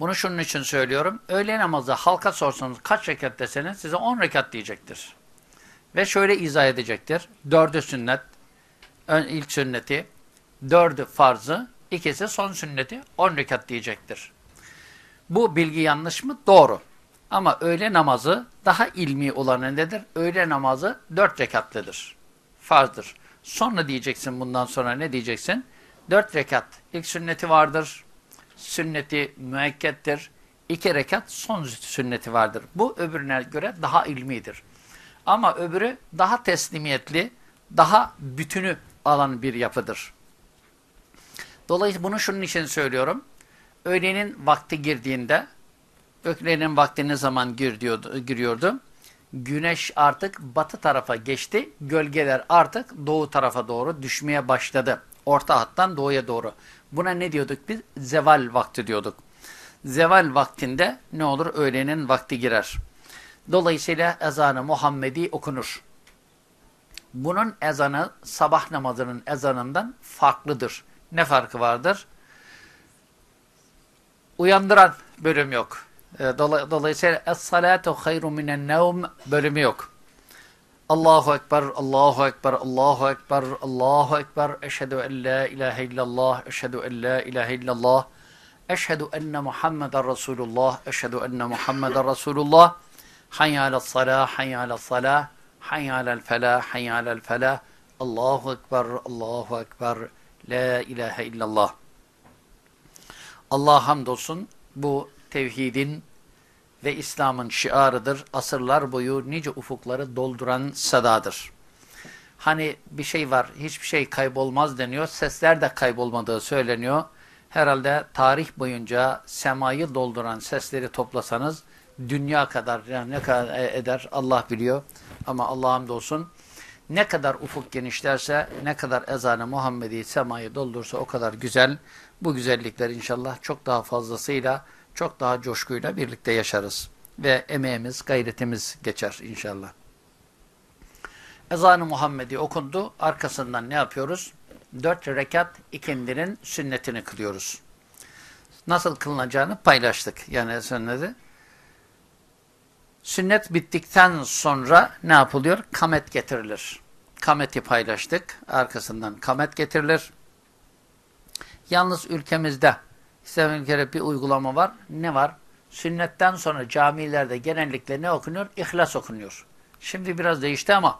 Bunu şunun için söylüyorum. Öğle namazı halka sorsanız kaç rekat deseniz size 10 rekat diyecektir. Ve şöyle izah edecektir. Dördü sünnet, ilk sünneti, dördü farzı, ikisi son sünneti 10 rekat diyecektir. Bu bilgi yanlış mı? Doğru. Ama öğle namazı daha ilmi olanı nedir? Öğle namazı 4 rekatlıdır. Farzdır. Sonra diyeceksin bundan sonra ne diyeceksin? 4 rekat ilk sünneti vardır. Sünneti müekkettir. 2 rekat son sünneti vardır. Bu öbürüne göre daha ilmidir. Ama öbürü daha teslimiyetli, daha bütünü alan bir yapıdır. Dolayısıyla bunu şunun için söylüyorum. Öğlenin vakti girdiğinde, öğlenin vakti ne zaman giriyordu, giriyordu? Güneş artık batı tarafa geçti, gölgeler artık doğu tarafa doğru düşmeye başladı. Orta hattan doğuya doğru. Buna ne diyorduk biz? Zeval vakti diyorduk. Zeval vaktinde ne olur? Öğlenin vakti girer. Dolayısıyla ezanı Muhammedi okunur. Bunun ezanı sabah namazının ezanından farklıdır. Ne farkı vardır? Uyandıran bölüm yok. Dolayısıyla es-salatu hayru minen nevm bölümü yok. Allahu Ekber, Allahu Ekber, Allahu Ekber, Allahu Ekber, eşhedü en la ilahe illallah, eşhedü en la ilahe illallah, eşhedü enne Muhammeden Resulullah, eşhedü enne Muhammeden Resulullah, hayy alel salah, hayy alel salah, hayy alel felah, hayy alel felah, Allahu Ekber, Allahu Ekber, la ilahe illallah. Allah hamdolsun bu tevhidin ve İslam'ın şiarıdır. Asırlar boyu nice ufukları dolduran sadadır. Hani bir şey var, hiçbir şey kaybolmaz deniyor. Sesler de kaybolmadığı söyleniyor. Herhalde tarih boyunca semayı dolduran sesleri toplasanız dünya kadar yani ne kadar eder Allah biliyor. Ama Allah'ım olsun ne kadar ufuk genişlerse, ne kadar ezanı Muhammedi semayı doldursa o kadar güzel. Bu güzellikler inşallah çok daha fazlasıyla çok daha coşkuyla birlikte yaşarız. Ve emeğimiz, gayretimiz geçer inşallah. Ezan-ı Muhammedi okundu. Arkasından ne yapıyoruz? Dört rekat ikindinin sünnetini kılıyoruz. Nasıl kılınacağını paylaştık. Yani sünneti. Sünnet bittikten sonra ne yapılıyor? Kamet getirilir. Kameti paylaştık. Arkasından kamet getirilir. Yalnız ülkemizde İslam ülkeleri bir uygulama var. Ne var? Sünnetten sonra camilerde genellikle ne okunuyor? İhlas okunuyor. Şimdi biraz değişti ama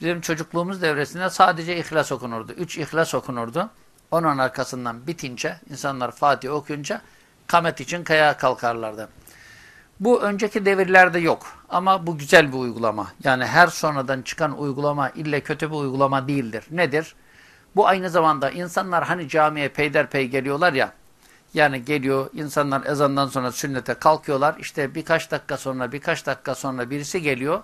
bizim çocukluğumuz devresinde sadece ihlas okunurdu. Üç ihlas okunurdu. Onun arkasından bitince, insanlar Fatih okuyunca kamet için kaya kalkarlardı. Bu önceki devirlerde yok. Ama bu güzel bir uygulama. Yani her sonradan çıkan uygulama ille kötü bir uygulama değildir. Nedir? Bu aynı zamanda insanlar hani camiye peyderpey geliyorlar ya, yani geliyor insanlar ezandan sonra sünnete kalkıyorlar. İşte birkaç dakika sonra birkaç dakika sonra birisi geliyor.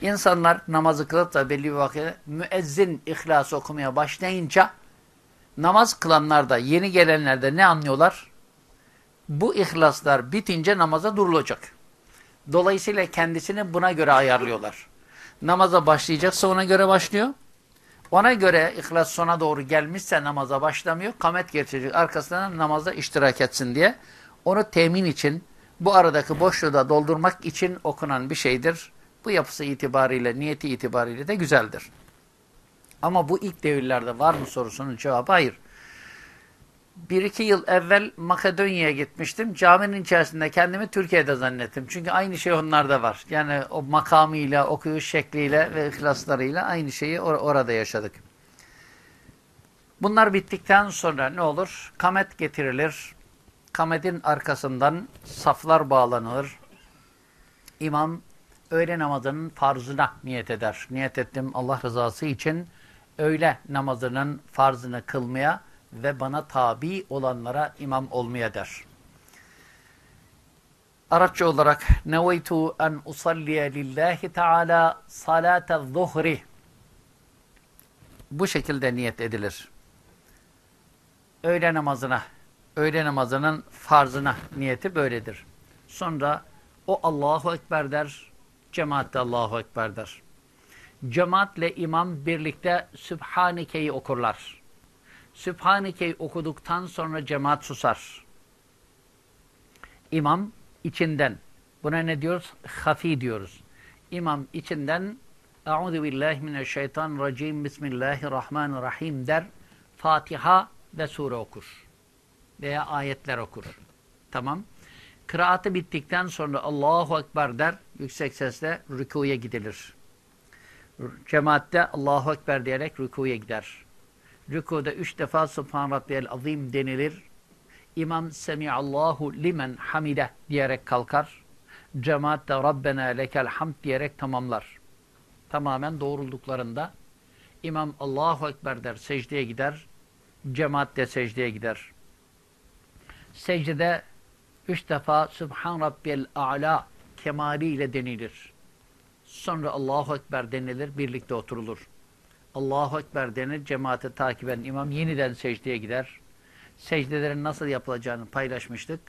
İnsanlar namazı kılıp da belli bir vakitte müezzin ihlası okumaya başlayınca namaz kılanlar da yeni gelenler de ne anlıyorlar? Bu ihlaslar bitince namaza durulacak. Dolayısıyla kendisini buna göre ayarlıyorlar. Namaza başlayacaksa ona göre başlıyor. Ona göre ihlas sona doğru gelmişse namaza başlamıyor. Kamet getirecek arkasından namaza iştirak etsin diye. Onu temin için bu aradaki boşluğu da doldurmak için okunan bir şeydir. Bu yapısı itibariyle, niyeti itibariyle de güzeldir. Ama bu ilk devirlerde var mı sorusunun cevabı hayır. Bir iki yıl evvel Makedonya'ya gitmiştim. Caminin içerisinde kendimi Türkiye'de zannettim. Çünkü aynı şey onlarda var. Yani o makamıyla, okuyuş şekliyle ve ihlaslarıyla aynı şeyi or orada yaşadık. Bunlar bittikten sonra ne olur? Kamet getirilir. Kametin arkasından saflar bağlanır. İmam öğle namazının farzına niyet eder. Niyet ettim Allah rızası için öğle namazının farzını kılmaya ve bana tabi olanlara imam olmaya der. Arapça olarak neveytu en usalliye lillahi teala salate zuhri bu şekilde niyet edilir. Öğle namazına, öğle namazının farzına niyeti böyledir. Sonra o Allahu Ekber der, cemaat de Allahu Ekber der. Cemaatle imam birlikte Sübhaneke'yi okurlar. Sübhaneke'yi okuduktan sonra cemaat susar. İmam içinden. Buna ne diyoruz? Hafi diyoruz. İmam içinden Euzu billahi mineşşeytanirracim. Bismillahirrahmanirrahim der. Fatiha ve sure okur. Veya ayetler okur. Tamam. Kıraatı bittikten sonra Allahu Ekber der. Yüksek sesle rükuya gidilir. Cemaatte Allahu Ekber diyerek rükuya gider. Rükuda üç defa Subhan Rabbiyel Azim denilir. İmam Semiallahu limen hamide diyerek kalkar. Cemaat de Rabbena lekel hamd diyerek tamamlar. Tamamen doğrulduklarında İmam Allahu Ekber der, secdeye gider. Cemaat de secdeye gider. Secdede üç defa Subhan Rabbiyel A'la kemaliyle denilir. Sonra Allahu Ekber denilir, birlikte oturulur. Allahu Ekber denir, cemaati takip eden imam yeniden secdeye gider. Secdelerin nasıl yapılacağını paylaşmıştık.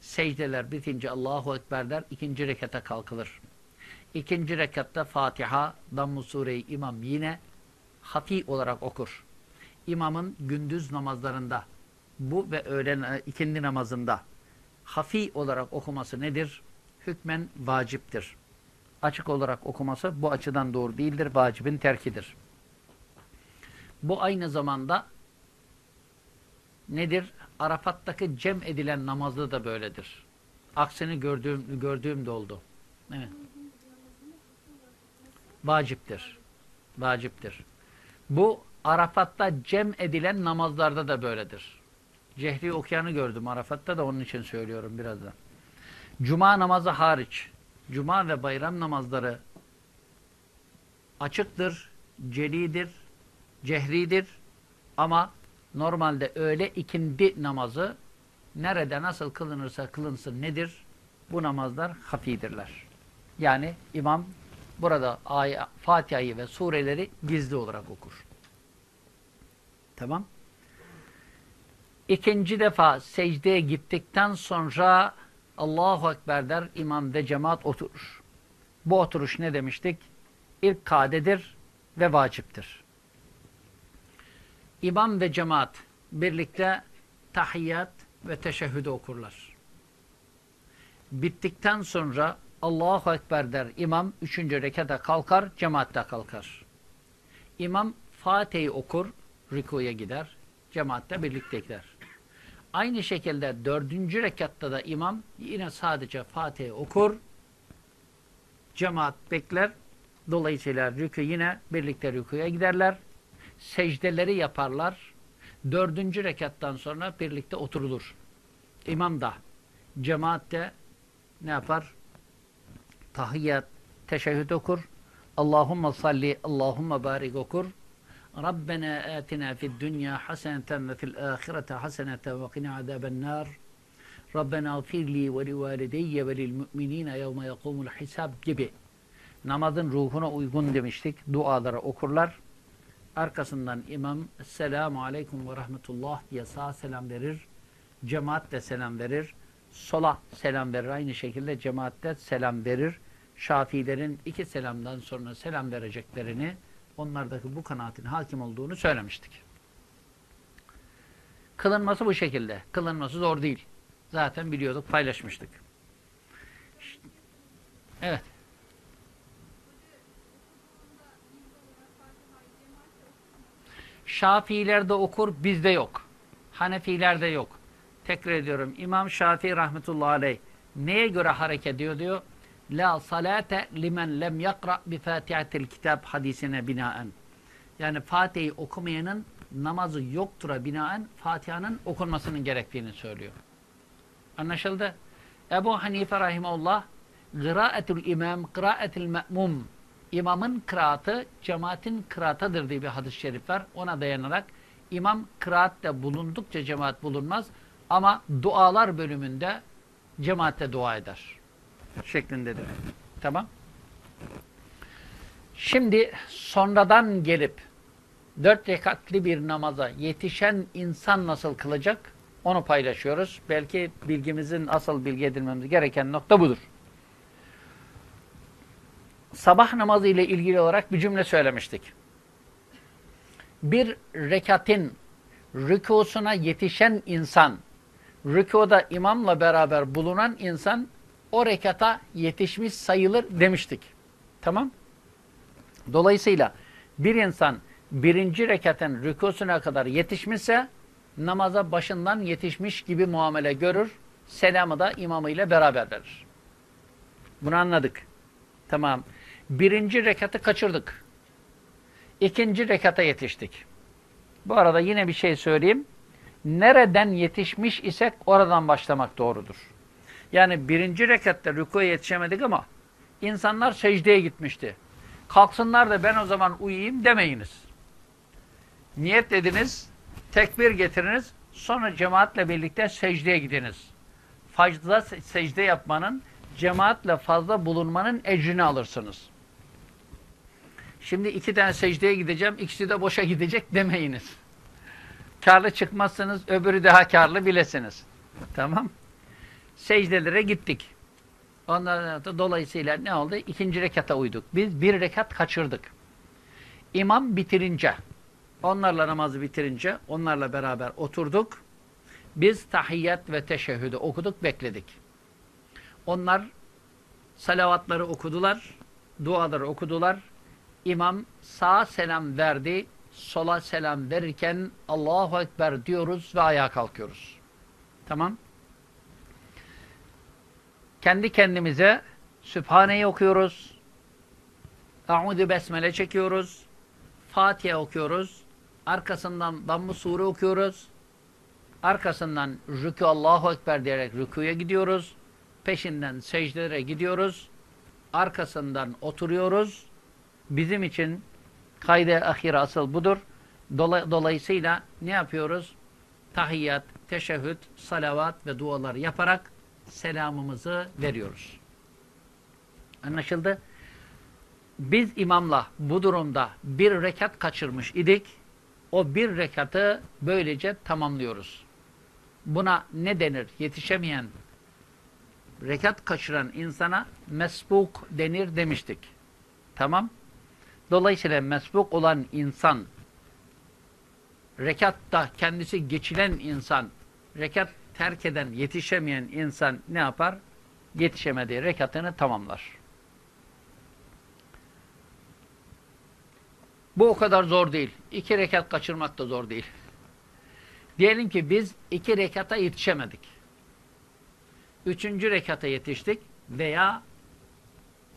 Secdeler bitince Allahu Ekber der, ikinci rekata kalkılır. İkinci rekatta Fatiha, Damm-ı Sure'yi imam yine hafi olarak okur. İmamın gündüz namazlarında, bu ve öğlen e, ikindi namazında hafi olarak okuması nedir? Hükmen vaciptir. Açık olarak okuması bu açıdan doğru değildir, vacibin terkidir. Bu aynı zamanda nedir? Arafat'taki cem edilen namazda da böyledir. Aksini gördüğüm, gördüğüm de oldu. Evet. Vaciptir. Vaciptir. Bu Arafat'ta cem edilen namazlarda da böyledir. Cehri okuyanı gördüm Arafat'ta da onun için söylüyorum birazdan. Cuma namazı hariç, Cuma ve bayram namazları açıktır, celidir, cehridir ama normalde öğle ikindi namazı nerede nasıl kılınırsa kılınsın nedir? Bu namazlar hafidirler. Yani imam burada Fatiha'yı ve sureleri gizli olarak okur. Tamam. İkinci defa secdeye gittikten sonra Allahu Ekber der, imam ve cemaat oturur. Bu oturuş ne demiştik? İlk kadedir ve vaciptir. İmam ve cemaat birlikte tahiyyat ve teşehhüdü okurlar. Bittikten sonra Allahu Ekber der imam, üçüncü rekata kalkar, cemaat de kalkar. İmam Fatih'i okur, rükuya gider, cemaat de birlikte gider. Aynı şekilde dördüncü rekatta da imam yine sadece Fatih'i okur, cemaat bekler, dolayısıyla rükü yine birlikte rükuya giderler, secdeleri yaparlar, dördüncü rekattan sonra birlikte oturulur. İmam da, cemaat de ne yapar? Tahiyyat, teşehhüd okur, Allahümme salli, Allahümme barik okur, Rabbena atina fid dünya haseneten ve fil ahirete haseneten ve qina azaben nar. Rabbena gfirli ve li valideyye ve lil müminine yevme yekumul hisab gibi namazın ruhuna uygun demiştik. Duaları okurlar. Arkasından imam Esselamu Aleyküm ve Rahmetullah diye sağa selam verir. Cemaat de selam verir. Sola selam verir. Aynı şekilde cemaat de selam verir. Şafiilerin iki selamdan sonra selam vereceklerini onlardaki bu kanaatin hakim olduğunu söylemiştik. Kılınması bu şekilde. Kılınması zor değil. Zaten biliyorduk, paylaşmıştık. Evet. Şafiilerde okur, bizde yok. Hanefilerde yok. Tekrar ediyorum. İmam Şafii rahmetullahi aleyh neye göre hareket ediyor diyor? La salate limen lem yakra bi fatihatil kitab hadisine binaen. Yani Fatiha'yı okumayanın namazı yoktura binaen Fatiha'nın okunmasının gerektiğini söylüyor. Anlaşıldı? Ebu Hanife rahimahullah Kıraatul imam, kıraatul me'mum İmamın kıraatı cemaatin kıraatıdır diye bir hadis-i şerif var. Ona dayanarak imam kıraatte bulundukça cemaat bulunmaz ama dualar bölümünde cemaatte dua eder. Şeklindedir. Tamam. Şimdi sonradan gelip dört rekatli bir namaza yetişen insan nasıl kılacak? Onu paylaşıyoruz. Belki bilgimizin asıl bilgi edilmemiz gereken nokta budur sabah namazı ile ilgili olarak bir cümle söylemiştik. Bir rekatin rükusuna yetişen insan rükuda imamla beraber bulunan insan o rekata yetişmiş sayılır demiştik. Tamam. Dolayısıyla bir insan birinci rekatın rükusuna kadar yetişmişse namaza başından yetişmiş gibi muamele görür. Selamı da imamıyla beraber verir. Bunu anladık. Tamam. Birinci rekatı kaçırdık. İkinci rekata yetiştik. Bu arada yine bir şey söyleyeyim. Nereden yetişmiş isek oradan başlamak doğrudur. Yani birinci rekatta rükuya yetişemedik ama insanlar secdeye gitmişti. Kalksınlar da ben o zaman uyuyayım demeyiniz. Niyet dediniz, tekbir getiriniz, sonra cemaatle birlikte secdeye gidiniz. Fazla secde yapmanın, cemaatle fazla bulunmanın ecrini alırsınız. Şimdi iki tane secdeye gideceğim, ikisi de boşa gidecek demeyiniz. Karlı çıkmazsınız, öbürü daha karlı bilesiniz. Tamam. Secdelere gittik. Ondan sonra dolayısıyla ne oldu? İkinci rekata uyduk. Biz bir rekat kaçırdık. İmam bitirince, onlarla namazı bitirince, onlarla beraber oturduk. Biz tahiyyat ve teşehhüdü okuduk, bekledik. Onlar salavatları okudular, duaları okudular. İmam sağ selam verdi, sola selam verirken Allahu Ekber diyoruz ve ayağa kalkıyoruz. Tamam. Kendi kendimize Sübhane'yi okuyoruz. Eûzü Besmele çekiyoruz. Fatiha okuyoruz. Arkasından Damm-ı Sure okuyoruz. Arkasından Rükû Allahu Ekber diyerek rükuya gidiyoruz. Peşinden secdelere gidiyoruz. Arkasından oturuyoruz. Bizim için kayde ahire asıl budur. dolayısıyla ne yapıyoruz? Tahiyyat, teşehhüd, salavat ve dualar yaparak selamımızı veriyoruz. Anlaşıldı? Biz imamla bu durumda bir rekat kaçırmış idik. O bir rekatı böylece tamamlıyoruz. Buna ne denir? Yetişemeyen, rekat kaçıran insana mesbuk denir demiştik. Tamam. Dolayısıyla mesbuk olan insan, rekatta kendisi geçilen insan, rekat terk eden, yetişemeyen insan ne yapar? Yetişemediği rekatını tamamlar. Bu o kadar zor değil. İki rekat kaçırmak da zor değil. Diyelim ki biz iki rekata yetişemedik. Üçüncü rekata yetiştik veya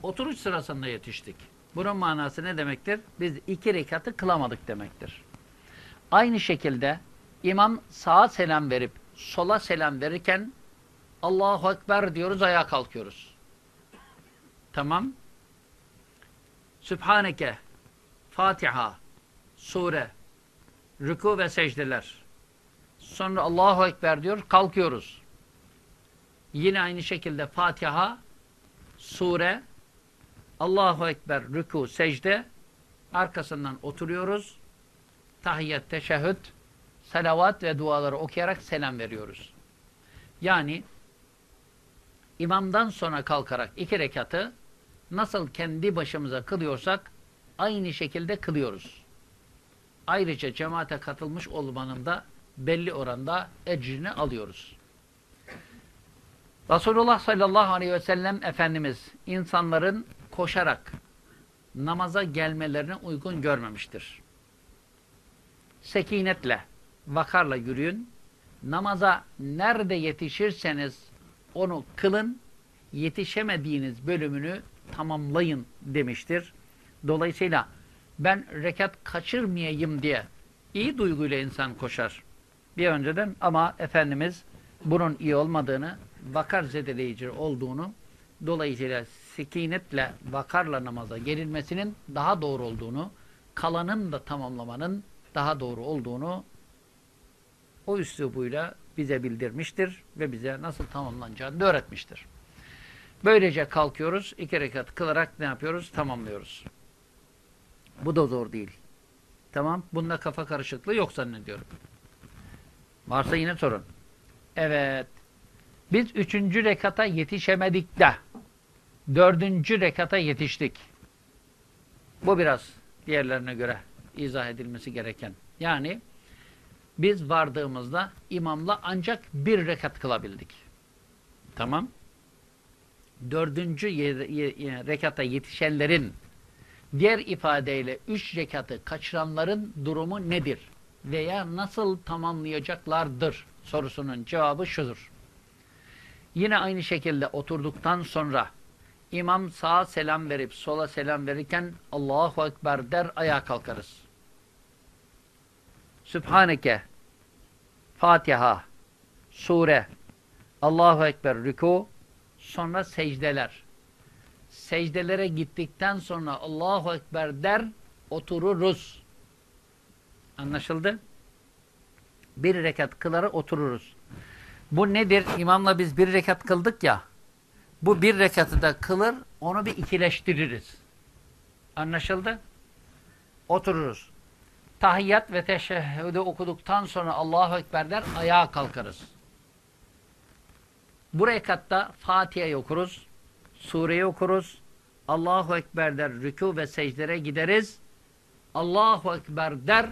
oturuş sırasında yetiştik. Bunun manası ne demektir? Biz iki rekatı kılamadık demektir. Aynı şekilde imam sağa selam verip sola selam verirken Allahu Ekber diyoruz, ayağa kalkıyoruz. Tamam. Sübhaneke, Fatiha, Sure, Rüku ve secdeler. Sonra Allahu Ekber diyor, kalkıyoruz. Yine aynı şekilde Fatiha, Sure, Allahu Ekber, Rüku, secde, arkasından oturuyoruz. Tahiyyat, teşehhüd, salavat ve duaları okuyarak selam veriyoruz. Yani imamdan sonra kalkarak iki rekatı nasıl kendi başımıza kılıyorsak aynı şekilde kılıyoruz. Ayrıca cemaate katılmış olmanın da belli oranda ecrini alıyoruz. Resulullah sallallahu aleyhi ve sellem Efendimiz insanların koşarak namaza gelmelerine uygun görmemiştir. Sekinetle, vakarla yürüyün. Namaza nerede yetişirseniz onu kılın. Yetişemediğiniz bölümünü tamamlayın demiştir. Dolayısıyla ben rekat kaçırmayayım diye iyi duyguyla insan koşar. Bir önceden ama Efendimiz bunun iyi olmadığını, vakar zedeleyici olduğunu, dolayısıyla sekinetle, vakarla namaza gelinmesinin daha doğru olduğunu, kalanın da tamamlamanın daha doğru olduğunu o üslubuyla bize bildirmiştir ve bize nasıl tamamlanacağını öğretmiştir. Böylece kalkıyoruz, iki rekat kılarak ne yapıyoruz? Tamamlıyoruz. Bu da zor değil. Tamam, bunda kafa karışıklığı yok zannediyorum. Varsa yine sorun. Evet, biz üçüncü rekata yetişemedik de, dördüncü rekata yetiştik. Bu biraz diğerlerine göre izah edilmesi gereken. Yani, Biz vardığımızda imamla ancak bir rekat kılabildik. Tamam. Dördüncü rekata yetişenlerin diğer ifadeyle üç rekatı kaçıranların durumu nedir? Veya nasıl tamamlayacaklardır? Sorusunun cevabı şudur. Yine aynı şekilde oturduktan sonra imam sağa selam verip sola selam verirken Allahu Ekber der ayağa kalkarız. Sübhaneke Fatiha Sure Allahu Ekber Rüku sonra secdeler. Secdelere gittikten sonra Allahu Ekber der otururuz. Anlaşıldı? Bir rekat kıları otururuz. Bu nedir? İmamla biz bir rekat kıldık ya. Bu bir rekatı da kılır, onu bir ikileştiririz. Anlaşıldı? Otururuz. Tahiyyat ve teşehhüdü okuduktan sonra Allahu Ekber der, ayağa kalkarız. Bu rekatta Fatiha'yı okuruz, sureyi okuruz, Allahu Ekber der, rükû ve secdere gideriz, Allahu Ekber der,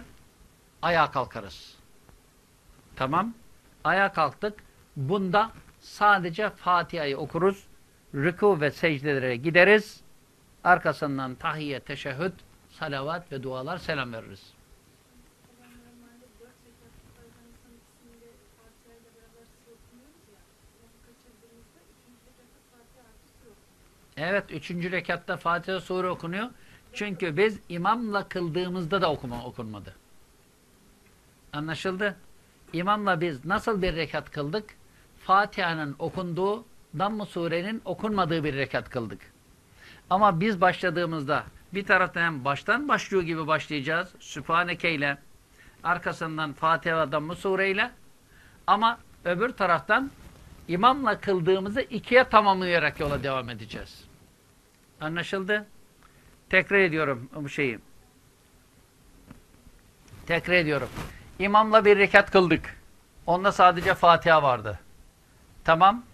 ayağa kalkarız. Tamam. Ayağa kalktık. Bunda sadece Fatiha'yı okuruz. Rükû ve secdelere gideriz. Arkasından tahiyye, teşehhüd, salavat ve dualar selam veririz. Evet, üçüncü rekatta Fatiha sure okunuyor. Çünkü biz imamla kıldığımızda da okuma, okunmadı. Anlaşıldı? İmamla biz nasıl bir rekat kıldık? Fatiha'nın okunduğu, Damm-ı Sure'nin okunmadığı bir rekat kıldık. Ama biz başladığımızda bir taraftan hem baştan başlıyor gibi başlayacağız. Sübhaneke ile, arkasından Fatiha ve Damm-ı Sure ile ama öbür taraftan imamla kıldığımızı ikiye tamamlayarak yola devam edeceğiz. Anlaşıldı? Tekrar ediyorum bu şeyi. Tekrar ediyorum. İmamla bir rekat kıldık. Onda sadece Fatiha vardı. Tamam.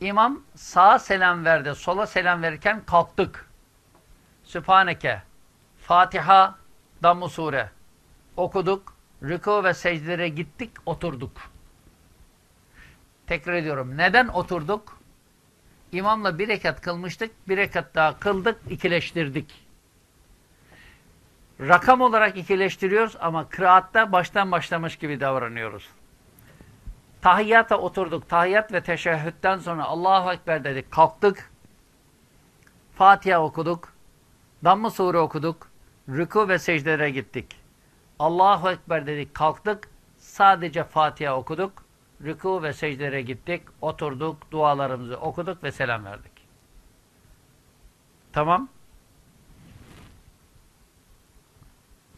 İmam sağa selam verdi, sola selam verirken kalktık. Sübhaneke, Fatiha, Damm-ı Sure. Okuduk, rükû ve secdelere gittik, oturduk. Tekrar ediyorum. Neden oturduk? İmamla bir rekat kılmıştık, bir rekat daha kıldık, ikileştirdik. Rakam olarak ikileştiriyoruz ama kıraatta baştan başlamış gibi davranıyoruz. Tahiyyata oturduk. Tahiyyat ve teşehhütten sonra Allahu Ekber dedik. Kalktık. Fatiha okuduk. Damm-ı Sure okuduk. Rüku ve secdelere gittik. Allahu Ekber dedik. Kalktık. Sadece Fatiha okuduk. Rüku ve secdelere gittik. Oturduk. Dualarımızı okuduk ve selam verdik. Tamam.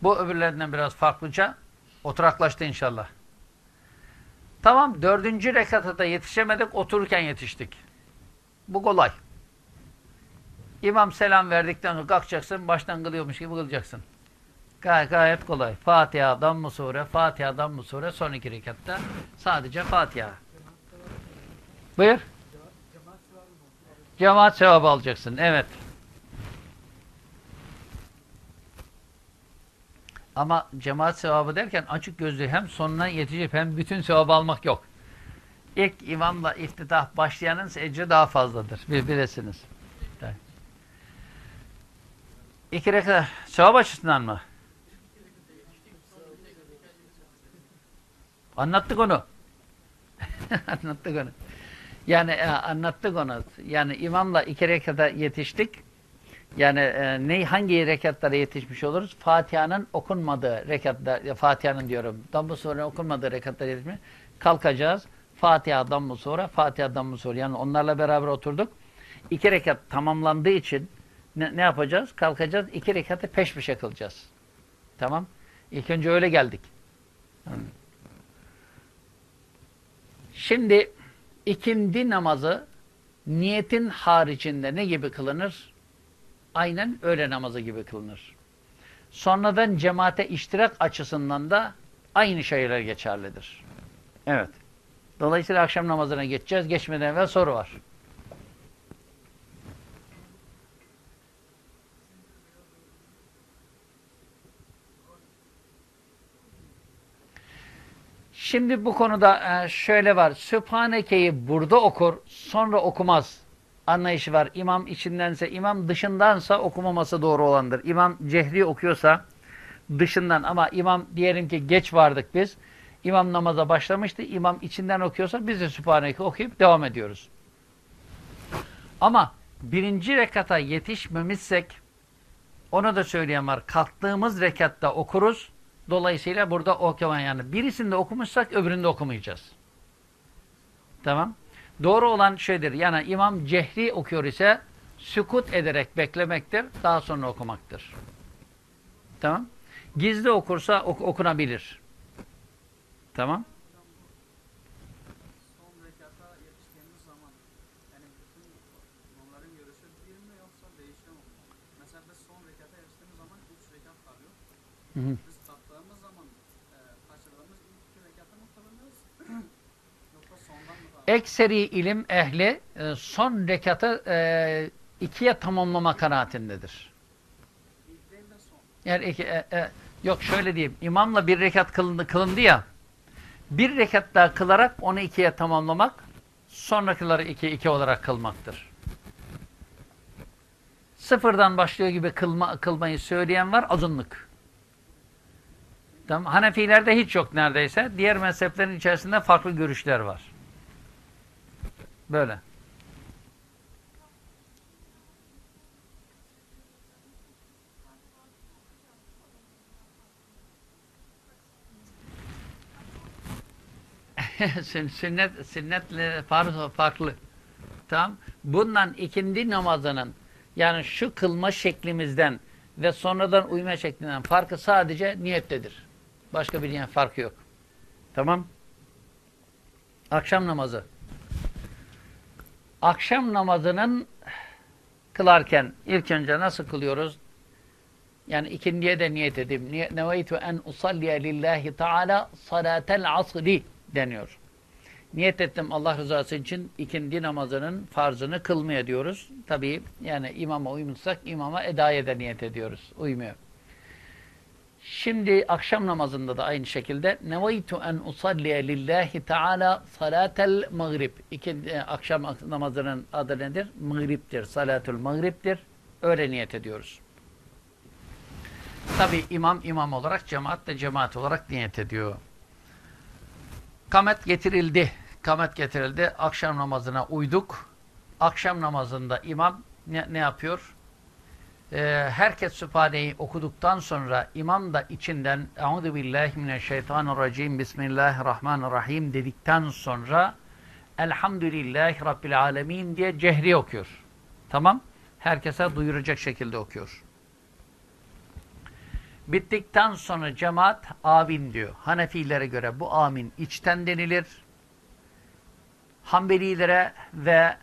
Bu öbürlerinden biraz farklıca oturaklaştı inşallah. Tamam dördüncü rekata da yetişemedik otururken yetiştik. Bu kolay. İmam selam verdikten sonra kalkacaksın baştan kılıyormuş gibi kılacaksın. Gay gayet kolay. Fatiha'dan mı sure, Fatiha'dan mı sure son iki rekatta sadece Fatiha. Buyur. Cemaat sevabı alacaksın. Evet. Ama cemaat sevabı derken açık gözlü hem sonuna yetecek hem bütün sevabı almak yok. İlk imamla iftitah başlayanın ecri daha fazladır. Bir bilesiniz. İki rekat sevap açısından mı? Anlattık onu. anlattık onu. Yani e, anlattık onu. Yani imamla iki rekata yetiştik. Yani e, ne hangi rekatlara yetişmiş oluruz? Fatiha'nın okunmadığı rekatlar, Fatiha'nın diyorum. Damm-ı Sure okunmadığı rekatlara yetişmiş. Kalkacağız. Fatiha, Damm-ı Sure, Fatiha, Damm-ı Sure. Yani onlarla beraber oturduk. İki rekat tamamlandığı için ne, ne yapacağız? Kalkacağız. İki rekatı peş peşe kılacağız. Tamam. İlk önce öyle geldik. Şimdi ikindi namazı niyetin haricinde ne gibi kılınır? Aynen öğle namazı gibi kılınır. Sonradan cemaate iştirak açısından da aynı şeyler geçerlidir. Evet. Dolayısıyla akşam namazına geçeceğiz. Geçmeden evvel soru var. Şimdi bu konuda e, şöyle var. Sübhaneke'yi burada okur, sonra okumaz. Anlayışı var. İmam içindense, imam dışındansa okumaması doğru olandır. İmam cehri okuyorsa dışından ama imam diyelim ki geç vardık biz. İmam namaza başlamıştı. İmam içinden okuyorsa biz de Sübhaneke okuyup devam ediyoruz. Ama birinci rekata yetişmemişsek onu da söyleyen var. Kalktığımız rekatta okuruz. Dolayısıyla burada okuma yani. Birisinde okumuşsak öbüründe okumayacağız. Tamam. Doğru olan şeydir. Yani imam cehri okuyor ise sükut ederek beklemektir. Daha sonra okumaktır. Tamam. Gizli okursa ok okunabilir. Tamam. son rekata yetiştiğimiz zaman yani bütün onların görüşü bir mi yoksa değişiyor mu? Mesela biz son rekata yetiştiğimiz zaman 3 rekat kalıyor. Hı hı. Biz kalktığımız zaman e, kaçırdığımız ilk iki rekatı mı kılınıyoruz? yoksa sondan mı kalıyor? Ekseri ilim ehli e, son rekatı e, ikiye tamamlama kanaatindedir. Yani iki, e, e, yok şöyle diyeyim. İmamla bir rekat kılındı, kılındı ya. Bir rekat daha kılarak onu ikiye tamamlamak, sonrakileri iki, iki olarak kılmaktır. Sıfırdan başlıyor gibi kılma, kılmayı söyleyen var, azınlık. Tamam. Hanefilerde hiç yok neredeyse. Diğer mezheplerin içerisinde farklı görüşler var. Böyle. Sün- sünnet sünnetle farklı. Tamam. Bundan ikindi namazının yani şu kılma şeklimizden ve sonradan uyma şeklinden farkı sadece niyettedir. Başka bir yani farkı yok. Tamam. Akşam namazı. Akşam namazının kılarken ilk önce nasıl kılıyoruz? Yani ikindiye de niyet edeyim. Neveytu en usalliye lillahi teala salatel asri deniyor. Niyet ettim Allah rızası için ikindi namazının farzını kılmaya diyoruz. Tabii yani imama uymuşsak imama edaya da niyet ediyoruz. Uymuyor. Şimdi akşam namazında da aynı şekilde neveytu en usalliye lillahi teala salatel mağrib. İkindi, akşam namazının adı nedir? Mağriptir. Salatul mağriptir. Öyle niyet ediyoruz. Tabi imam imam olarak, cemaat de cemaat olarak niyet ediyor. Kamet getirildi. Kamet getirildi. Akşam namazına uyduk. Akşam namazında imam ne, ne yapıyor? Ee, herkes Sübhane'yi okuduktan sonra imam da içinden Euzu billahi mineşşeytanirracim Bismillahirrahmanirrahim dedikten sonra Elhamdülillahi Rabbil alemin diye cehri okuyor. Tamam? Herkese duyuracak şekilde okuyor. Bittikten sonra cemaat amin diyor. Hanefilere göre bu amin içten denilir. Hanbelilere ve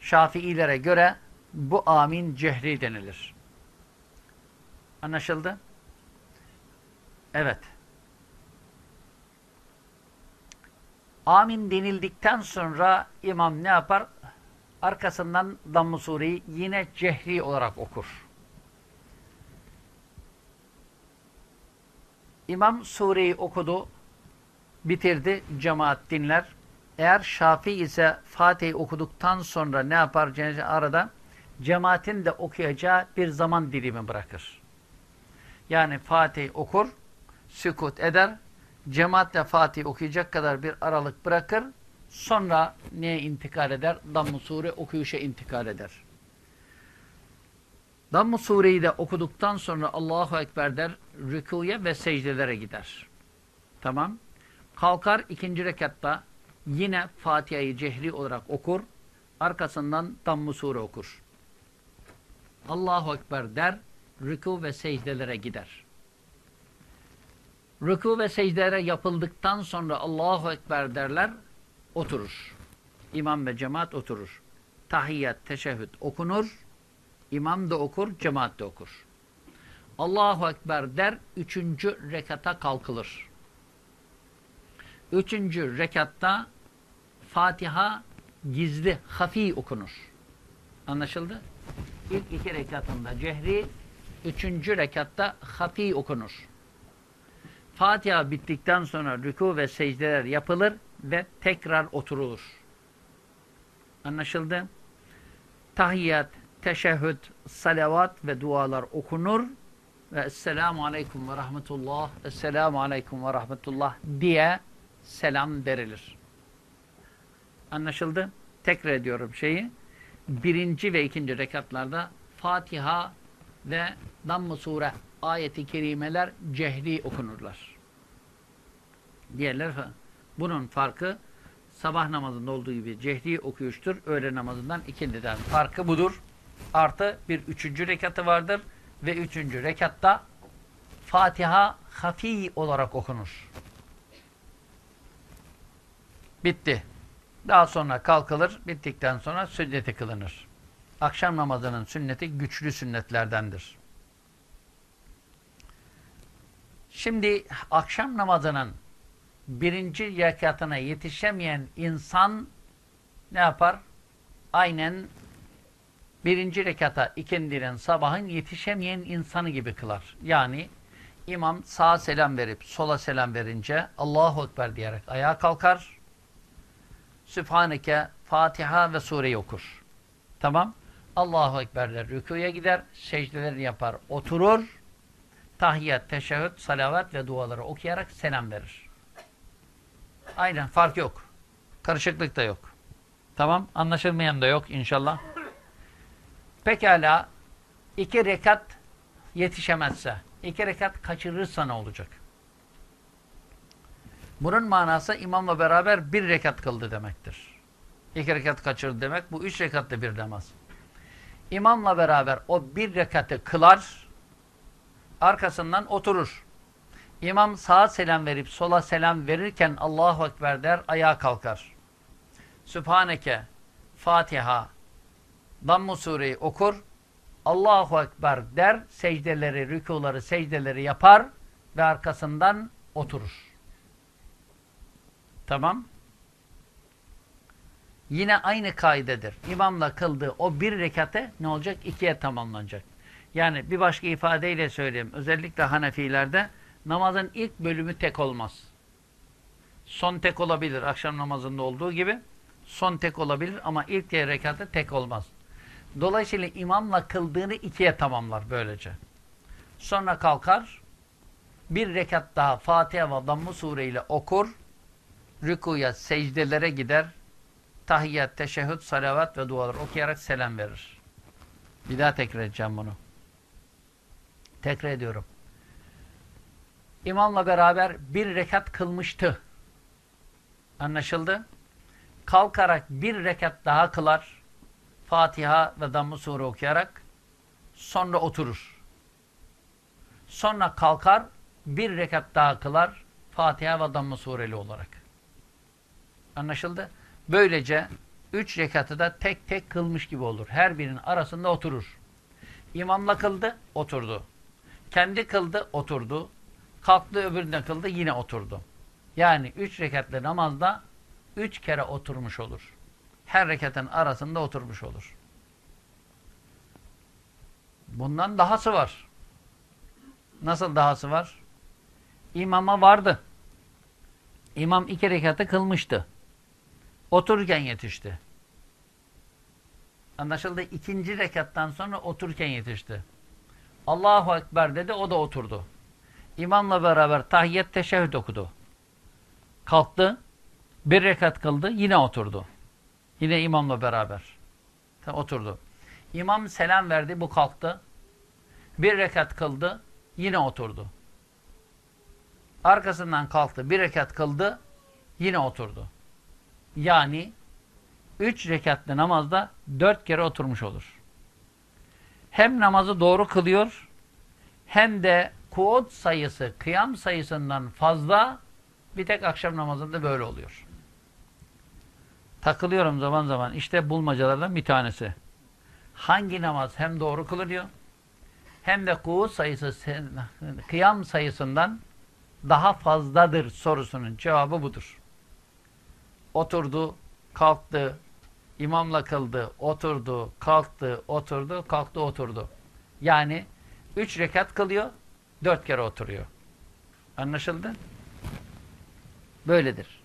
Şafiilere göre bu amin cehri denilir. Anlaşıldı? Evet. Amin denildikten sonra imam ne yapar? Arkasından Damm-ı Sure'yi yine cehri olarak okur. İmam sureyi okudu, bitirdi, cemaat dinler. Eğer Şafi ise Fatih'i okuduktan sonra ne yapar arada? Cemaatin de okuyacağı bir zaman dilimi bırakır. Yani Fatih okur, sükut eder, cemaat de Fatih okuyacak kadar bir aralık bırakır, sonra neye intikal eder? Damm-ı Sure okuyuşa intikal eder. Damm-ı Sure'yi de okuduktan sonra Allahu Ekber der, rükuya ve secdelere gider. Tamam. Kalkar ikinci rekatta yine Fatiha'yı cehri olarak okur. Arkasından Damm-ı Sure okur. Allahu Ekber der, rüku ve secdelere gider. Rüku ve secdelere yapıldıktan sonra Allahu Ekber derler, oturur. İmam ve cemaat oturur. Tahiyyat, teşehhüd okunur. İmam da okur, cemaat de okur. Allahu Ekber der, üçüncü rekata kalkılır. Üçüncü rekatta Fatiha gizli, hafi okunur. Anlaşıldı? İlk iki rekatında cehri, üçüncü rekatta hafi okunur. Fatiha bittikten sonra rükû ve secdeler yapılır ve tekrar oturulur. Anlaşıldı? Tahiyyat, teşehhüd, salavat ve dualar okunur ve Esselamu Aleyküm ve Rahmetullah, Esselamu Aleyküm ve Rahmetullah diye selam verilir. Anlaşıldı? Tekrar ediyorum şeyi. Birinci ve ikinci rekatlarda Fatiha ve Damm-ı Sure ayeti kerimeler cehri okunurlar. Diğerler bunun farkı sabah namazında olduğu gibi cehri okuyuştur. Öğle namazından ikindiden farkı budur. Artı bir üçüncü rekatı vardır ve üçüncü rekatta Fatiha hafi olarak okunur. Bitti. Daha sonra kalkılır. Bittikten sonra sünneti kılınır. Akşam namazının sünneti güçlü sünnetlerdendir. Şimdi akşam namazının birinci rekatına yetişemeyen insan ne yapar? Aynen birinci rekata ikindinin sabahın yetişemeyen insanı gibi kılar. Yani imam sağa selam verip sola selam verince Allahu Ekber diyerek ayağa kalkar. Sübhaneke, Fatiha ve sureyi okur. Tamam. Allahu Ekber der. Rükuya gider. Secdelerini yapar. Oturur. Tahiyyat, teşehhüd, salavat ve duaları okuyarak selam verir. Aynen. Fark yok. Karışıklık da yok. Tamam. Anlaşılmayan da yok inşallah. Pekala. iki rekat yetişemezse, iki rekat kaçırırsa ne olacak? Bunun manası imamla beraber bir rekat kıldı demektir. İki rekat kaçırdı demek. Bu üç rekatlı bir namaz. İmamla beraber o bir rekatı kılar, arkasından oturur. İmam sağa selam verip sola selam verirken Allahu Ekber der, ayağa kalkar. Sübhaneke, Fatiha, Damm-ı Sure'yi okur, Allahu Ekber der, secdeleri, rükuları, secdeleri yapar ve arkasından oturur. Tamam. Yine aynı kaidedir. İmamla kıldığı o bir rekatı ne olacak? İkiye tamamlanacak. Yani bir başka ifadeyle söyleyeyim. Özellikle Hanefilerde namazın ilk bölümü tek olmaz. Son tek olabilir. Akşam namazında olduğu gibi. Son tek olabilir ama ilk rekatı tek olmaz. Dolayısıyla imamla kıldığını ikiye tamamlar böylece. Sonra kalkar. Bir rekat daha Fatiha ve Damm-ı Sure ile okur rükuya, secdelere gider, tahiyyat, teşehhüd, salavat ve dualar okuyarak selam verir. Bir daha tekrar edeceğim bunu. Tekrar ediyorum. İmamla beraber bir rekat kılmıştı. Anlaşıldı? Kalkarak bir rekat daha kılar. Fatiha ve Damm-ı Sure okuyarak sonra oturur. Sonra kalkar bir rekat daha kılar. Fatiha ve Damm-ı Sureli olarak. Anlaşıldı? Böylece üç rekatı da tek tek kılmış gibi olur. Her birinin arasında oturur. İmamla kıldı, oturdu. Kendi kıldı, oturdu. Kalktı öbürüne kıldı, yine oturdu. Yani üç rekatlı namazda üç kere oturmuş olur. Her rekatın arasında oturmuş olur. Bundan dahası var. Nasıl dahası var? İmama vardı. İmam iki rekatı kılmıştı. Otururken yetişti. Anlaşıldı. İkinci rekattan sonra otururken yetişti. Allahu Ekber dedi, o da oturdu. İmamla beraber tahiyyet teşehhüd okudu. Kalktı, bir rekat kıldı, yine oturdu. Yine imamla beraber. Oturdu. İmam selam verdi, bu kalktı. Bir rekat kıldı, yine oturdu. Arkasından kalktı, bir rekat kıldı, yine oturdu. Yani üç rekatlı namazda dört kere oturmuş olur. Hem namazı doğru kılıyor, hem de kuot sayısı, kıyam sayısından fazla bir tek akşam namazında böyle oluyor. Takılıyorum zaman zaman. İşte bulmacalardan bir tanesi. Hangi namaz hem doğru kılınıyor, hem de kuot sayısı, kıyam sayısından daha fazladır sorusunun cevabı budur. Oturdu, kalktı, imamla kıldı, oturdu, kalktı, oturdu, kalktı, oturdu. Yani üç rekat kılıyor, dört kere oturuyor. Anlaşıldı? Böyledir.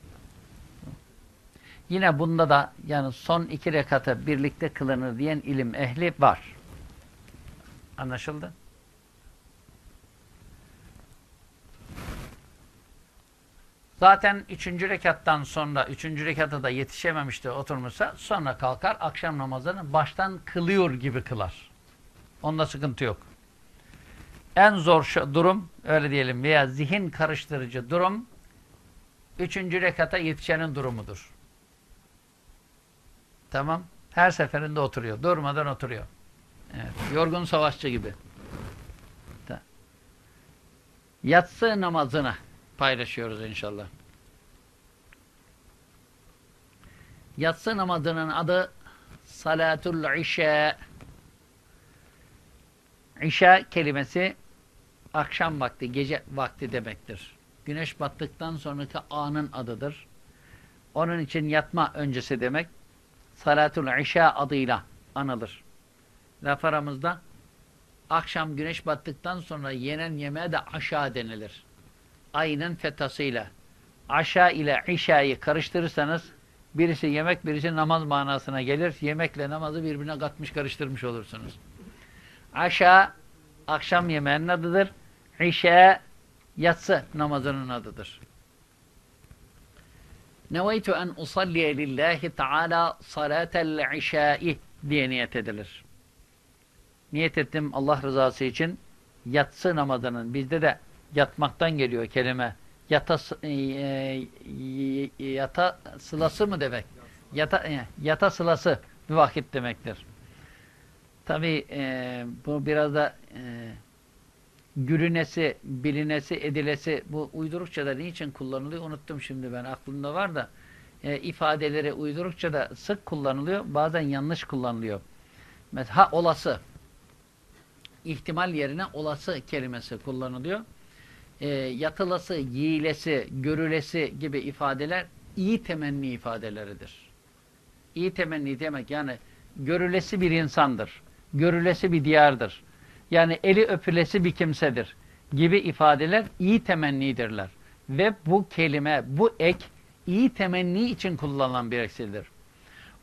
Yine bunda da yani son iki rekatı birlikte kılınır diyen ilim ehli var. Anlaşıldı? Zaten üçüncü rekattan sonra, üçüncü rekata da yetişememişti oturmuşsa sonra kalkar akşam namazını baştan kılıyor gibi kılar. Onda sıkıntı yok. En zor durum öyle diyelim veya zihin karıştırıcı durum üçüncü rekata yetişenin durumudur. Tamam. Her seferinde oturuyor. Durmadan oturuyor. Evet. Yorgun savaşçı gibi. Yatsı namazını paylaşıyoruz inşallah. Yatsı namazının adı Salatul İşe. İşe kelimesi akşam vakti, gece vakti demektir. Güneş battıktan sonraki anın adıdır. Onun için yatma öncesi demek. Salatul İşa adıyla anılır. Laf aramızda akşam güneş battıktan sonra yenen yemeğe de aşağı denilir. Ayının fetasıyla. Aşağı ile işayı karıştırırsanız birisi yemek birisi namaz manasına gelir. Yemekle namazı birbirine katmış karıştırmış olursunuz. Aşağı akşam yemeğinin adıdır. İşe yatsı namazının adıdır. Neveytu en usalliye lillahi teala salatel işai diye niyet edilir. Niyet ettim Allah rızası için yatsı namazının bizde de yatmaktan geliyor kelime. Yata, e, e, yata sılası mı demek? Yata, e, yata sılası bir vakit demektir. Tabi e, bu biraz da e, gülünesi, bilinesi, edilesi bu uydurukça da niçin kullanılıyor unuttum şimdi ben aklımda var da e, ifadeleri uydurukça sık kullanılıyor bazen yanlış kullanılıyor. Mesela olası ihtimal yerine olası kelimesi kullanılıyor. E, yatılası, yiyilesi, görülesi gibi ifadeler iyi temenni ifadeleridir. İyi temenni demek yani görülesi bir insandır. Görülesi bir diyardır. Yani eli öpülesi bir kimsedir gibi ifadeler iyi temennidirler. Ve bu kelime, bu ek iyi temenni için kullanılan bir eksildir.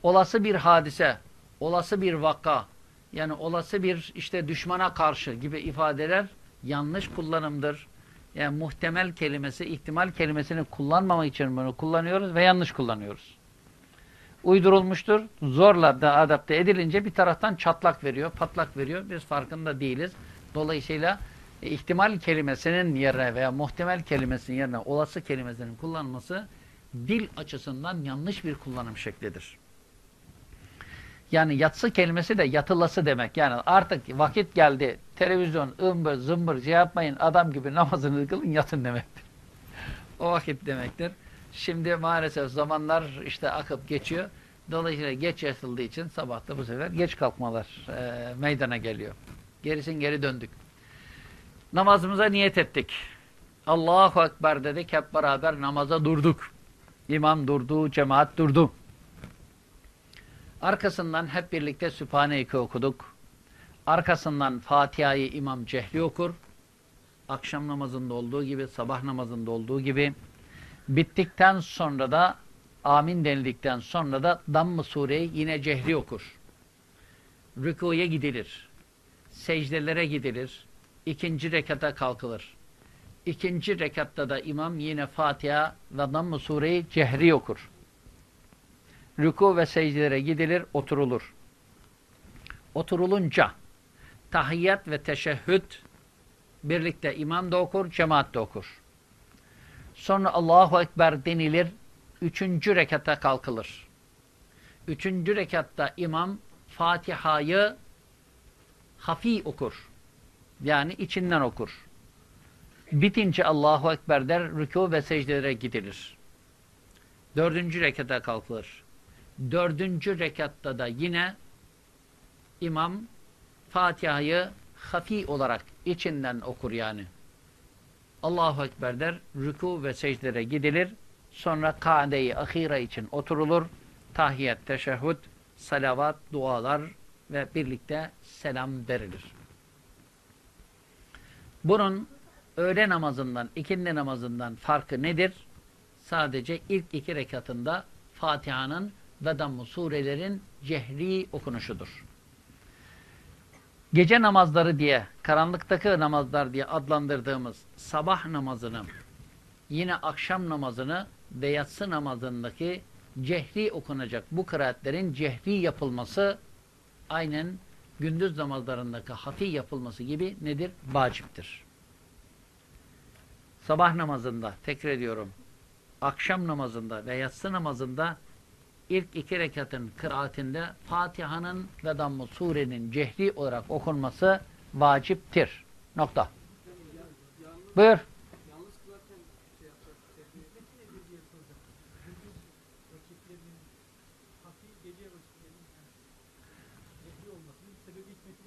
Olası bir hadise, olası bir vaka, yani olası bir işte düşmana karşı gibi ifadeler yanlış kullanımdır. Yani muhtemel kelimesi, ihtimal kelimesini kullanmamak için bunu kullanıyoruz ve yanlış kullanıyoruz. Uydurulmuştur. Zorla da adapte edilince bir taraftan çatlak veriyor, patlak veriyor. Biz farkında değiliz. Dolayısıyla e, ihtimal kelimesinin yerine veya muhtemel kelimesinin yerine olası kelimesinin kullanılması dil açısından yanlış bir kullanım şeklidir. Yani yatsı kelimesi de yatılası demek. Yani artık vakit geldi. Televizyon, ımbır, zımbır şey yapmayın. Adam gibi namazını kılın yatın demektir. o vakit demektir. Şimdi maalesef zamanlar işte akıp geçiyor. Dolayısıyla geç yatıldığı için sabahta bu sefer geç kalkmalar e, meydana geliyor. Gerisin geri döndük. Namazımıza niyet ettik. Allahu Ekber dedik. Hep beraber namaza durduk. İmam durdu, cemaat durdu. Arkasından hep birlikte Sübhane-i okuduk. Arkasından Fatiha'yı imam cehli okur. Akşam namazında olduğu gibi, sabah namazında olduğu gibi. Bittikten sonra da amin denildikten sonra da Damm-ı Sure'yi yine cehri okur. Rükuya gidilir. Secdelere gidilir. İkinci rekata kalkılır. İkinci rekatta da imam yine Fatiha ve Damm-ı Sure'yi cehri okur. Rüku ve secdelere gidilir, oturulur. Oturulunca tahiyyat ve teşehhüd birlikte imam da okur, cemaat de okur. Sonra Allahu Ekber denilir, üçüncü rekata kalkılır. Üçüncü rekatta imam Fatiha'yı hafi okur. Yani içinden okur. Bitince Allahu Ekber der, rükû ve secdelere gidilir. Dördüncü rekata kalkılır. Dördüncü rekatta da yine imam Fatiha'yı hafi olarak içinden okur yani. Allahu Ekber der, rükû ve secdelere gidilir. Sonra kade-i için oturulur. Tahiyyat, teşehhüd, salavat, dualar ve birlikte selam verilir. Bunun öğle namazından, ikindi namazından farkı nedir? Sadece ilk iki rekatında Fatiha'nın ve Dammu surelerin cehri okunuşudur. Gece namazları diye, karanlıktaki namazlar diye adlandırdığımız sabah namazını, yine akşam namazını ve yatsı namazındaki cehri okunacak bu kıraatlerin cehri yapılması aynen gündüz namazlarındaki hafi yapılması gibi nedir? Vaciptir. Sabah namazında, tekrar ediyorum, akşam namazında ve yatsı namazında ilk iki rekatın kıraatinde Fatiha'nın ve Dammu surenin cehri olarak okunması vaciptir. Nokta. Buyur. Yalnız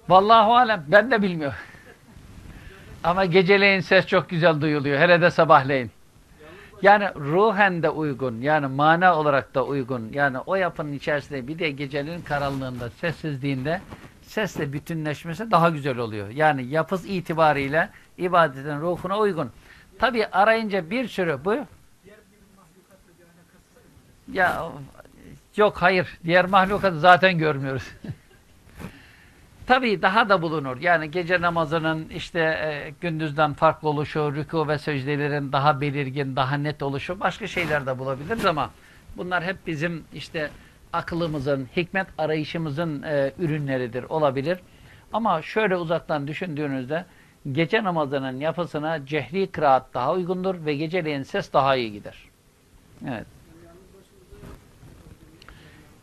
şey alem ben de bilmiyorum. Ama geceleyin ses çok güzel duyuluyor. Hele de sabahleyin. Yani ruhen de uygun. Yani mana olarak da uygun. Yani o yapının içerisinde bir de gecenin karanlığında, sessizliğinde sesle bütünleşmesi daha güzel oluyor. Yani yapız itibariyle ibadetin ruhuna uygun. Tabi arayınca bir sürü bu ya yok hayır. Diğer mahlukatı zaten görmüyoruz. Tabii daha da bulunur. Yani gece namazının işte e, gündüzden farklı oluşu, rükû ve secdelerin daha belirgin, daha net oluşu başka şeyler de bulabiliriz ama bunlar hep bizim işte akılımızın, hikmet arayışımızın e, ürünleridir, olabilir. Ama şöyle uzaktan düşündüğünüzde gece namazının yapısına cehri kıraat daha uygundur ve geceleyin ses daha iyi gider. Evet.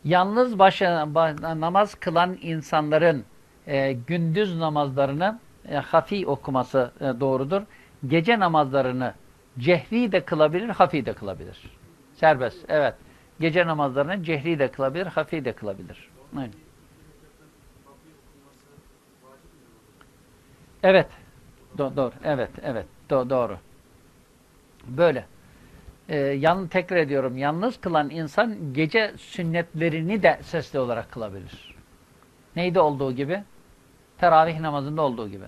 Yalnız başına ba- namaz kılan insanların e, gündüz namazlarını e, hafi okuması e, doğrudur. Gece namazlarını cehri de kılabilir, hafi de kılabilir. Serbest, evet. Gece namazlarını cehri de kılabilir, hafi de kılabilir. Evet. Evet. Do doğru. Evet, evet. Do doğru. Böyle. Ee, yan tekrar ediyorum. Yalnız kılan insan gece sünnetlerini de sesli olarak kılabilir. Neydi olduğu gibi? Teravih namazında olduğu gibi.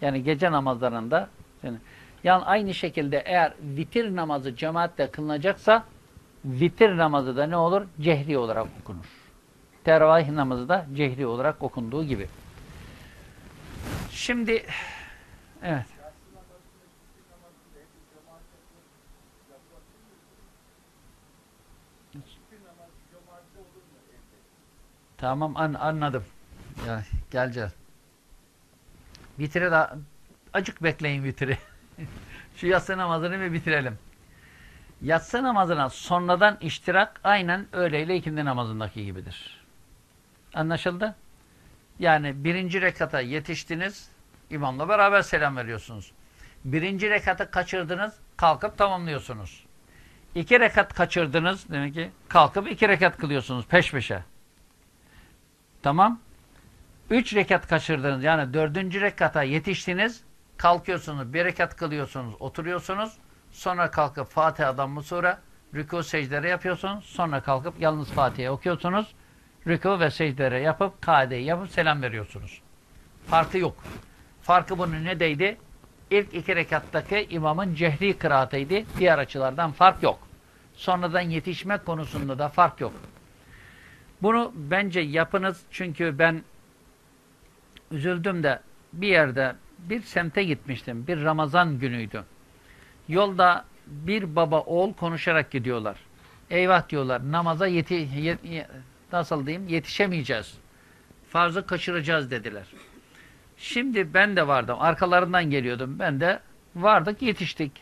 Yani gece namazlarında yani, yani aynı şekilde eğer vitir namazı cemaatle kılınacaksa vitir namazı da ne olur? Cehri olarak okunur. Teravih namazı da cehri olarak okunduğu gibi. Şimdi evet. Tamam an anladım. Ya geleceğiz. Vitire de acık bekleyin vitiri. Şu yatsı namazını bir bitirelim. Yatsı namazına sonradan iştirak aynen öğleyle ikindi namazındaki gibidir. Anlaşıldı? Yani birinci rekata yetiştiniz, imamla beraber selam veriyorsunuz. Birinci rekatı kaçırdınız, kalkıp tamamlıyorsunuz. İki rekat kaçırdınız, demek ki kalkıp iki rekat kılıyorsunuz peş peşe. Tamam. Üç rekat kaçırdınız, yani dördüncü rekata yetiştiniz, kalkıyorsunuz, bir rekat kılıyorsunuz, oturuyorsunuz. Sonra kalkıp Fatiha'dan mı sonra rükû secdeleri yapıyorsunuz. Sonra kalkıp yalnız Fatiha okuyorsunuz. Rükû ve secdeleri yapıp kaideyi yapıp selam veriyorsunuz. Farkı yok. Farkı bunun nedeydi? İlk iki rekattaki imamın cehri kıraatıydı. Diğer açılardan fark yok. Sonradan yetişme konusunda da fark yok. Bunu bence yapınız çünkü ben üzüldüm de bir yerde bir semte gitmiştim. Bir Ramazan günüydü. Yolda bir baba oğul konuşarak gidiyorlar. Eyvah diyorlar namaza yeti, yet, nasıl diyeyim yetişemeyeceğiz. Farzı kaçıracağız dediler. Şimdi ben de vardım. Arkalarından geliyordum. Ben de vardık yetiştik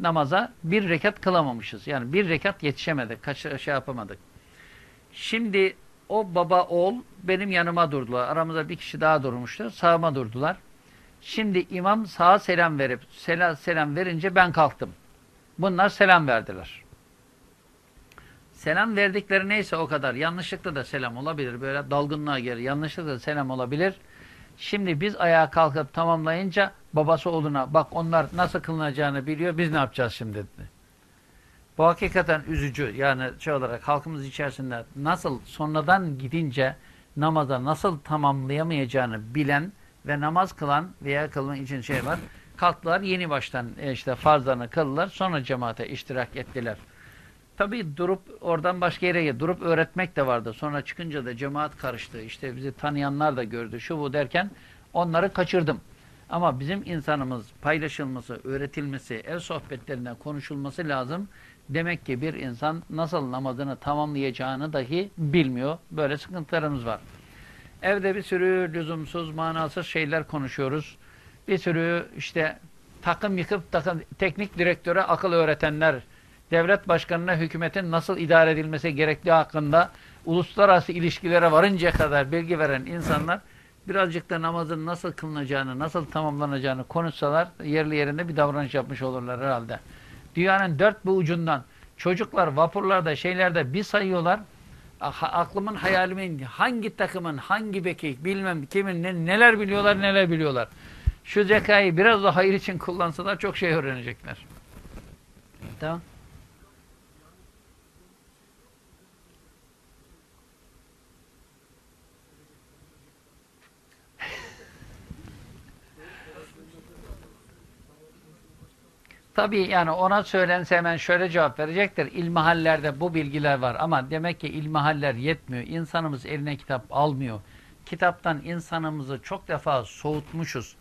namaza. Bir rekat kılamamışız. Yani bir rekat yetişemedik. Kaç şey yapamadık. Şimdi o baba oğul benim yanıma durdular. Aramızda bir kişi daha durmuştu. Sağıma durdular. Şimdi imam sağa selam verip selam, selam verince ben kalktım. Bunlar selam verdiler. Selam verdikleri neyse o kadar. Yanlışlıkla da selam olabilir. Böyle dalgınlığa gelir. Yanlışlıkla da selam olabilir. Şimdi biz ayağa kalkıp tamamlayınca babası oğluna bak onlar nasıl kılınacağını biliyor. Biz ne yapacağız şimdi dedi. Bu hakikaten üzücü. Yani şey olarak halkımız içerisinde nasıl sonradan gidince namaza nasıl tamamlayamayacağını bilen ve namaz kılan veya kılma için şey var. Kalktılar yeni baştan e, işte farzlarını kıldılar. Sonra cemaate iştirak ettiler. Tabii durup oradan başka yere durup öğretmek de vardı. Sonra çıkınca da cemaat karıştı. İşte bizi tanıyanlar da gördü. Şu bu derken onları kaçırdım. Ama bizim insanımız paylaşılması, öğretilmesi, ev sohbetlerinden konuşulması lazım. Demek ki bir insan nasıl namazını tamamlayacağını dahi bilmiyor. Böyle sıkıntılarımız var. Evde bir sürü lüzumsuz, manasız şeyler konuşuyoruz. Bir sürü işte takım yıkıp takım, teknik direktöre akıl öğretenler, devlet başkanına hükümetin nasıl idare edilmesi gerektiği hakkında uluslararası ilişkilere varıncaya kadar bilgi veren insanlar birazcık da namazın nasıl kılınacağını, nasıl tamamlanacağını konuşsalar yerli yerinde bir davranış yapmış olurlar herhalde. Dünyanın dört bu ucundan çocuklar vapurlarda şeylerde bir sayıyorlar. Aklımın hayalimin hangi takımın hangi beki bilmem kimin ne, neler biliyorlar neler biliyorlar. Şu zekayı biraz da hayır için kullansalar çok şey öğrenecekler. Tamam. Tabii yani ona söylense hemen şöyle cevap verecektir. İlmihallerde bu bilgiler var ama demek ki ilmihaller yetmiyor. İnsanımız eline kitap almıyor. Kitaptan insanımızı çok defa soğutmuşuz.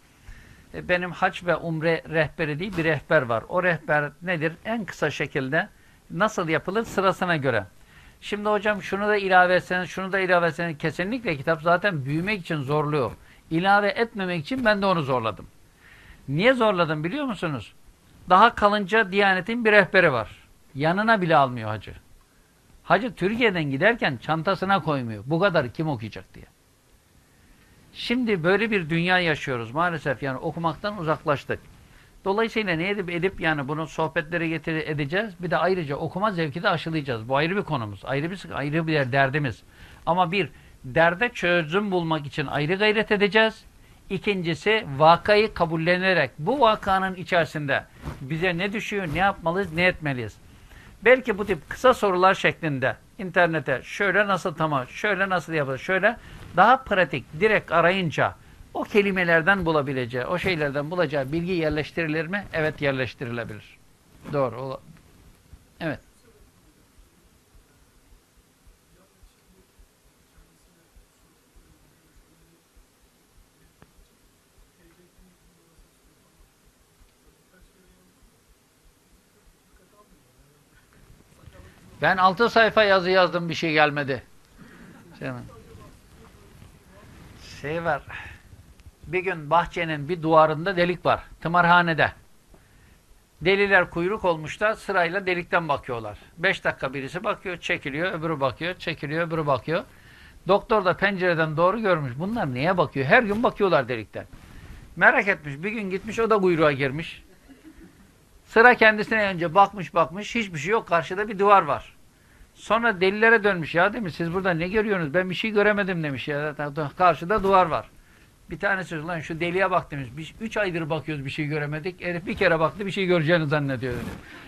E, Benim hac ve umre rehberi diye bir rehber var. O rehber nedir? En kısa şekilde nasıl yapılır sırasına göre. Şimdi hocam şunu da ilave etseniz, şunu da ilave etseniz kesinlikle kitap zaten büyümek için zorluyor. İlave etmemek için ben de onu zorladım. Niye zorladım biliyor musunuz? Daha kalınca Diyanet'in bir rehberi var. Yanına bile almıyor hacı. Hacı Türkiye'den giderken çantasına koymuyor. Bu kadar kim okuyacak diye. Şimdi böyle bir dünya yaşıyoruz maalesef yani okumaktan uzaklaştık. Dolayısıyla ne edip edip yani bunu sohbetlere getir edeceğiz. Bir de ayrıca okuma zevki de aşılayacağız. Bu ayrı bir konumuz. Ayrı bir ayrı bir derdimiz. Ama bir derde çözüm bulmak için ayrı gayret edeceğiz. İkincisi vakayı kabullenerek bu vakanın içerisinde bize ne düşüyor, ne yapmalıyız, ne etmeliyiz. Belki bu tip kısa sorular şeklinde internete şöyle nasıl tamam, şöyle nasıl yapılır, şöyle daha pratik, direkt arayınca o kelimelerden bulabileceği, o şeylerden bulacağı bilgi yerleştirilir mi? Evet yerleştirilebilir. Doğru. Evet. Ben altı sayfa yazı yazdım bir şey gelmedi. Canım. Şey var. Bir gün bahçenin bir duvarında delik var. Tımarhanede. Deliler kuyruk olmuşlar sırayla delikten bakıyorlar. Beş dakika birisi bakıyor, çekiliyor, öbürü bakıyor, çekiliyor, öbürü bakıyor. Doktor da pencereden doğru görmüş. Bunlar niye bakıyor? Her gün bakıyorlar delikten. Merak etmiş. Bir gün gitmiş o da kuyruğa girmiş. Sıra kendisine önce bakmış bakmış. Hiçbir şey yok. Karşıda bir duvar var. Sonra delilere dönmüş. Ya demiş siz burada ne görüyorsunuz? Ben bir şey göremedim demiş. ya Karşıda duvar var. Bir tanesi lan şu deliğe bak demiş. Biz üç aydır bakıyoruz bir şey göremedik. Herif bir kere baktı bir şey göreceğini zannediyor. dedi.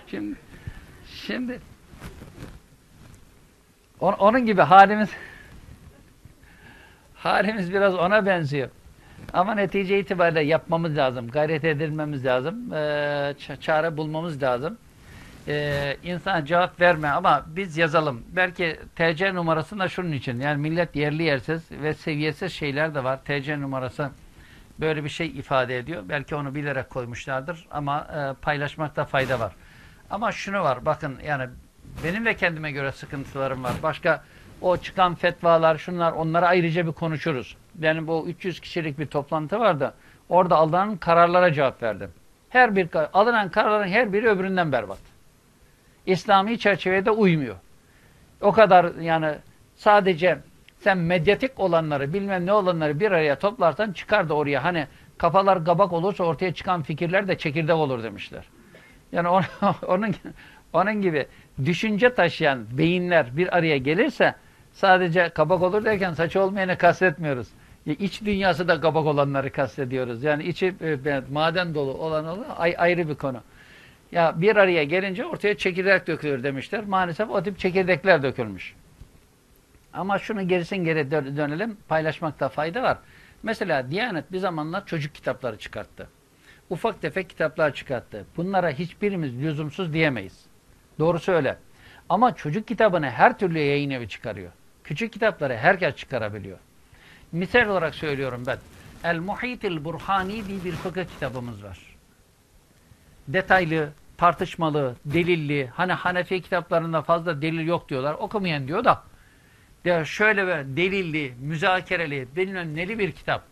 Şimdi şimdi on- onun gibi halimiz halimiz biraz ona benziyor. Ama netice itibariyle yapmamız lazım. Gayret edilmemiz lazım. Ça- çare bulmamız lazım. Ee, insan cevap verme ama biz yazalım. Belki TC numarası da şunun için. Yani millet yerli yersiz ve seviyesiz şeyler de var. TC numarası böyle bir şey ifade ediyor. Belki onu bilerek koymuşlardır ama e, paylaşmakta fayda var. Ama şunu var bakın yani benim de kendime göre sıkıntılarım var. Başka o çıkan fetvalar şunlar onları ayrıca bir konuşuruz. Benim bu 300 kişilik bir toplantı vardı. Orada alınan kararlara cevap verdim. Her bir alınan kararların her biri öbüründen berbat. İslami çerçevede uymuyor. O kadar yani sadece sen medyatik olanları bilmem ne olanları bir araya toplarsan çıkar da oraya hani kafalar kabak olursa ortaya çıkan fikirler de çekirdek olur demişler. Yani on- onun onun gibi düşünce taşıyan beyinler bir araya gelirse sadece kabak olur derken saçı olmayanı kastetmiyoruz. İç dünyası da kabak olanları kastediyoruz. Yani içi e, maden dolu olan olan ay- ayrı bir konu. Ya bir araya gelince ortaya çekirdek dökülür demişler. Maalesef o tip çekirdekler dökülmüş. Ama şunu gerisin geri dö- dönelim. Paylaşmakta fayda var. Mesela Diyanet bir zamanlar çocuk kitapları çıkarttı. ufak tefek kitaplar çıkarttı. Bunlara hiçbirimiz lüzumsuz diyemeyiz. Doğrusu öyle. Ama çocuk kitabını her türlü yayın evi çıkarıyor. Küçük kitapları herkes çıkarabiliyor. Misal olarak söylüyorum ben. El Muhitil Burhani diye bir fıkıh kitabımız var. Detaylı, tartışmalı, delilli. Hani Hanefi kitaplarında fazla delil yok diyorlar. Okumayan diyor da. De şöyle ve delilli, müzakereli, bilmem neli bir kitap.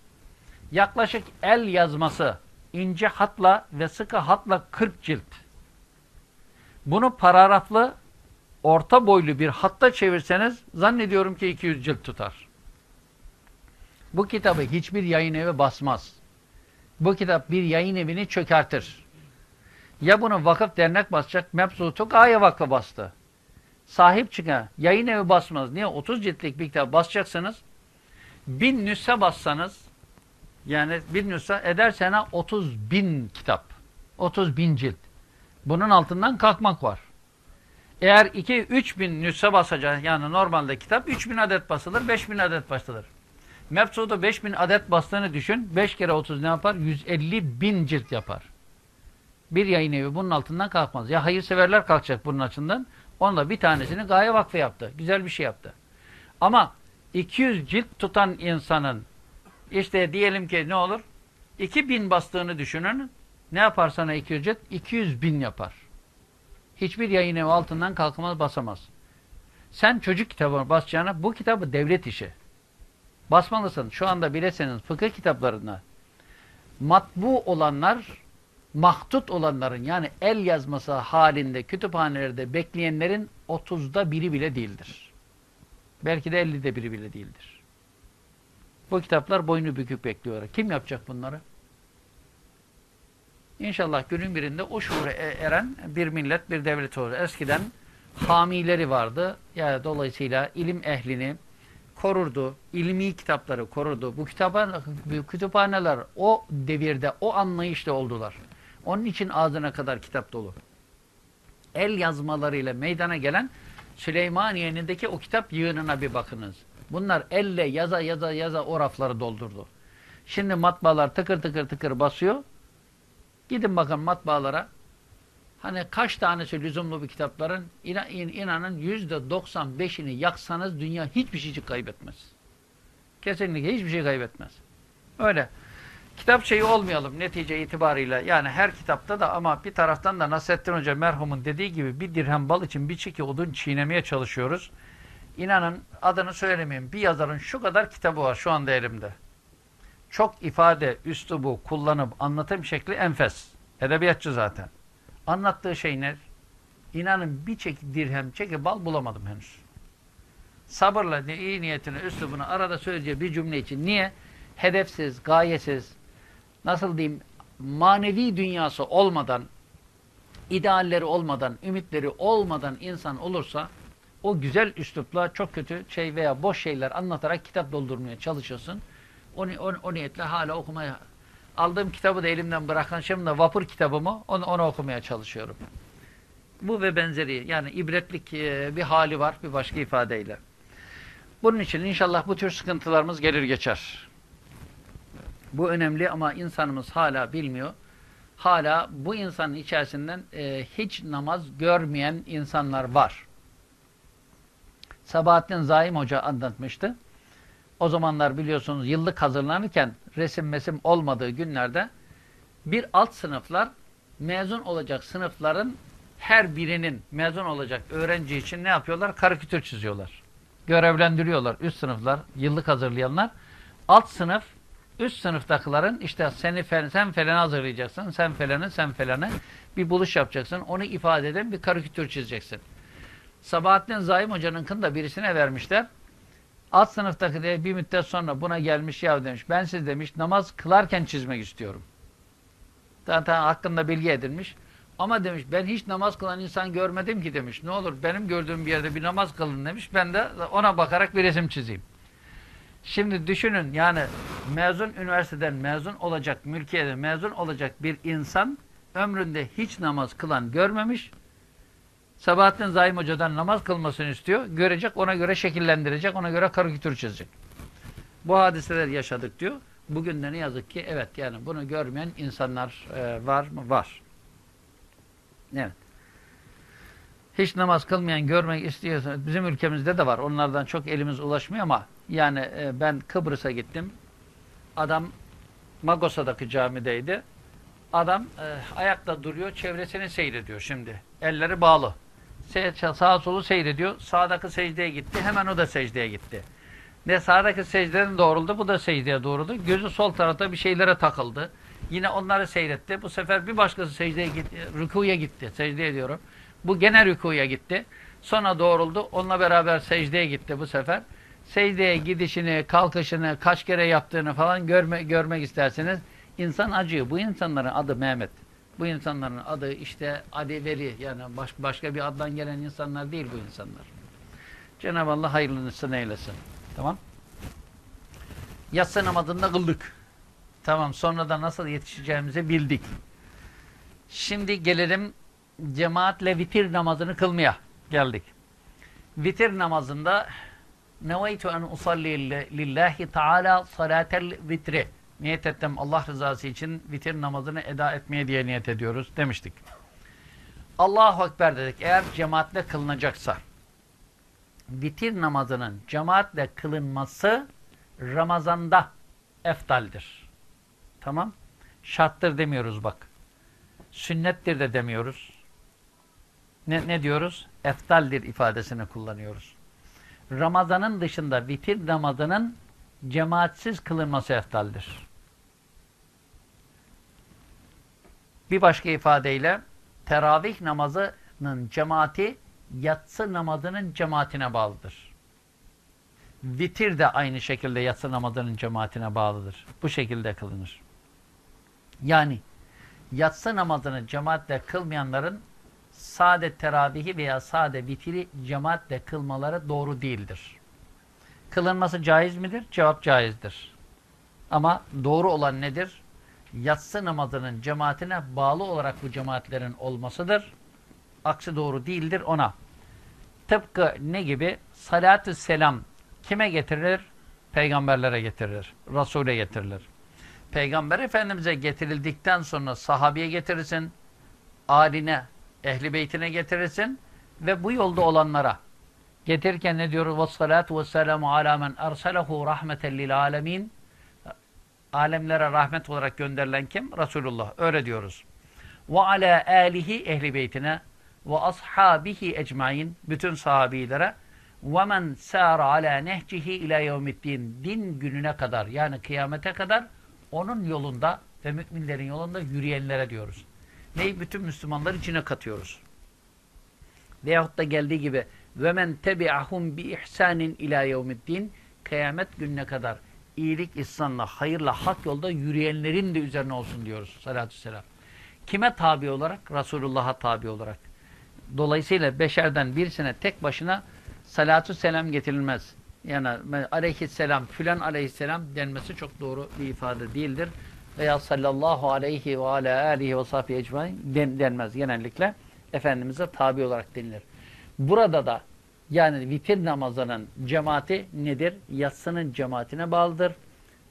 Yaklaşık el yazması, ince hatla ve sıkı hatla 40 cilt. Bunu paragraflı, orta boylu bir hatta çevirseniz zannediyorum ki 200 cilt tutar. Bu kitabı hiçbir yayın evi basmaz. Bu kitap bir yayın evini çökertir. Ya bunu vakıf dernek basacak, Mebsutu Gaye Vakfı bastı. Sahip çıkan yayın evi basmaz. Niye? 30 ciltlik bir kitap basacaksınız. Bin nüshe bassanız, yani bir nüshe eder sene 30 bin kitap. 30 bin cilt. Bunun altından kalkmak var. Eğer 2-3 bin nüshe basacak, yani normalde kitap 3 bin adet basılır, 5 bin adet basılır. Mebsu'da 5 bin adet bastığını düşün. 5 kere 30 ne yapar? 150 bin cilt yapar. Bir yayın evi bunun altından kalkmaz. Ya hayırseverler kalkacak bunun açından. Onda bir tanesini Gaye Vakfı yaptı. Güzel bir şey yaptı. Ama 200 cilt tutan insanın işte diyelim ki ne olur? 2000 bastığını düşünün. Ne yapar sana 200 cilt? 200 bin yapar. Hiçbir yayın evi altından kalkmaz basamaz. Sen çocuk kitabını basacağına bu kitabı devlet işi. Basmalısın. Şu anda bileseniz fıkıh kitaplarında matbu olanlar mahtut olanların yani el yazması halinde kütüphanelerde bekleyenlerin 30'da biri bile değildir. Belki de 50'de biri bile değildir. Bu kitaplar boynu bükük bekliyor. Kim yapacak bunları? İnşallah günün birinde o şuura e- eren bir millet, bir devlet olur. Eskiden hamileri vardı. Yani dolayısıyla ilim ehlini korurdu. ilmi kitapları korurdu. Bu, kitaba, kütüphaneler o devirde, o anlayışla oldular. Onun için ağzına kadar kitap dolu. El yazmalarıyla meydana gelen Süleymaniye'nindeki o kitap yığınına bir bakınız. Bunlar elle yaza yaza yaza o rafları doldurdu. Şimdi matbaalar tıkır tıkır tıkır basıyor. Gidin bakın matbaalara. Hani kaç tanesi lüzumlu bir kitapların inan, inanın yüzde 95'ini yaksanız dünya hiçbir şey kaybetmez. Kesinlikle hiçbir şey kaybetmez. Öyle. Kitap şeyi olmayalım netice itibarıyla. Yani her kitapta da ama bir taraftan da Nasrettin Hoca merhumun dediği gibi bir dirhem bal için bir çiki odun çiğnemeye çalışıyoruz. İnanın adını söylemeyeyim. Bir yazarın şu kadar kitabı var şu anda elimde. Çok ifade, üslubu, kullanıp anlatım şekli enfes. Edebiyatçı zaten. Anlattığı şey ne? İnanın bir çeki dirhem, çeki bal bulamadım henüz. Sabırla, iyi niyetini, üslubunu arada söyleyeceği bir cümle için. Niye? Hedefsiz, gayesiz, nasıl diyeyim, manevi dünyası olmadan, idealleri olmadan, ümitleri olmadan insan olursa, o güzel üslupla çok kötü şey veya boş şeyler anlatarak kitap doldurmaya çalışıyorsun. O, o, o niyetle hala okumaya aldığım kitabı da elimden bırakan şimdi de vapur kitabımı onu, onu okumaya çalışıyorum. Bu ve benzeri yani ibretlik e, bir hali var bir başka ifadeyle. Bunun için inşallah bu tür sıkıntılarımız gelir geçer. Bu önemli ama insanımız hala bilmiyor. Hala bu insanın içerisinden e, hiç namaz görmeyen insanlar var. Sabahattin Zaim Hoca anlatmıştı. O zamanlar biliyorsunuz yıllık hazırlanırken resim mesim olmadığı günlerde bir alt sınıflar mezun olacak sınıfların her birinin mezun olacak öğrenci için ne yapıyorlar? Karikatür çiziyorlar. Görevlendiriyorlar üst sınıflar, yıllık hazırlayanlar. Alt sınıf, üst sınıftakilerin işte seni sen falan hazırlayacaksın, sen falanı, sen falanı bir buluş yapacaksın. Onu ifade eden bir karikatür çizeceksin. Sabahattin Zaim Hoca'nın da birisine vermişler. Alt sınıftaki de bir müddet sonra buna gelmiş ya demiş. Ben siz demiş namaz kılarken çizmek istiyorum. Zaten hakkında bilgi edilmiş. Ama demiş ben hiç namaz kılan insan görmedim ki demiş. Ne olur benim gördüğüm bir yerde bir namaz kılın demiş. Ben de ona bakarak bir resim çizeyim. Şimdi düşünün yani mezun üniversiteden mezun olacak, mülkiyede mezun olacak bir insan ömründe hiç namaz kılan görmemiş. Sabahattin Zaim Hoca'dan namaz kılmasını istiyor. Görecek, ona göre şekillendirecek, ona göre karikatür çizecek. Bu hadiseler yaşadık diyor. Bugün de ne yazık ki evet yani bunu görmeyen insanlar e, var mı? Var. Evet. Hiç namaz kılmayan görmek istiyorsa bizim ülkemizde de var. Onlardan çok elimiz ulaşmıyor ama yani e, ben Kıbrıs'a gittim. Adam Magosa'daki camideydi. Adam e, ayakta duruyor, çevresini seyrediyor şimdi. Elleri bağlı. Sağa solu seyrediyor. Sağdaki secdeye gitti. Hemen o da secdeye gitti. Ne sağdaki secdeden doğruldu, bu da secdeye doğruldu. Gözü sol tarafta bir şeylere takıldı. Yine onları seyretti. Bu sefer bir başkası secdeye gitti, rükuya gitti. Secdeye diyorum. Bu gene rükuya gitti. Sonra doğruldu. Onunla beraber secdeye gitti bu sefer. Secdeye gidişini, kalkışını, kaç kere yaptığını falan görme, görmek isterseniz insan acıyor. Bu insanların adı Mehmet. Bu insanların adı işte Ali Veli yani baş, başka bir addan gelen insanlar değil bu insanlar. Cenab-ı Allah hayırlısını eylesin. Tamam. Yatsı namazında kıldık. Tamam sonra da nasıl yetişeceğimizi bildik. Şimdi gelelim cemaatle vitir namazını kılmaya geldik. Vitir namazında neveytu en usalli lillahi teala salatel vitri niyet ettim Allah rızası için vitir namazını eda etmeye diye niyet ediyoruz demiştik. Allahu Ekber dedik. Eğer cemaatle kılınacaksa vitir namazının cemaatle kılınması Ramazan'da eftaldir. Tamam? Şarttır demiyoruz bak. Sünnettir de demiyoruz. Ne, ne diyoruz? Eftaldir ifadesini kullanıyoruz. Ramazanın dışında vitir namazının cemaatsiz kılınması eftaldir. Bir başka ifadeyle teravih namazının cemaati yatsı namazının cemaatine bağlıdır. Vitir de aynı şekilde yatsı namazının cemaatine bağlıdır. Bu şekilde kılınır. Yani yatsı namazını cemaatle kılmayanların sade teravihi veya sade vitiri cemaatle kılmaları doğru değildir. Kılınması caiz midir? Cevap caizdir. Ama doğru olan nedir? yatsı namazının cemaatine bağlı olarak bu cemaatlerin olmasıdır. Aksi doğru değildir ona. Tıpkı ne gibi? Salatü selam kime getirilir? Peygamberlere getirilir. Resul'e getirilir. Peygamber Efendimiz'e getirildikten sonra sahabeye getirirsin. Aline, ehli beytine getirirsin. Ve bu yolda olanlara getirirken ne diyoruz? Vessalatu vesselamu ala men erselahu rahmeten lil alemin Alemlere rahmet olarak gönderilen kim? Resulullah. Öyle diyoruz. Ve ala alihi ehli beytine ve ashabihi ecmain bütün sahabilere ve men sâra alâ nehcihi ilâ yevmiddin din gününe kadar yani kıyamete kadar onun yolunda ve müminlerin yolunda yürüyenlere diyoruz. Neyi? Bütün Müslümanları içine katıyoruz. Veyahut da geldiği gibi ve men tebi'ahum bi ihsanin ilâ yevmiddin kıyamet gününe kadar iyilik, ihsanla, hayırla, hak yolda yürüyenlerin de üzerine olsun diyoruz. Salatü selam. Kime tabi olarak? Resulullah'a tabi olarak. Dolayısıyla beşerden birisine tek başına salatü selam getirilmez. Yani aleyhisselam, filan aleyhisselam denmesi çok doğru bir ifade değildir. Veya sallallahu aleyhi ve ala alihi ve sahbihi ecmain den, denmez genellikle. Efendimiz'e tabi olarak denilir. Burada da yani vitir namazının cemaati nedir? Yatsının cemaatine bağlıdır.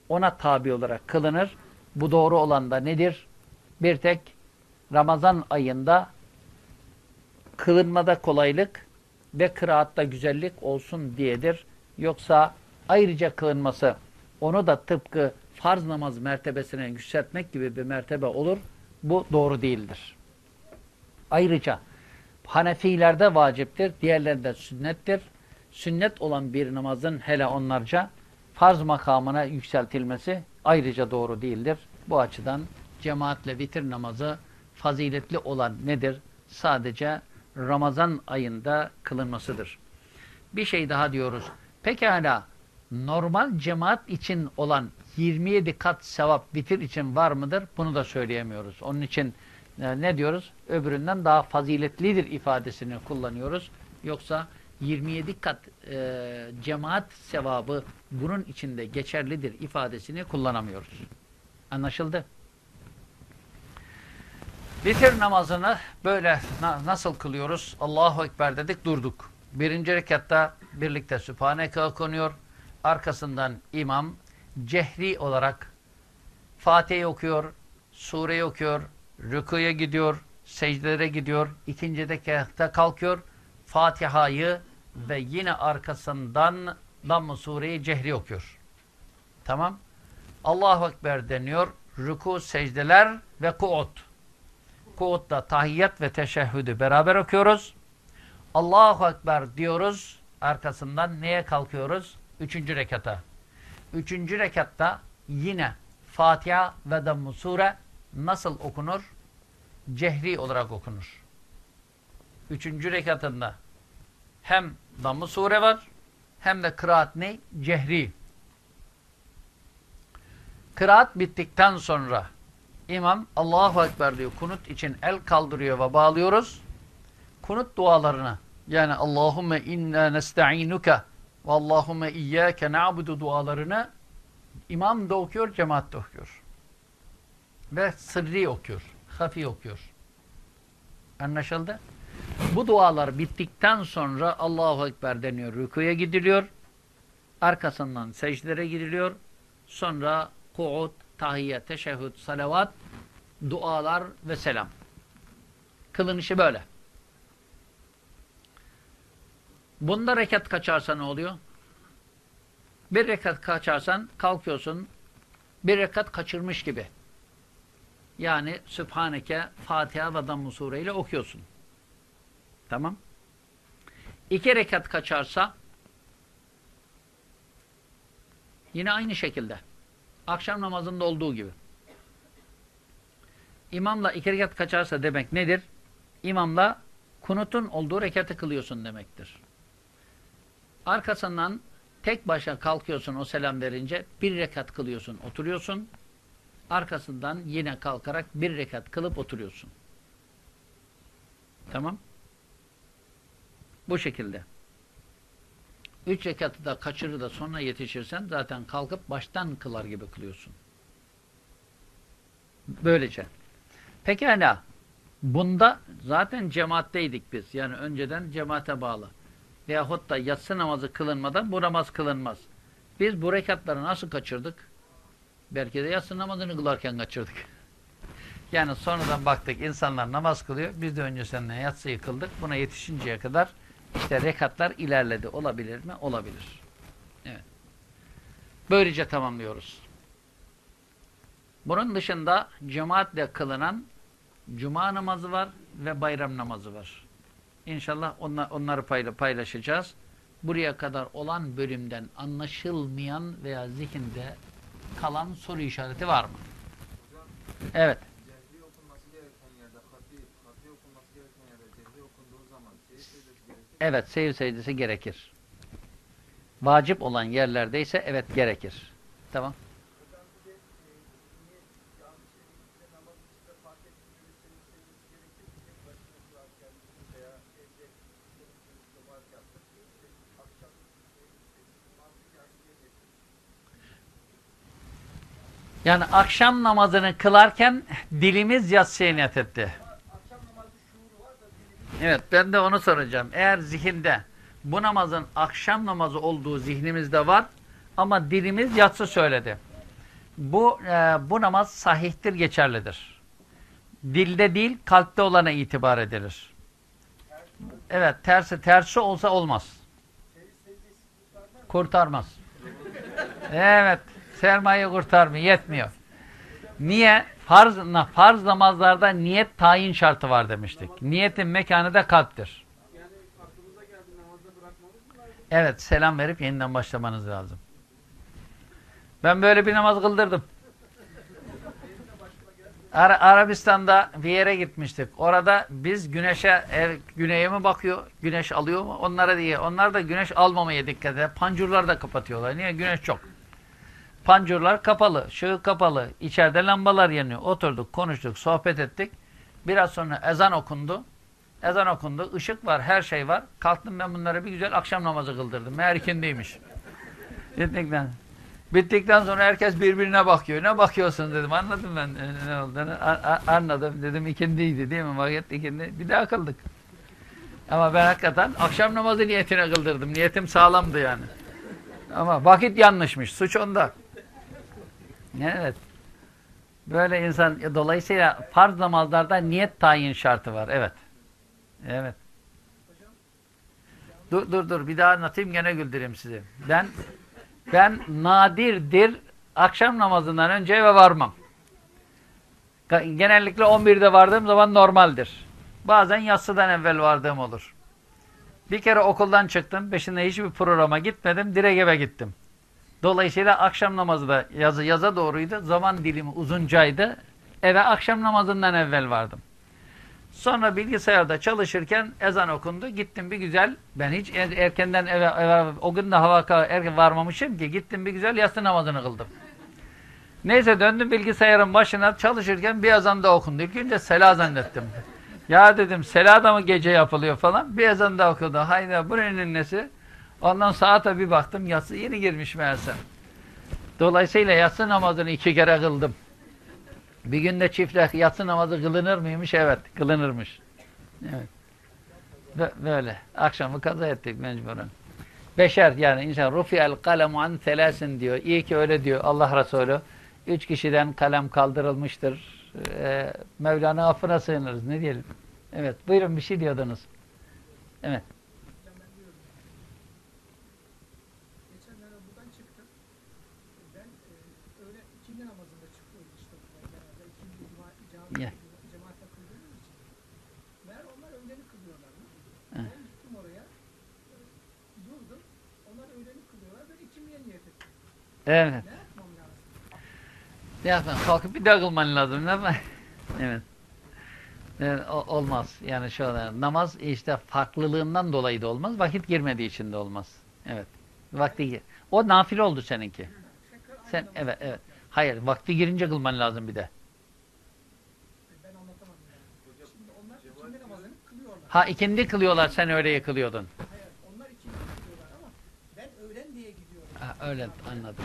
Ona tabi olarak kılınır. Bu doğru olan da nedir? Bir tek Ramazan ayında kılınmada kolaylık ve kıraatta güzellik olsun diyedir. Yoksa ayrıca kılınması onu da tıpkı farz namaz mertebesine yükseltmek gibi bir mertebe olur. Bu doğru değildir. Ayrıca Hanefilerde vaciptir, diğerlerinde sünnettir. Sünnet olan bir namazın hele onlarca farz makamına yükseltilmesi ayrıca doğru değildir. Bu açıdan cemaatle vitir namazı faziletli olan nedir? Sadece Ramazan ayında kılınmasıdır. Bir şey daha diyoruz. Pekala normal cemaat için olan 27 kat sevap vitir için var mıdır? Bunu da söyleyemiyoruz. Onun için ne diyoruz? Öbüründen daha faziletlidir ifadesini kullanıyoruz. Yoksa 27 kat e, cemaat sevabı bunun içinde geçerlidir ifadesini kullanamıyoruz. Anlaşıldı? Vitir namazını böyle na nasıl kılıyoruz? Allahu Ekber dedik durduk. Birinci rekatta birlikte Sübhaneke okunuyor. Arkasından imam cehri olarak Fatiha'yı okuyor, sureyi okuyor, rükuya gidiyor, secdelere gidiyor, ikinci rekatta kalkıyor, Fatiha'yı ve yine arkasından Damm-ı Sureyi cehri okuyor. Tamam. Allahu Ekber deniyor. Ruku, secdeler ve kuut. Kuut'ta tahiyyat ve teşehhüdü beraber okuyoruz. Allahu Ekber diyoruz. Arkasından neye kalkıyoruz? Üçüncü rekata. Üçüncü rekatta yine Fatiha ve Damm-ı Sure nasıl okunur? Cehri olarak okunur. Üçüncü rekatında hem Damm-ı Sure var hem de kıraat ne? Cehri. Kıraat bittikten sonra imam Allahu Ekber diyor. Kunut için el kaldırıyor ve bağlıyoruz. Kunut dualarını yani Allahümme inna nesta'inuke ve Allahümme iyyâke na'budu dualarını imam da okuyor, cemaat de okuyor. Ve sırrı okuyor, hafi okuyor. Anlaşıldı? Bu dualar bittikten sonra Allahu Ekber deniyor. Rükuya gidiliyor. Arkasından secdelere giriliyor. Sonra ku'ud, tahiyyat, teşehhüd, salavat, dualar ve selam. Kılınışı böyle. Bunda rekat kaçarsa ne oluyor? Bir rekat kaçarsan kalkıyorsun. Bir rekat kaçırmış gibi. Yani Sübhaneke, Fatiha ve Damm-ı Sure ile okuyorsun. Tamam. İki rekat kaçarsa yine aynı şekilde. Akşam namazında olduğu gibi. İmamla iki rekat kaçarsa demek nedir? İmamla kunutun olduğu rekatı kılıyorsun demektir. Arkasından tek başa kalkıyorsun o selam verince bir rekat kılıyorsun, oturuyorsun. Arkasından yine kalkarak bir rekat kılıp oturuyorsun. Tamam. Bu şekilde. Üç rekatı da kaçırır da sonra yetişirsen zaten kalkıp baştan kılar gibi kılıyorsun. Böylece. Pekala. Bunda zaten cemaatteydik biz. Yani önceden cemaate bağlı. Veyahut da yatsı namazı kılınmadan bu namaz kılınmaz. Biz bu rekatları nasıl kaçırdık? Belki de yatsı namazını kılarken kaçırdık. Yani sonradan baktık insanlar namaz kılıyor. Biz de öncesinden yatsıyı kıldık. Buna yetişinceye kadar işte rekatlar ilerledi. Olabilir mi? Olabilir. Evet. Böylece tamamlıyoruz. Bunun dışında cemaatle kılınan cuma namazı var ve bayram namazı var. İnşallah onlar, onları paylaşacağız. Buraya kadar olan bölümden anlaşılmayan veya zihinde kalan soru işareti var mı? Evet. Cehri okunması gereken yerde hafi, hafi okunması gereken yerde cehri okunduğu zaman seyir secdesi gerekir. Evet, seyir secdesi gerekir. Vacip olan yerlerde ise evet gerekir. Tamam. Hocam bir de e, niye yanlış şekilde namaz içinde fark ettiğinde senin sevgisi gerekir mi? Tek başına kılarken veya evde namaz yaptık. İşte akşam mantık yazıya getir. Yani akşam namazını kılarken dilimiz yatsıya niyet etti. Evet ben de onu soracağım. Eğer zihinde bu namazın akşam namazı olduğu zihnimizde var ama dilimiz yatsı söyledi. Bu e, bu namaz sahihtir, geçerlidir. Dilde değil, kalpte olana itibar edilir. Evet, tersi tersi olsa olmaz. Kurtarmaz. Evet, sermaye kurtarmıyor, yetmiyor. Niye? Farz, farz namazlarda niyet tayin şartı var demiştik. Niyetin mekanı da kalptir. Evet, selam verip yeniden başlamanız lazım. Ben böyle bir namaz kıldırdım. Ara- Arabistan'da bir yere gitmiştik. Orada biz güneşe, ev, güneye mi bakıyor, güneş alıyor mu? Onlara diye. Onlar da güneş almamaya dikkat ediyor. Pancurları da kapatıyorlar. Niye? Güneş çok. Pancurlar kapalı, ışığı kapalı. İçeride lambalar yanıyor. Oturduk, konuştuk, sohbet ettik. Biraz sonra ezan okundu. Ezan okundu. ışık var, her şey var. Kalktım ben bunlara bir güzel akşam namazı kıldırdım. Meğer ikindiymiş. Bittikten, bittikten sonra herkes birbirine bakıyor. Ne bakıyorsun dedim. Anladım ben e, ne olduğunu. Anladım. Dedim ikindiydi değil mi? Vakit ikindi. Bir daha kıldık. Ama ben hakikaten akşam namazı niyetine kıldırdım. Niyetim sağlamdı yani. Ama vakit yanlışmış. Suç onda. Evet. Böyle insan dolayısıyla farz namazlarda niyet tayin şartı var. Evet. Evet. Dur dur dur bir daha anlatayım gene güldüreyim sizi. Ben ben nadirdir akşam namazından önce eve varmam. Genellikle 11'de vardığım zaman normaldir. Bazen yatsıdan evvel vardığım olur. Bir kere okuldan çıktım. Peşinde hiçbir programa gitmedim. Direkt eve gittim. Dolayısıyla akşam namazı da yazı yaza doğruydu. Zaman dilimi uzuncaydı. Eve akşam namazından evvel vardım. Sonra bilgisayarda çalışırken ezan okundu. Gittim bir güzel. Ben hiç er- erkenden eve, eve o gün de hava erken varmamışım ki. Gittim bir güzel yatsı namazını kıldım. Neyse döndüm bilgisayarın başına çalışırken bir ezan da okundu. İlk önce sela zannettim. Ya dedim sela da mı gece yapılıyor falan. Bir ezan da okudu. Hayda bu nesi? Ondan saate bir baktım yatsı yeni girmiş meğerse. Dolayısıyla yatsı namazını iki kere kıldım. Bir günde çiftle yatsı namazı kılınır mıymış? Evet, kılınırmış. Evet. Bö- Böyle. Akşamı kaza ettik mecburen. Beşer yani insan rufi'el kalemu an selasin diyor. İyi ki öyle diyor Allah Resulü. Üç kişiden kalem kaldırılmıştır. Ee, Mevlana affına sığınırız. Ne diyelim? Evet. Buyurun bir şey diyordunuz. Evet. Hocam ben diyorum. Geçenlerde buradan çıktım. Ben e, öğle ikindi namazında çıkıyoruz işte buradan beraber. İkindi cuma, cami, Ya. cemaatle kıldığımız için. Meğer onlar öğleni kılıyorlarmış. Heh. Ben gittim oraya. e, Durdum. Onlar öğleni kılıyorlar. Ben ikindiye niyet ettim. Evet. Ne yapmam lazım? Yapma. Kalkıp bir daha kılman lazım. Ne yapma? Evet. Evet, o- olmaz. Yani şöyle namaz işte farklılığından dolayı da olmaz. Vakit girmediği için de olmaz. Evet. Vakti O nafile oldu seninki. Sen evet evet. Hayır, vakti girince kılman lazım bir de. Ha ikindi kılıyorlar, sen öyle kılıyordun. Hayır, onlar ikindi kılıyorlar ama ben öğlen diye gidiyorum. Ha, öyle anladım.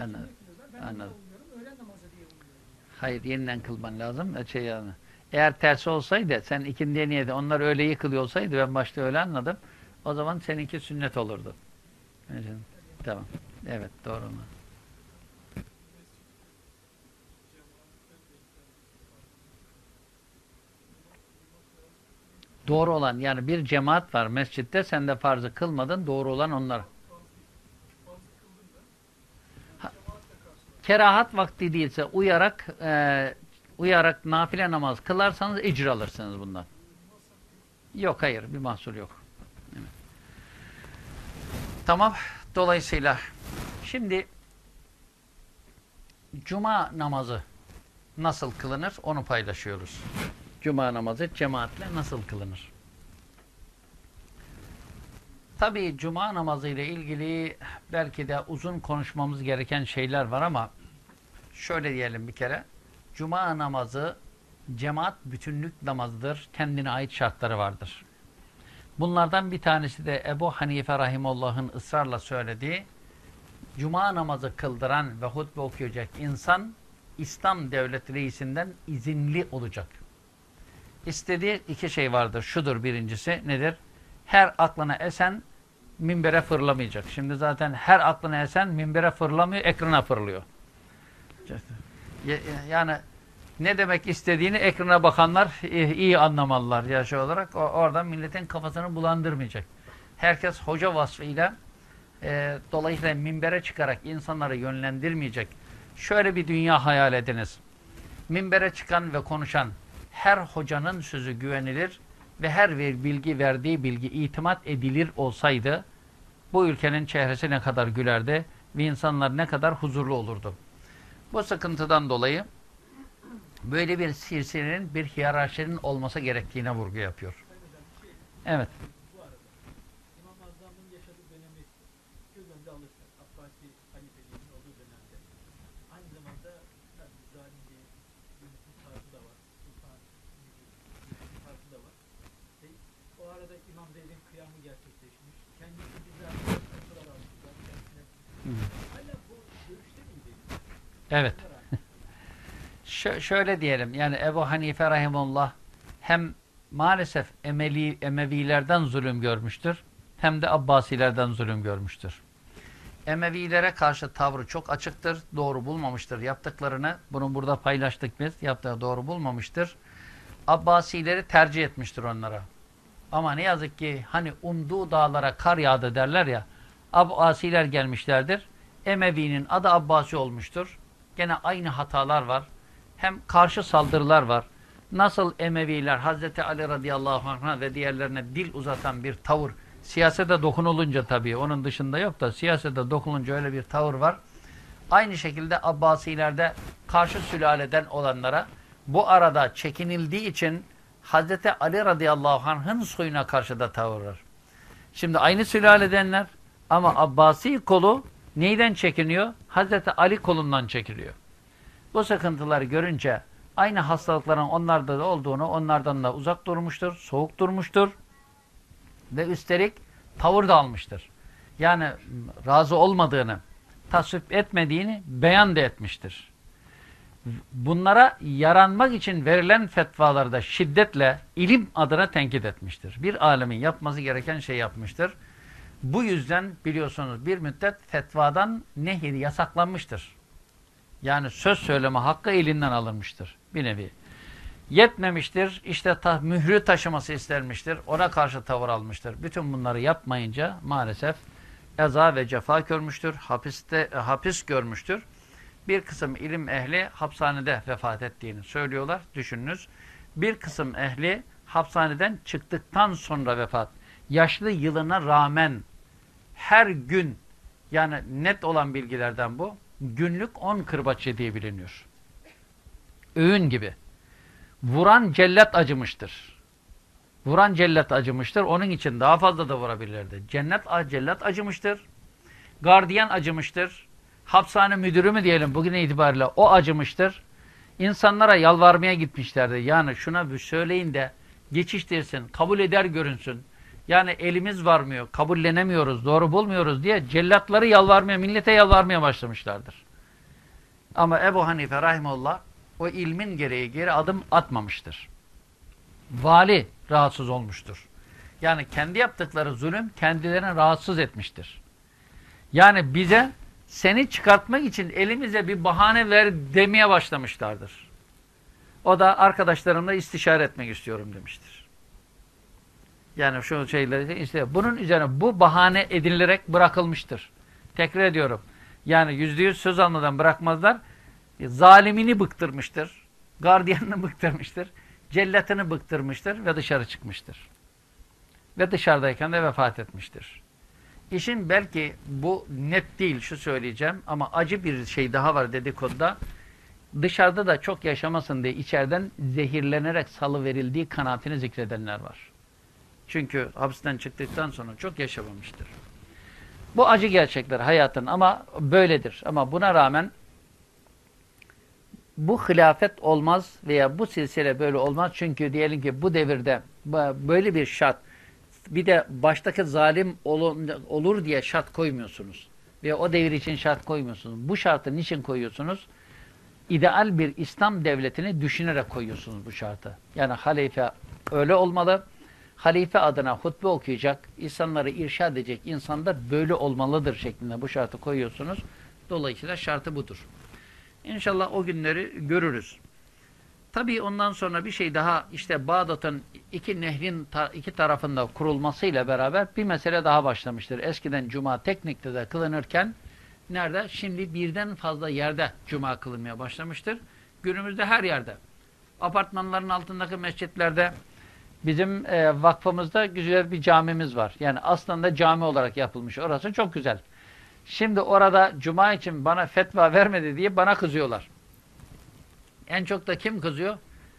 Anladım. Anladım. Hayır, yeniden kılman lazım. E, Şey yani. Eğer tersi olsaydı, sen ikindiye niyeti, onlar öğleyi kılıyor olsaydı, ben başta öyle anladım. O zaman seninki sünnet olurdu. Evet. Tamam. Evet, doğru mu? Doğru olan yani bir cemaat var mescitte sen de farzı kılmadın doğru olan onlar. Kerahat vakti değilse uyarak e, uyarak nafile namaz kılarsanız ecir alırsınız bundan. Yok hayır bir mahsur yok. Evet. Tamam dolayısıyla şimdi cuma namazı nasıl kılınır onu paylaşıyoruz. Cuma namazı cemaatle nasıl kılınır? Tabii cuma namazı ile ilgili belki de uzun konuşmamız gereken şeyler var ama şöyle diyelim bir kere. Cuma namazı cemaat bütünlük namazıdır. Kendine ait şartları vardır. Bunlardan bir tanesi de Ebu Hanife Rahimullah'ın ısrarla söylediği Cuma namazı kıldıran ve hutbe okuyacak insan İslam devlet reisinden izinli olacak. İstediği iki şey vardır. Şudur birincisi nedir? Her aklına esen minbere fırlamayacak. Şimdi zaten her aklına esen minbere fırlamıyor, ekrana fırlıyor. Yani ne demek istediğini ekrana bakanlar iyi anlamalılar yaş olarak. O, oradan milletin kafasını bulandırmayacak. Herkes hoca vasfıyla e, dolayısıyla minbere çıkarak insanları yönlendirmeyecek. Şöyle bir dünya hayal ediniz. Minbere çıkan ve konuşan her hocanın sözü güvenilir ve her bir bilgi verdiği bilgi itimat edilir olsaydı bu ülkenin çehresi ne kadar gülerdi ve insanlar ne kadar huzurlu olurdu. Bu sıkıntıdan dolayı böyle bir silsilenin, bir hiyerarşinin olması gerektiğine vurgu yapıyor. Evet. Bu arada İmam Azam'ın yaşadığı dönemi göz önünde alırsak Abbasi halifeliğinin olduğu dönemde aynı zamanda tabii zalim bir yönetim tarzı da var. Sultan yönetim tarzı da var. Ve o arada İmam Zeyd'in kıyamı gerçekleşmiş. Kendisi bizzat kontrol almışlar. Kendisine hala bu görüşte miydi? Evet. Şö- şöyle diyelim yani Ebu Hanife Rahimullah hem maalesef Emeli, Emevilerden zulüm görmüştür hem de Abbasilerden zulüm görmüştür. Emevilere karşı tavrı çok açıktır. Doğru bulmamıştır yaptıklarını. Bunu burada paylaştık biz. Yaptığı doğru bulmamıştır. Abbasileri tercih etmiştir onlara. Ama ne yazık ki hani umduğu dağlara kar yağdı derler ya. Abbasiler gelmişlerdir. Emevi'nin adı Abbasi olmuştur. Gene aynı hatalar var. Hem karşı saldırılar var. Nasıl Emeviler Hazreti Ali radıyallahu anh'a ve diğerlerine dil uzatan bir tavır Siyasete dokunulunca tabii onun dışında yok da siyasete dokunulunca öyle bir tavır var. Aynı şekilde Abbasilerde karşı sülaleden olanlara bu arada çekinildiği için Hazreti Ali radıyallahu anh'ın soyuna karşı da tavır. Şimdi aynı sülaledenler ama Abbasi kolu neyden çekiniyor? Hazreti Ali kolundan çekiliyor. Bu sıkıntıları görünce aynı hastalıkların onlarda da olduğunu onlardan da uzak durmuştur, soğuk durmuştur ve üstelik tavır da almıştır. Yani razı olmadığını, tasvip etmediğini beyan da etmiştir. Bunlara yaranmak için verilen fetvaları da şiddetle ilim adına tenkit etmiştir. Bir alemin yapması gereken şey yapmıştır. Bu yüzden biliyorsunuz bir müddet fetvadan nehir yasaklanmıştır. Yani söz söyleme hakkı elinden alınmıştır bir nevi yetmemiştir. İşte ta, mührü taşıması istenmiştir. Ona karşı tavır almıştır. Bütün bunları yapmayınca maalesef eza ve cefa görmüştür. Hapiste, e, hapis görmüştür. Bir kısım ilim ehli hapishanede vefat ettiğini söylüyorlar. Düşününüz. Bir kısım ehli hapishaneden çıktıktan sonra vefat. Yaşlı yılına rağmen her gün yani net olan bilgilerden bu günlük 10 kırbaç yediği biliniyor. Öğün gibi. Vuran cellat acımıştır. Vuran cellat acımıştır. Onun için daha fazla da vurabilirdi. Cennet cellat acımıştır. Gardiyan acımıştır. Hapishane müdürü mü diyelim bugün itibariyle o acımıştır. İnsanlara yalvarmaya gitmişlerdi. Yani şuna bir söyleyin de geçiştirsin, kabul eder görünsün. Yani elimiz varmıyor, kabullenemiyoruz, doğru bulmuyoruz diye cellatları yalvarmaya, millete yalvarmaya başlamışlardır. Ama Ebu Hanife Rahimullah o ilmin gereği geri adım atmamıştır. Vali rahatsız olmuştur. Yani kendi yaptıkları zulüm kendilerini rahatsız etmiştir. Yani bize seni çıkartmak için elimize bir bahane ver demeye başlamışlardır. O da arkadaşlarımla istişare etmek istiyorum demiştir. Yani şu şeyleri işte bunun üzerine bu bahane edinilerek bırakılmıştır. Tekrar ediyorum. Yani yüzde yüz söz almadan bırakmazlar zalimini bıktırmıştır, gardiyanını bıktırmıştır, cellatını bıktırmıştır ve dışarı çıkmıştır. Ve dışarıdayken de vefat etmiştir. İşin belki bu net değil şu söyleyeceğim ama acı bir şey daha var dedikoduda. Dışarıda da çok yaşamasın diye içeriden zehirlenerek salı verildiği kanaatini zikredenler var. Çünkü hapisten çıktıktan sonra çok yaşamamıştır. Bu acı gerçekler hayatın ama böyledir. Ama buna rağmen bu hilafet olmaz veya bu silsile böyle olmaz. Çünkü diyelim ki bu devirde böyle bir şart bir de baştaki zalim olur diye şart koymuyorsunuz. Veya o devir için şart koymuyorsunuz. Bu şartı niçin koyuyorsunuz? İdeal bir İslam devletini düşünerek koyuyorsunuz bu şartı. Yani halife öyle olmalı. Halife adına hutbe okuyacak, insanları irşad edecek insan da böyle olmalıdır şeklinde bu şartı koyuyorsunuz. Dolayısıyla şartı budur. İnşallah o günleri görürüz. Tabii ondan sonra bir şey daha işte Bağdat'ın iki nehrin ta iki tarafında kurulmasıyla beraber bir mesele daha başlamıştır. Eskiden cuma teknikte de kılınırken nerede? Şimdi birden fazla yerde cuma kılınmaya başlamıştır. Günümüzde her yerde. Apartmanların altındaki mescitlerde bizim e, vakfımızda güzel bir camimiz var. Yani aslında cami olarak yapılmış. Orası çok güzel. Şimdi orada cuma için bana fetva vermedi diye bana kızıyorlar. En çok da kim kızıyor?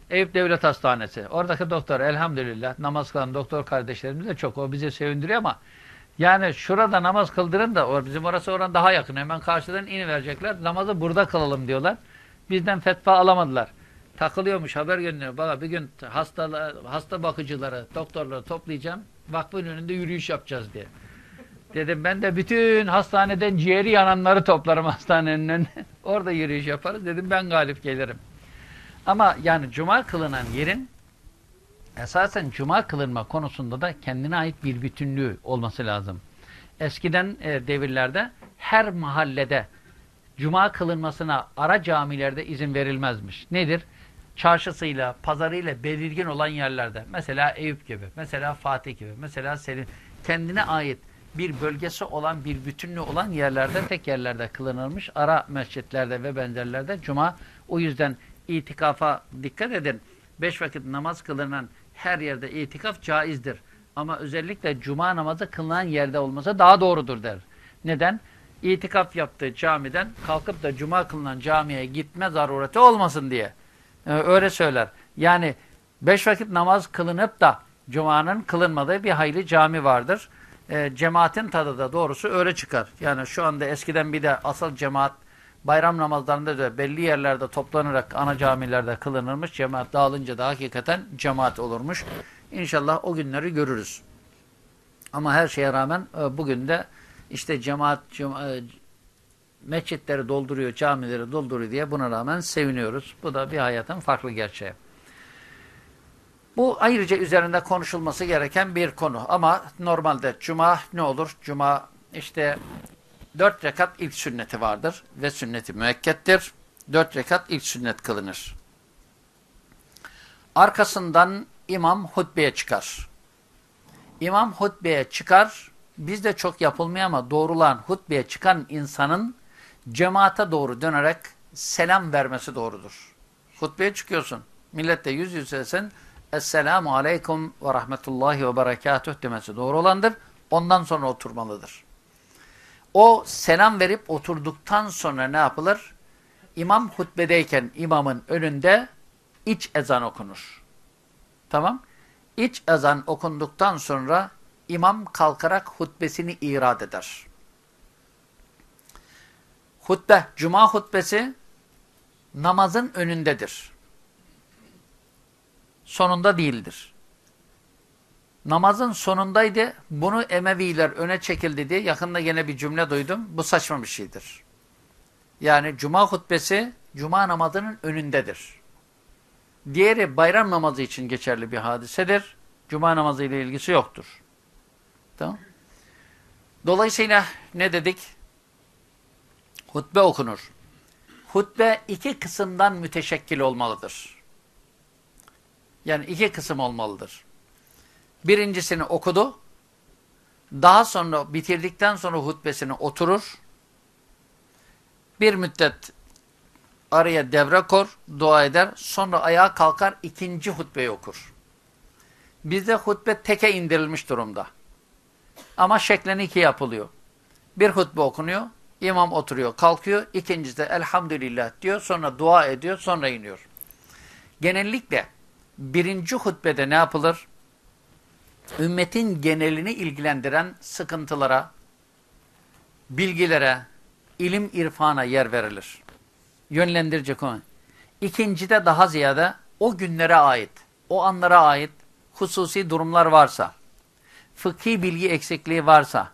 Eyüp Devlet Hastanesi. Oradaki doktor elhamdülillah namaz kılan doktor kardeşlerimiz de çok. O bizi sevindiriyor ama yani şurada namaz kıldırın da bizim orası oran daha yakın. Hemen karşıdan ini verecekler. Namazı burada kılalım diyorlar. Bizden fetva alamadılar. Takılıyormuş haber gönderiyor. Bana bir gün hasta, hasta bakıcıları, doktorları toplayacağım. Vakfın önünde yürüyüş yapacağız diye. Dedim ben de bütün hastaneden ciğeri yananları toplarım hastanenin önüne. Orada yürüyüş yaparız. Dedim ben galip gelirim. Ama yani cuma kılınan yerin esasen cuma kılınma konusunda da kendine ait bir bütünlüğü olması lazım. Eskiden e, devirlerde her mahallede cuma kılınmasına ara camilerde izin verilmezmiş. Nedir? Çarşısıyla, pazarıyla belirgin olan yerlerde. Mesela Eyüp gibi, mesela Fatih gibi, mesela senin kendine ait bir bölgesi olan, bir bütünlüğü olan yerlerde, tek yerlerde kılınırmış. Ara mescitlerde ve benzerlerde cuma. O yüzden itikafa dikkat edin. Beş vakit namaz kılınan her yerde itikaf caizdir. Ama özellikle cuma namazı kılınan yerde olması daha doğrudur der. Neden? İtikaf yaptığı camiden kalkıp da cuma kılınan camiye gitme zarureti olmasın diye. Ee, öyle söyler. Yani beş vakit namaz kılınıp da cumanın kılınmadığı bir hayli cami vardır. Ee, cemaatin tadı da doğrusu öyle çıkar. Yani şu anda eskiden bir de asıl cemaat bayram namazlarında da belli yerlerde toplanarak ana camilerde kılınırmış. Cemaat dağılınca da hakikaten cemaat olurmuş. İnşallah o günleri görürüz. Ama her şeye rağmen e, bugün de işte cemaat cema, e, mescitleri dolduruyor, camileri dolduruyor diye buna rağmen seviniyoruz. Bu da bir hayatın farklı gerçeği. Bu ayrıca üzerinde konuşulması gereken bir konu. Ama normalde cuma ne olur? Cuma işte dört rekat ilk sünneti vardır ve sünneti müekkettir. Dört rekat ilk sünnet kılınır. Arkasından imam hutbeye çıkar. İmam hutbeye çıkar. Bizde çok yapılmıyor ama doğrulan hutbeye çıkan insanın cemaate doğru dönerek selam vermesi doğrudur. Hutbeye çıkıyorsun. Millette yüz yüzesin. Esselamu aleyküm ve rahmetullahi ve berekatuh demesi doğru olandır. Ondan sonra oturmalıdır. O selam verip oturduktan sonra ne yapılır? İmam hutbedeyken imamın önünde iç ezan okunur. Tamam. İç ezan okunduktan sonra imam kalkarak hutbesini irad eder. Hutbe, cuma hutbesi namazın önündedir. Sonunda değildir. Namazın sonundaydı. Bunu Emeviler öne çekildi diye yakında yine bir cümle duydum. Bu saçma bir şeydir. Yani cuma hutbesi cuma namazının önündedir. Diğeri bayram namazı için geçerli bir hadisedir. Cuma namazı ile ilgisi yoktur. Tamam. Dolayısıyla ne dedik? Hutbe okunur. Hutbe iki kısımdan müteşekkil olmalıdır. Yani iki kısım olmalıdır. Birincisini okudu. Daha sonra bitirdikten sonra hutbesini oturur. Bir müddet araya devre kor, dua eder. Sonra ayağa kalkar, ikinci hutbeyi okur. Bizde hutbe teke indirilmiş durumda. Ama şeklini iki yapılıyor. Bir hutbe okunuyor, imam oturuyor, kalkıyor. İkincisi de elhamdülillah diyor, sonra dua ediyor, sonra iniyor. Genellikle birinci hutbede ne yapılır? Ümmetin genelini ilgilendiren sıkıntılara, bilgilere, ilim irfana yer verilir. Yönlendirici konu. İkincide daha ziyade o günlere ait, o anlara ait hususi durumlar varsa, fıkhi bilgi eksikliği varsa,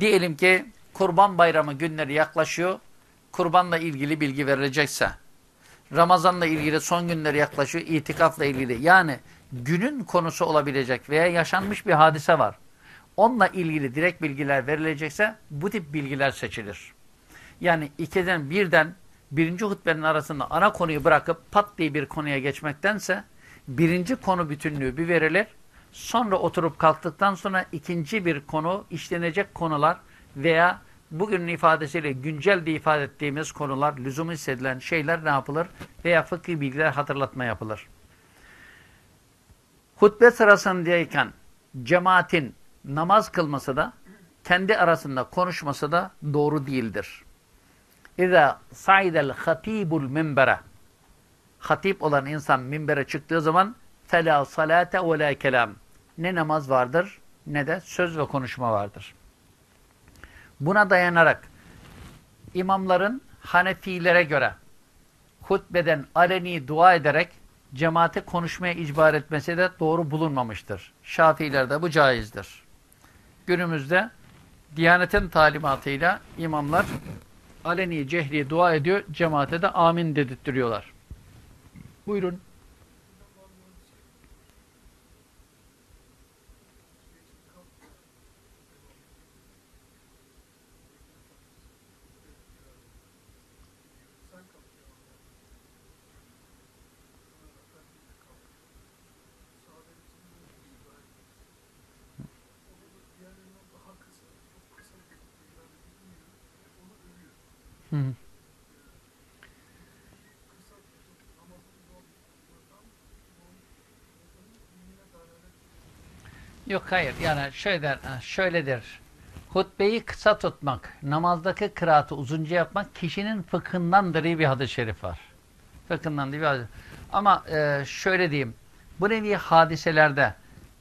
diyelim ki kurban bayramı günleri yaklaşıyor, kurbanla ilgili bilgi verilecekse, Ramazanla ilgili son günleri yaklaşıyor, itikafla ilgili. Yani günün konusu olabilecek veya yaşanmış bir hadise var. Onunla ilgili direkt bilgiler verilecekse bu tip bilgiler seçilir. Yani ikiden birden birinci hutbenin arasında ana konuyu bırakıp pat diye bir konuya geçmektense birinci konu bütünlüğü bir verilir. Sonra oturup kalktıktan sonra ikinci bir konu, işlenecek konular veya bugünün ifadesiyle güncel diye ifade ettiğimiz konular, lüzum hissedilen şeyler ne yapılır? Veya fıkhi bilgiler hatırlatma yapılır. Hutbe sırasındayken cemaatin namaz kılması da kendi arasında konuşması da doğru değildir. İza sa'idel hatibul minbere Hatip olan insan minbere çıktığı zaman fela salate ve la kelam. Ne namaz vardır ne de söz ve konuşma vardır. Buna dayanarak imamların Hanefilere göre hutbeden aleni dua ederek cemaate konuşmaya icbar etmesi de doğru bulunmamıştır. Şafilerde bu caizdir. Günümüzde Diyanetin talimatıyla imamlar aleni cehri dua ediyor, cemaate de amin dedirtiyorlar. Buyurun. Hı. Yok hayır yani şöyle, şöyledir. Hutbeyi kısa tutmak, namazdaki kıraatı uzunca yapmak kişinin fıkhındandır diye bir hadis-i şerif var. Fıkhından diye bir hadis. Ama e, şöyle diyeyim, bu nevi hadiselerde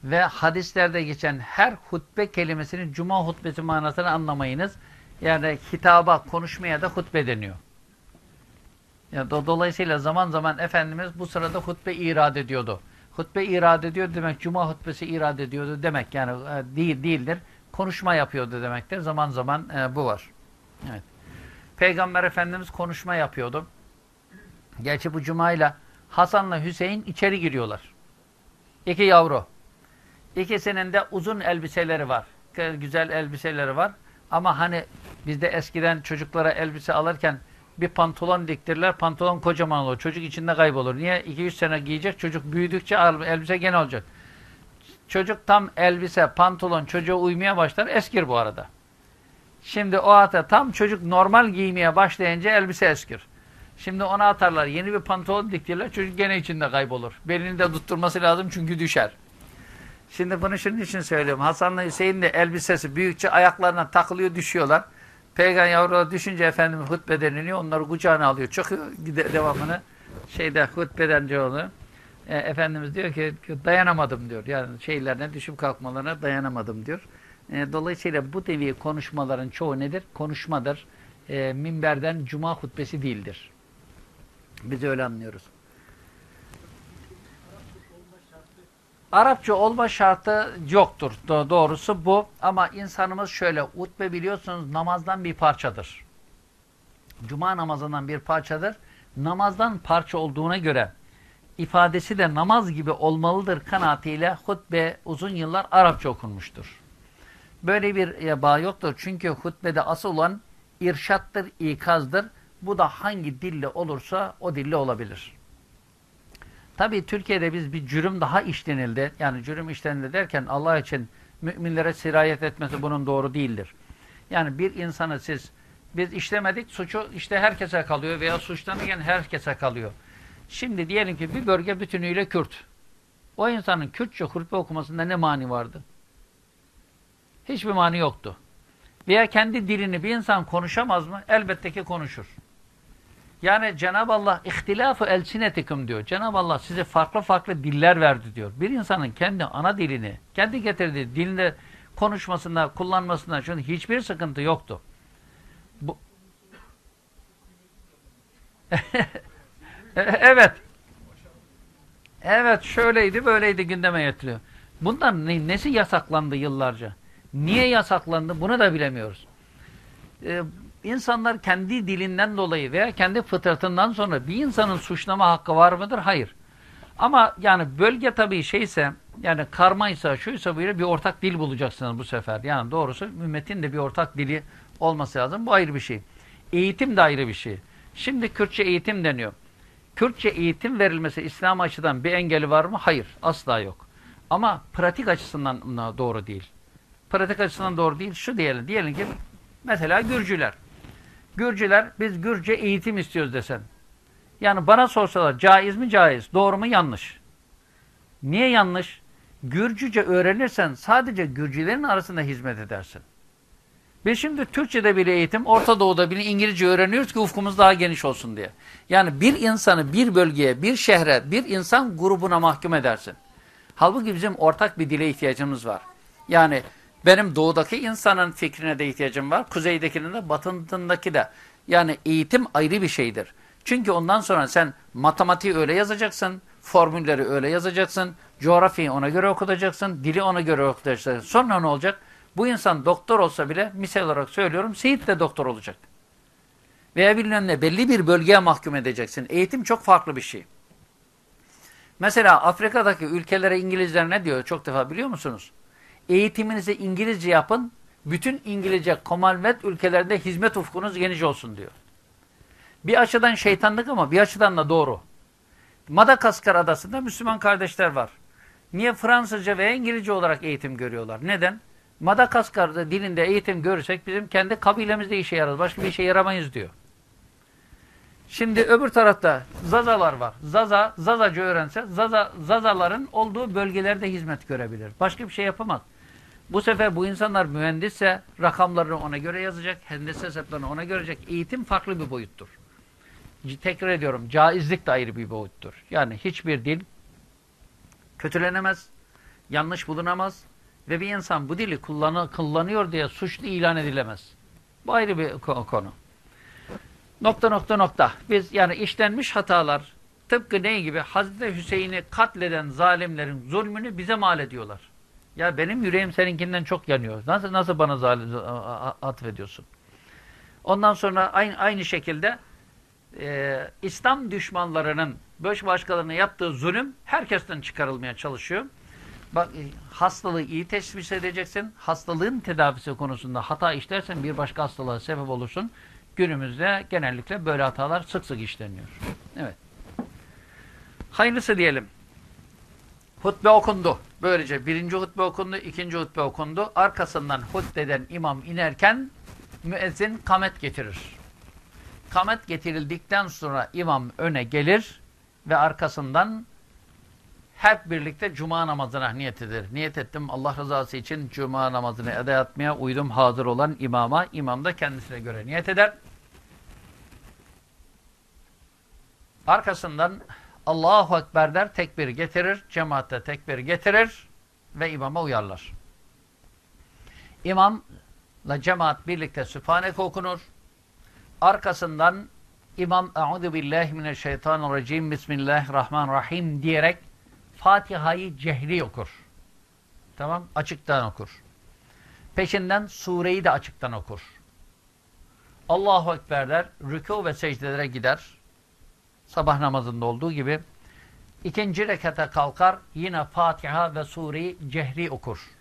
ve hadislerde geçen her hutbe kelimesinin cuma hutbesi manasını anlamayınız. Yani hitaba, konuşmaya da hutbe deniyor. Yani do dolayısıyla zaman zaman Efendimiz bu sırada hutbe irad ediyordu. Hutbe irad ediyor demek, cuma hutbesi irad ediyordu demek yani e, değil değildir. Konuşma yapıyordu demektir. Zaman zaman e, bu var. Evet. Peygamber Efendimiz konuşma yapıyordu. Gerçi bu cumayla Hasan'la Hüseyin içeri giriyorlar. İki yavru. İkisinin de uzun elbiseleri var. Güzel elbiseleri var. Ama hani bizde eskiden çocuklara elbise alırken bir pantolon diktirirler. Pantolon kocaman olur. Çocuk içinde kaybolur. Niye? 2-3 sene giyecek. Çocuk büyüdükçe elbise gene olacak. Çocuk tam elbise, pantolon çocuğa uymaya başlar. Eskir bu arada. Şimdi o ata tam çocuk normal giymeye başlayınca elbise eskir. Şimdi ona atarlar. Yeni bir pantolon diktirirler. Çocuk gene içinde kaybolur. Belini de tutturması lazım çünkü düşer. Şimdi bunu şunun için söylüyorum. Hasan'la Hüseyin de elbisesi büyükçe ayaklarına takılıyor, düşüyorlar. Peygamber yavrular düşünce Efendimiz hutbe deniliyor. Onları kucağına alıyor. Çıkıyor devamını şeyde hutbeden oluyor. E, Efendimiz diyor ki dayanamadım diyor. Yani şeylerine düşüp kalkmalarına dayanamadım diyor. E, dolayısıyla bu nevi konuşmaların çoğu nedir? Konuşmadır. E, minberden cuma hutbesi değildir. Biz öyle anlıyoruz. Arapça olma şartı yoktur. Doğrusu bu. Ama insanımız şöyle, hutbe biliyorsunuz namazdan bir parçadır. Cuma namazından bir parçadır. Namazdan parça olduğuna göre ifadesi de namaz gibi olmalıdır kanaatiyle hutbe uzun yıllar Arapça okunmuştur. Böyle bir bağ yoktur. Çünkü hutbede asıl olan irşattır, ikazdır. Bu da hangi dille olursa o dille olabilir. Tabii Türkiye'de biz bir cürüm daha işlenildi. Yani cürüm işlenildi derken Allah için müminlere sirayet etmesi bunun doğru değildir. Yani bir insanı siz biz işlemedik suçu işte herkese kalıyor veya suçlanırken herkese kalıyor. Şimdi diyelim ki bir bölge bütünüyle Kürt. O insanın Kürtçe hutbe okumasında ne mani vardı? Hiçbir mani yoktu. Veya kendi dilini bir insan konuşamaz mı? Elbette ki konuşur. Yani Cenab-ı Allah ihtilafı elsinetikum diyor. Cenab-ı Allah size farklı farklı diller verdi diyor. Bir insanın kendi ana dilini, kendi getirdiği dilinde konuşmasında, kullanmasında çünkü hiçbir sıkıntı yoktu. Bu... evet. Evet şöyleydi böyleydi gündeme getiriyor. Bundan ne, nesi yasaklandı yıllarca? Niye yasaklandı bunu da bilemiyoruz. Ee, insanlar kendi dilinden dolayı veya kendi fıtratından sonra bir insanın suçlama hakkı var mıdır? Hayır. Ama yani bölge tabii şeyse yani karmaysa şuysa böyle bir ortak dil bulacaksınız bu sefer. Yani doğrusu ümmetin de bir ortak dili olması lazım. Bu ayrı bir şey. Eğitim de ayrı bir şey. Şimdi Kürtçe eğitim deniyor. Kürtçe eğitim verilmesi İslam açıdan bir engeli var mı? Hayır. Asla yok. Ama pratik açısından doğru değil. Pratik açısından doğru değil. Şu diyelim. Diyelim ki mesela Gürcüler. Gürcüler biz Gürcü eğitim istiyoruz desen. Yani bana sorsalar caiz mi caiz, doğru mu yanlış. Niye yanlış? Gürcüce öğrenirsen sadece Gürcülerin arasında hizmet edersin. Biz şimdi Türkçe'de bile eğitim, Orta Doğu'da bile İngilizce öğreniyoruz ki ufkumuz daha geniş olsun diye. Yani bir insanı bir bölgeye, bir şehre, bir insan grubuna mahkum edersin. Halbuki bizim ortak bir dile ihtiyacımız var. Yani benim doğudaki insanın fikrine de ihtiyacım var. Kuzeydekinin de batındaki de. Yani eğitim ayrı bir şeydir. Çünkü ondan sonra sen matematiği öyle yazacaksın, formülleri öyle yazacaksın, coğrafyayı ona göre okutacaksın, dili ona göre okutacaksın. Sonra ne olacak? Bu insan doktor olsa bile, misal olarak söylüyorum, Seyit de doktor olacak. Veya bilmem ne, belli bir bölgeye mahkum edeceksin. Eğitim çok farklı bir şey. Mesela Afrika'daki ülkelere İngilizler ne diyor çok defa biliyor musunuz? Eğitiminizi İngilizce yapın, bütün İngilizce Commonwealth ülkelerinde hizmet ufkunuz geniş olsun diyor. Bir açıdan şeytanlık ama bir açıdan da doğru. Madagaskar adasında Müslüman kardeşler var. Niye Fransızca veya İngilizce olarak eğitim görüyorlar? Neden? Madagaskar'da dilinde eğitim görürsek bizim kendi kabilemizde işe yararız. Başka bir işe yaramayız diyor. Şimdi öbür tarafta Zazalar var. Zaza, Zazacı öğrense Zaza, Zazaların olduğu bölgelerde hizmet görebilir. Başka bir şey yapamaz. Bu sefer bu insanlar mühendisse rakamlarını ona göre yazacak, hendese hesaplarını ona görecek. Eğitim farklı bir boyuttur. Tekrar ediyorum, caizlik de ayrı bir boyuttur. Yani hiçbir dil kötülenemez, yanlış bulunamaz ve bir insan bu dili kullanı, kullanıyor diye suçlu ilan edilemez. Bu ayrı bir ko- konu. Nokta nokta nokta. Biz yani işlenmiş hatalar tıpkı ne gibi Hazreti Hüseyin'i katleden zalimlerin zulmünü bize mal ediyorlar. Ya benim yüreğim seninkinden çok yanıyor. Nasıl nasıl bana zalim atfediyorsun? Ondan sonra aynı aynı şekilde e, İslam düşmanlarının baş başkalarına yaptığı zulüm herkesten çıkarılmaya çalışıyor. Bak e, hastalığı iyi teşhis edeceksin. Hastalığın tedavisi konusunda hata işlersen bir başka hastalığa sebep olursun. Günümüzde genellikle böyle hatalar sık sık işleniyor. Evet. Hayırlısı diyelim. Hutbe okundu. Böylece birinci hutbe okundu, ikinci hutbe okundu. Arkasından hutbeden imam inerken müezzin kamet getirir. Kamet getirildikten sonra imam öne gelir ve arkasından hep birlikte cuma namazına niyet eder. Niyet ettim Allah rızası için cuma namazını eda etmeye uydum hazır olan imama. İmam da kendisine göre niyet eder. Arkasından Allahu Ekber der, tekbir getirir, cemaatte tekbir getirir ve imama uyarlar. İmamla cemaat birlikte Sübhaneke okunur. Arkasından imam Euzu billahi mineşşeytanirracim Bismillahirrahmanirrahim diyerek Fatiha'yı cehri okur. Tamam? Açıktan okur. Peşinden sureyi de açıktan okur. Allahu Ekber der, rükû ve secdelere gider. Sabah namazında olduğu gibi. İkinci rekata kalkar, yine Fatiha ve sureyi cehri okur.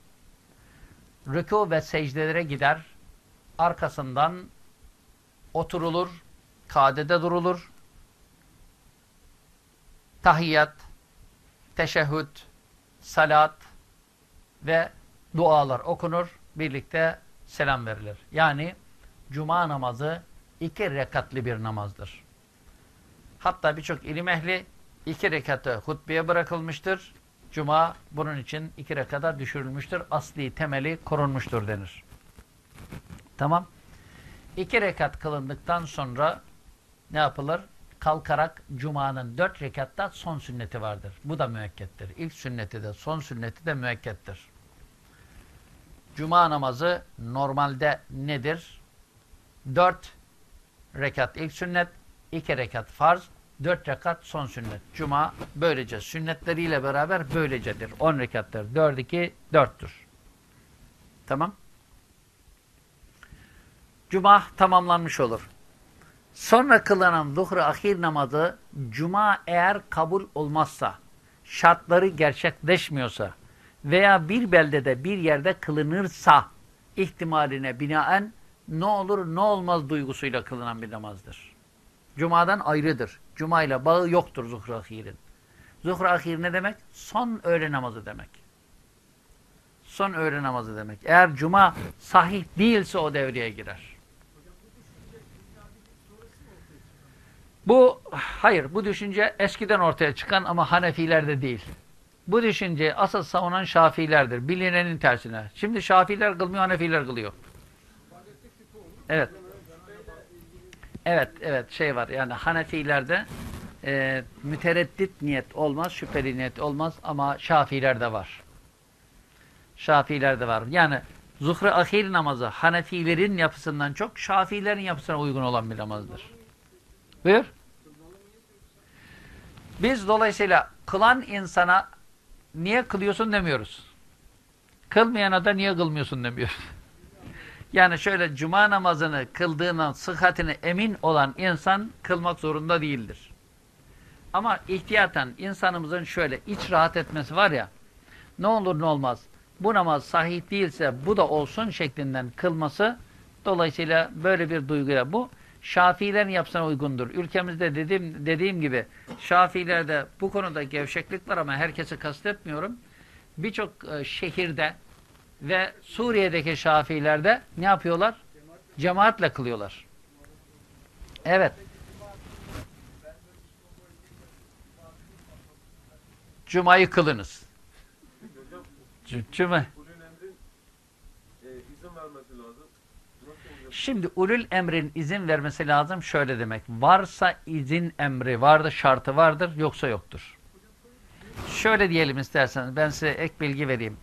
Rükû ve secdelere gider. Arkasından oturulur, kadede durulur. Tahiyyat, teşehhüd, salat ve dualar okunur. Birlikte selam verilir. Yani cuma namazı iki rekatli bir namazdır. Hatta birçok ilim ehli iki rekatı hutbeye bırakılmıştır. Cuma bunun için iki rekata düşürülmüştür. Asli temeli korunmuştur denir. Tamam. İki rekat kılındıktan sonra ne yapılır? Kalkarak Cuma'nın dört rekatta son sünneti vardır. Bu da müekkettir. İlk sünneti de son sünneti de müekkettir. Cuma namazı normalde nedir? Dört rekat ilk sünnet, iki rekat farz, dört rekat son sünnet. Cuma böylece sünnetleriyle beraber böylecedir. On rekattır. Dört iki, dörttür. Tamam. Cuma tamamlanmış olur. Sonra kılınan zuhru ahir namazı cuma eğer kabul olmazsa, şartları gerçekleşmiyorsa veya bir beldede bir yerde kılınırsa ihtimaline binaen ne olur ne olmaz duygusuyla kılınan bir namazdır. Cuma'dan ayrıdır. Cuma ile bağı yoktur zuhru ahirin. Zuhru ahir ne demek? Son öğle namazı demek. Son öğle namazı demek. Eğer cuma sahih değilse o devreye girer. Bu, hayır bu düşünce eskiden ortaya çıkan ama Hanefilerde değil. Bu düşünceyi asıl savunan Şafiilerdir. Bilinenin tersine. Şimdi Şafiiler kılmıyor, Hanefiler kılıyor. Evet. Evet, evet şey var yani Hanefilerde e, mütereddit niyet olmaz, şüpheli niyet olmaz ama Şafiilerde var. Şafiilerde var. Yani zuhre ahir namazı Hanefilerin yapısından çok Şafiilerin yapısına uygun olan bir namazdır. Buyur. Biz dolayısıyla kılan insana niye kılıyorsun demiyoruz. Kılmayana da niye kılmıyorsun demiyoruz. Yani şöyle cuma namazını kıldığının sıhhatine emin olan insan kılmak zorunda değildir. Ama ihtiyaten insanımızın şöyle iç rahat etmesi var ya, ne olur ne olmaz, bu namaz sahih değilse bu da olsun şeklinden kılması, dolayısıyla böyle bir duyguya bu, Şafiilerin yapısına uygundur. Ülkemizde dediğim, dediğim gibi Şafiilerde bu konuda gevşeklik var ama herkesi kastetmiyorum. Birçok e, şehirde ve Suriye'deki Şafiiler de ne yapıyorlar? Cemaatle kılıyorlar. Evet. Cuma'yı kılınız. Cuma. Şimdi ulul emrin izin vermesi lazım şöyle demek. Varsa izin emri vardır, şartı vardır, yoksa yoktur. Şöyle diyelim isterseniz ben size ek bilgi vereyim.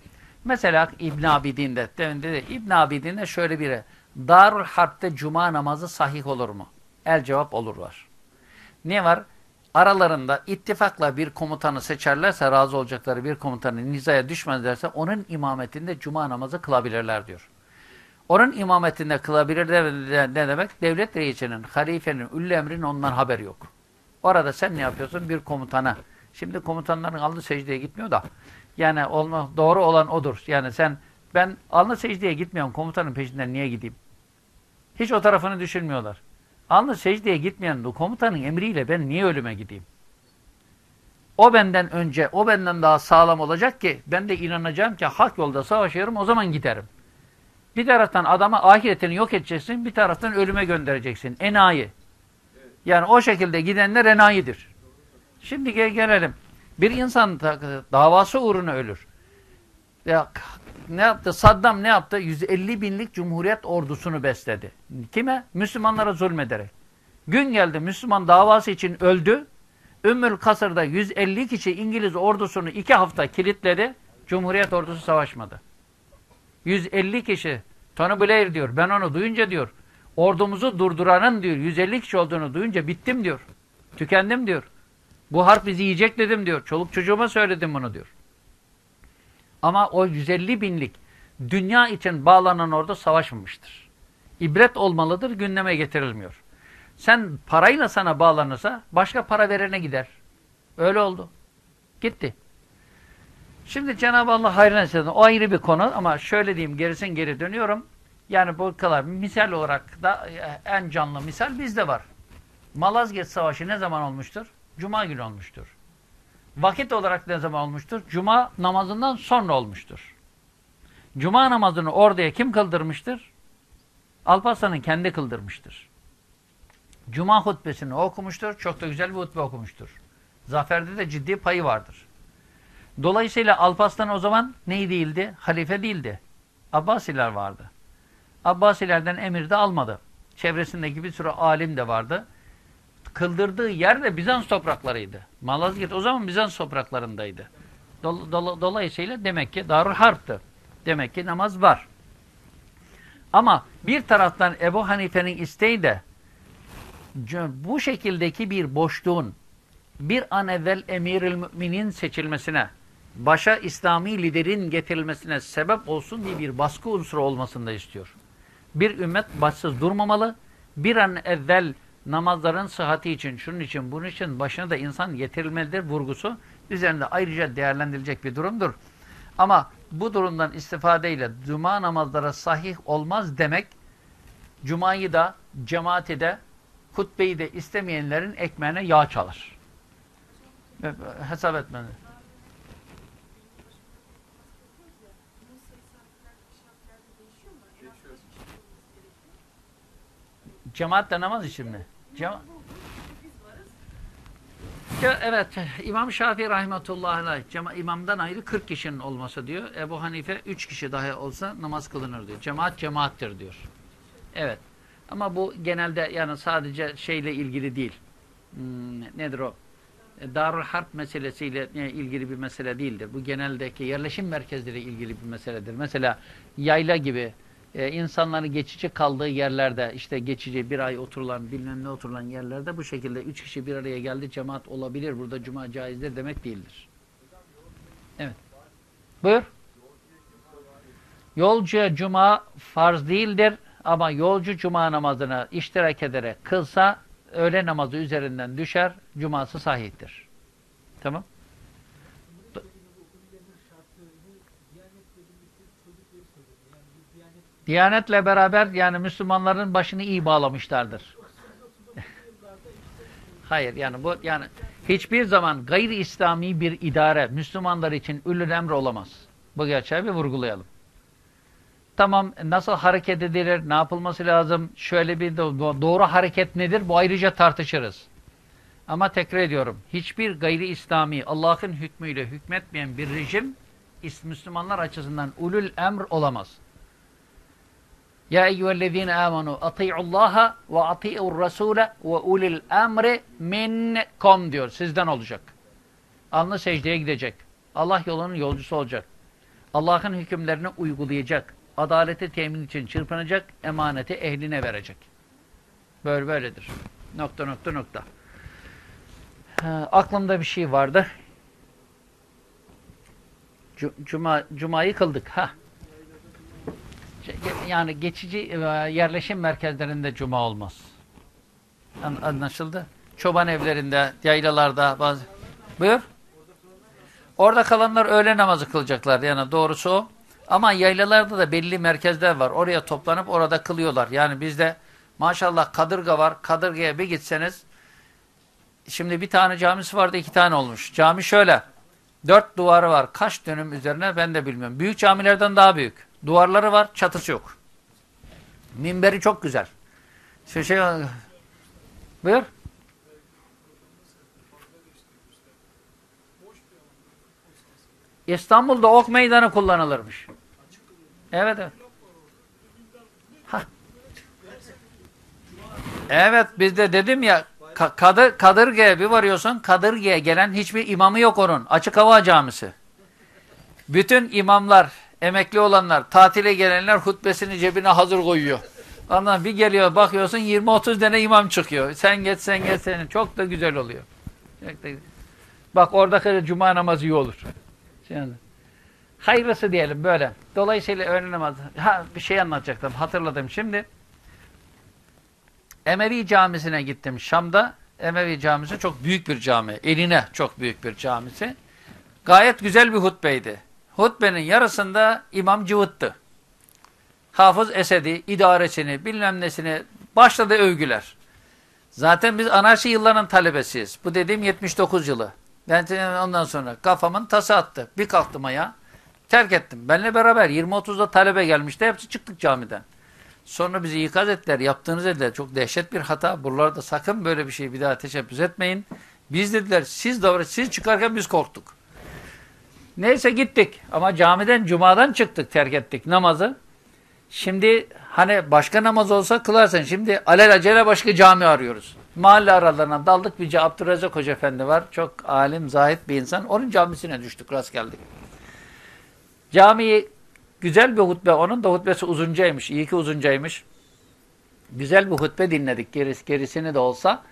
Mesela İbn Abidin'de, dedi, İbn Abidin'de şöyle biri. Darul Harp'te cuma namazı sahih olur mu? El cevap olur var. Ne var? Aralarında ittifakla bir komutanı seçerlerse, razı olacakları bir komutanı nizaya düşmezlerse onun imametinde cuma namazı kılabilirler diyor. Onun imametinde kılabilirler ne demek? Devlet reisinin, halifenin, üllü emrin ondan haberi yok. Orada sen ne yapıyorsun? Bir komutana. Şimdi komutanların alnı secdeye gitmiyor da. Yani olma, doğru olan odur. Yani sen ben alnı secdeye gitmiyorum. Komutanın peşinden niye gideyim? Hiç o tarafını düşünmüyorlar. Alnı secdeye gitmeyen komutanın emriyle ben niye ölüme gideyim? O benden önce, o benden daha sağlam olacak ki ben de inanacağım ki hak yolda savaşıyorum o zaman giderim. Bir taraftan adama ahiretini yok edeceksin, bir taraftan ölüme göndereceksin. Enayi. Yani o şekilde gidenler enayidir. Şimdi gel gelelim. Bir insan davası uğruna ölür. Ya, ne yaptı? Saddam ne yaptı? 150 binlik cumhuriyet ordusunu besledi. Kime? Müslümanlara zulmederek. Gün geldi Müslüman davası için öldü. Ümmül Kasır'da 150 kişi İngiliz ordusunu iki hafta kilitledi. Cumhuriyet ordusu savaşmadı. 150 kişi. Tony Blair diyor. Ben onu duyunca diyor. Ordumuzu durduranın diyor. 150 kişi olduğunu duyunca bittim diyor. Tükendim diyor. Bu harp bizi yiyecek dedim diyor. Çoluk çocuğuma söyledim bunu diyor. Ama o 150 binlik dünya için bağlanan orada savaşmamıştır. İbret olmalıdır, gündeme getirilmiyor. Sen parayla sana bağlanırsa başka para verene gider. Öyle oldu. Gitti. Şimdi Cenab-ı Allah hayrına etsin. O ayrı bir konu ama şöyle diyeyim gerisin geri dönüyorum. Yani bu kadar misal olarak da en canlı misal bizde var. Malazgirt Savaşı ne zaman olmuştur? Cuma günü olmuştur. Vakit olarak ne zaman olmuştur? Cuma namazından sonra olmuştur. Cuma namazını orduya kim kıldırmıştır? Alparslan'ın kendi kıldırmıştır. Cuma hutbesini okumuştur. Çok da güzel bir hutbe okumuştur. Zaferde de ciddi payı vardır. Dolayısıyla Alparslan o zaman ney değildi? Halife değildi. Abbasiler vardı. Abbasilerden emir de almadı. Çevresindeki bir sürü alim de vardı. Kıldırdığı yer de Bizans topraklarıydı. Malazgirt o zaman Bizans topraklarındaydı. Dol dol dolayısıyla demek ki Darül Harp'tı. Demek ki namaz var. Ama bir taraftan Ebu Hanife'nin isteği de bu şekildeki bir boşluğun bir an evvel emirül müminin seçilmesine, başa İslami liderin getirilmesine sebep olsun diye bir baskı unsuru olmasını da istiyor. Bir ümmet başsız durmamalı, bir an evvel namazların sıhhati için, şunun için, bunun için başına da insan getirilmelidir vurgusu üzerinde ayrıca değerlendirilecek bir durumdur. Ama bu durumdan istifadeyle cuma namazlara sahih olmaz demek, cumayı da, cemaati de, hutbeyi de istemeyenlerin ekmeğine yağ çalır. Hesap etmeni. Cemaatle namaz için mi? Cema evet, İmam Şafii rahmetullahi cema imamdan ayrı 40 kişinin olması diyor. Ebu Hanife 3 kişi dahi olsa namaz kılınır diyor. Cemaat cemaattir diyor. Evet. Ama bu genelde yani sadece şeyle ilgili değil. Hmm, nedir o? Darül Harp meselesiyle ilgili bir mesele değildir. Bu geneldeki yerleşim merkezleriyle ilgili bir meseledir. Mesela yayla gibi e, insanların geçici kaldığı yerlerde işte geçici bir ay oturulan bilmem ne oturulan yerlerde bu şekilde üç kişi bir araya geldi cemaat olabilir. Burada cuma caizdir demek değildir. Evet. Buyur. Yolcuya cuma farz değildir ama yolcu cuma namazına iştirak ederek kılsa öğle namazı üzerinden düşer, cuması sahihtir. Tamam? Diyanetle beraber yani Müslümanların başını iyi bağlamışlardır. Hayır yani bu yani hiçbir zaman gayri İslami bir idare Müslümanlar için ülül emri olamaz. Bu gerçeği bir vurgulayalım. Tamam nasıl hareket edilir, ne yapılması lazım, şöyle bir doğru hareket nedir bu ayrıca tartışırız. Ama tekrar ediyorum. Hiçbir gayri İslami Allah'ın hükmüyle hükmetmeyen bir rejim Müslümanlar açısından ulul emr olamaz. Ya eyyühellezine amanu ati'ullaha ve ati'ur rasule ve ulil emri minkum diyor. Sizden olacak. Alnı secdeye gidecek. Allah yolunun yolcusu olacak. Allah'ın hükümlerini uygulayacak. Adaleti temin için çırpınacak. Emaneti ehline verecek. Böyle böyledir. Nokta nokta nokta. Ha, aklımda bir şey vardı. Cu- Cuma, Cuma'yı kıldık. Ha. Şey, Yani geçici e, yerleşim merkezlerinde cuma olmaz. An- Anlaşıldı. Çoban evlerinde, yaylalarda bazı. Buyur. Orada kalanlar öğle namazı kılacaklar. Yani doğrusu o. Ama yaylalarda da belli merkezler var. Oraya toplanıp orada kılıyorlar. Yani bizde maşallah kadırga var. Kadırgaya bir gitseniz şimdi bir tane camisi vardı iki tane olmuş. Cami şöyle. Dört duvarı var. Kaç dönüm üzerine ben de bilmiyorum. Büyük camilerden daha büyük. Duvarları var, çatısı yok. Minberi çok güzel. Şey, şey, buyur. İstanbul'da ok meydanı kullanılırmış. Evet evet. Hah. Evet biz de dedim ya Ka Kadır, Kadırga'ya bir varıyorsun Kadırga'ya gelen hiçbir imamı yok onun. Açık hava camisi. Bütün imamlar, emekli olanlar, tatile gelenler hutbesini cebine hazır koyuyor. Ondan bir geliyor bakıyorsun 20-30 tane imam çıkıyor. Sen geç sen geç senin. Çok da güzel oluyor. Çok da güzel. Bak oradaki cuma namazı iyi olur. Şimdi. Hayırlısı diyelim böyle. Dolayısıyla öğle namazı. Ha bir şey anlatacaktım. Hatırladım şimdi. Emevi camisine gittim Şam'da. Emevi camisi çok büyük bir cami. Eline çok büyük bir camisi. Gayet güzel bir hutbeydi. Hutbenin yarısında imam cıvıttı. Hafız Esedi, idaresini, bilmem nesini başladı övgüler. Zaten biz anarşi yıllarının talebesiyiz. Bu dediğim 79 yılı. Ben ondan sonra kafamın tası attı. Bir kalktım ayağa. Terk ettim. Benle beraber 20-30'da talebe gelmişti. Hepsi çıktık camiden. Sonra bizi ikaz ettiler. Yaptığınız dediler. Çok dehşet bir hata. Buralarda sakın böyle bir şey bir daha teşebbüs etmeyin. Biz dediler siz davran siz çıkarken biz korktuk. Neyse gittik. Ama camiden, cumadan çıktık, terk ettik namazı. Şimdi hani başka namaz olsa kılarsın. Şimdi alelacele başka cami arıyoruz. Mahalle aralarına daldık. Bir Abdurrazak Hoca Efendi var. Çok alim, zahit bir insan. Onun camisine düştük, rast geldik. Camiyi güzel bir hutbe. Onun da hutbesi uzuncaymış. İyi ki uzuncaymış. Güzel bir hutbe dinledik. Gerisi, gerisini de olsa.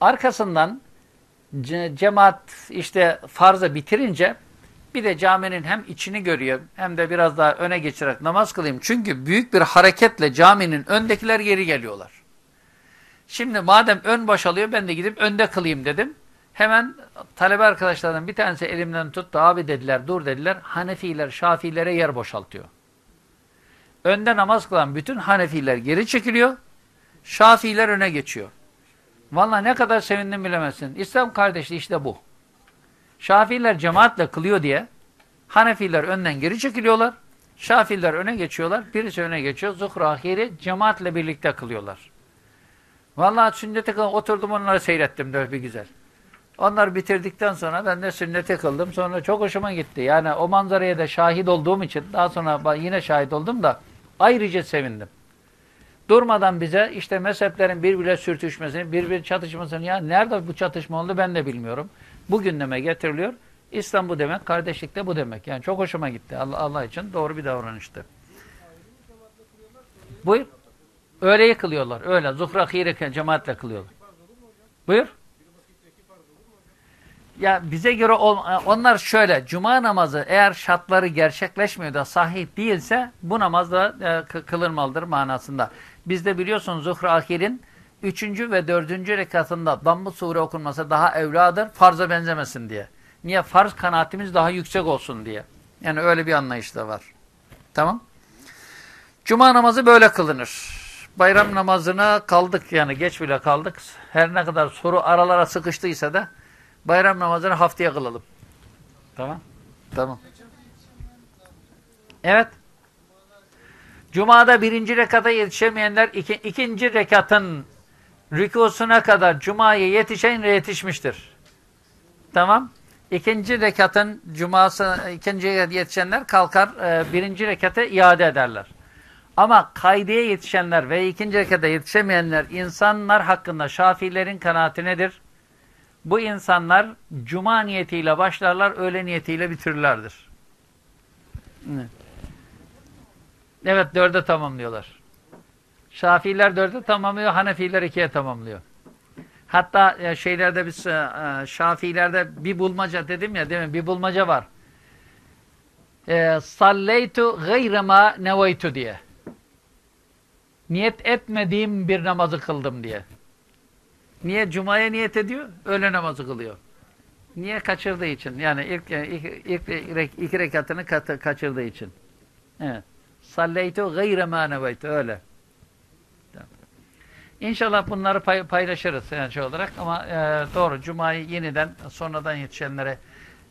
Arkasından ce cemaat işte farza bitirince bir de caminin hem içini görüyor hem de biraz daha öne geçerek namaz kılayım. Çünkü büyük bir hareketle caminin öndekiler geri geliyorlar. Şimdi madem ön boşalıyor ben de gidip önde kılayım dedim. Hemen talebe arkadaşlardan bir tanesi elimden tuttu. Abi dediler dur dediler. Hanefiler Şafilere yer boşaltıyor. Önde namaz kılan bütün Hanefiler geri çekiliyor. Şafiler öne geçiyor. Vallahi ne kadar sevindim bilemezsin. İslam kardeşliği işte bu. Şafiler cemaatle kılıyor diye Hanefiler önden geri çekiliyorlar. Şafiler öne geçiyorlar. Birisi öne geçiyor. Zuhra ahiri cemaatle birlikte kılıyorlar. Vallahi sünnete kıldım. Oturdum onları seyrettim de bir güzel. Onlar bitirdikten sonra ben de sünnete kıldım. Sonra çok hoşuma gitti. Yani o manzaraya da şahit olduğum için daha sonra yine şahit oldum da ayrıca sevindim. Durmadan bize işte mezheplerin birbirine sürtüşmesini, birbirine çatışmasını ya nerede bu çatışma oldu ben de bilmiyorum. Bu gündeme getiriliyor. İslam bu demek, kardeşlik de bu demek. Yani çok hoşuma gitti. Allah, Allah için doğru bir davranıştı. Buyur. Öğleyi kılıyorlar. Öyle. Zuhra hire cemaatle kılıyorlar. Buyur. Ya bize göre onlar şöyle. Cuma namazı eğer şartları gerçekleşmiyor da sahih değilse bu namaz da e, kılınmalıdır manasında. Bizde biliyorsunuz Zuhra ahirin 3. ve 4. rekatında Damm-ı Sure okunması daha evladır farza benzemesin diye. Niye? Farz kanaatimiz daha yüksek olsun diye. Yani öyle bir anlayış da var. Tamam. Cuma namazı böyle kılınır. Bayram namazına kaldık yani geç bile kaldık. Her ne kadar soru aralara sıkıştıysa da bayram namazını haftaya kılalım. Tamam. Tamam. Evet. Cuma'da birinci rekata yetişemeyenler iki, ikinci rekatın rükusuna kadar Cuma'ya yetişen yetişmiştir. Tamam. İkinci rekatın Cuma'sı, ikinci yetişenler kalkar, e, birinci rekate iade ederler. Ama kaydeye yetişenler ve ikinci rekata yetişemeyenler insanlar hakkında Şafilerin kanaati nedir? Bu insanlar cuma niyetiyle başlarlar, öğle niyetiyle bitirirlerdir. Evet dörde tamamlıyorlar. Şafiler dörde tamamlıyor, Hanefiler ikiye tamamlıyor. Hatta e, şeylerde biz e, e, Şafilerde bir bulmaca dedim ya değil mi? Bir bulmaca var. Salleytu gayre ma neveytu diye. Niyet etmediğim bir namazı kıldım diye. Niye? Cuma'ya niyet ediyor, öğle namazı kılıyor. Niye? Kaçırdığı için. Yani ilk, ilk, ilk, ilk iki rekatını kat, kaçırdığı için. Evet. Salleytu gayre ma neveytu. Öyle. İnşallah bunları pay, paylaşırız yani şey olarak ama e, doğru Cuma'yı yeniden sonradan yetişenlere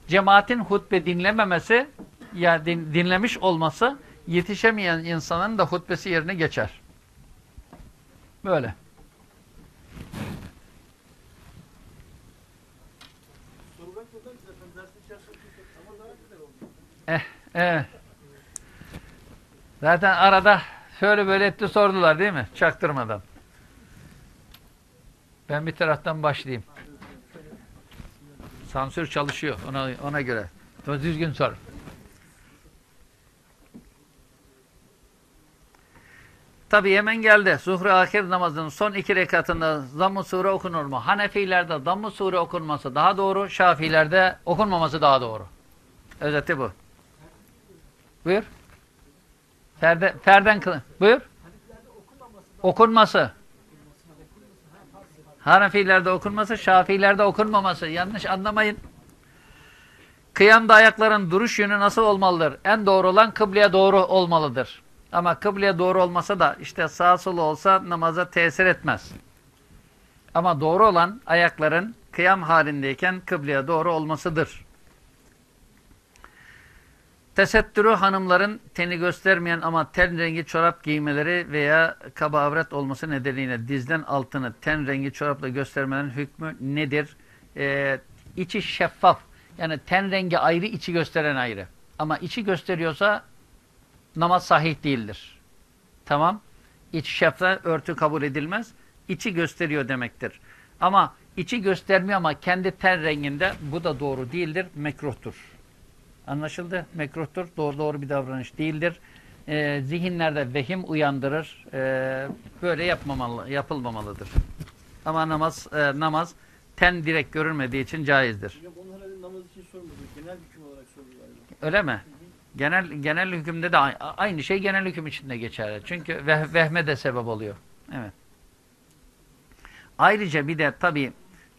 cemaatin hutbe dinlememesi ya din, dinlemiş olması yetişemeyen insanın da hutbesi yerine geçer. Böyle. Eh, evet. Zaten arada şöyle böyle etti sordular değil mi? Çaktırmadan. Ben bir taraftan başlayayım. Sansür çalışıyor ona ona göre. Düzgün sor. Tabi hemen geldi. Zuhru ahir namazının son iki rekatında zamm-ı sure okunur mu? Hanefilerde zamm-ı sure okunması daha doğru. Şafilerde okunmaması daha doğru. Özeti bu. Buyur. Ferde, ferden kıl. Buyur. Okunması. Hanefilerde okunması, Şafilerde okunmaması. Yanlış anlamayın. Kıyamda ayakların duruş yönü nasıl olmalıdır? En doğru olan kıbleye doğru olmalıdır. Ama kıbleye doğru olmasa da işte sağa sola olsa namaza tesir etmez. Ama doğru olan ayakların kıyam halindeyken kıbleye doğru olmasıdır. Tesettürü hanımların teni göstermeyen ama ten rengi çorap giymeleri veya kaba avret olması nedeniyle dizden altını ten rengi çorapla göstermelerin hükmü nedir? Ee, içi şeffaf. Yani ten rengi ayrı, içi gösteren ayrı. Ama içi gösteriyorsa namaz sahih değildir. Tamam. İç şeffaf örtü kabul edilmez. İçi gösteriyor demektir. Ama içi göstermiyor ama kendi ten renginde bu da doğru değildir, mekruhtur. Anlaşıldı. Mekruhtur. Doğru doğru bir davranış değildir. Ee, zihinlerde vehim uyandırır. Ee, böyle yapmamalı, yapılmamalıdır. Ama namaz e, namaz ten direkt görülmediği için caizdir. Hocam onlar namaz için sormadı. Genel hüküm olarak sordu galiba. Öyle mi? Genel genel hükümde de aynı şey genel hüküm içinde geçerli. Çünkü veh, vehme de sebep oluyor. Evet. Ayrıca bir de tabii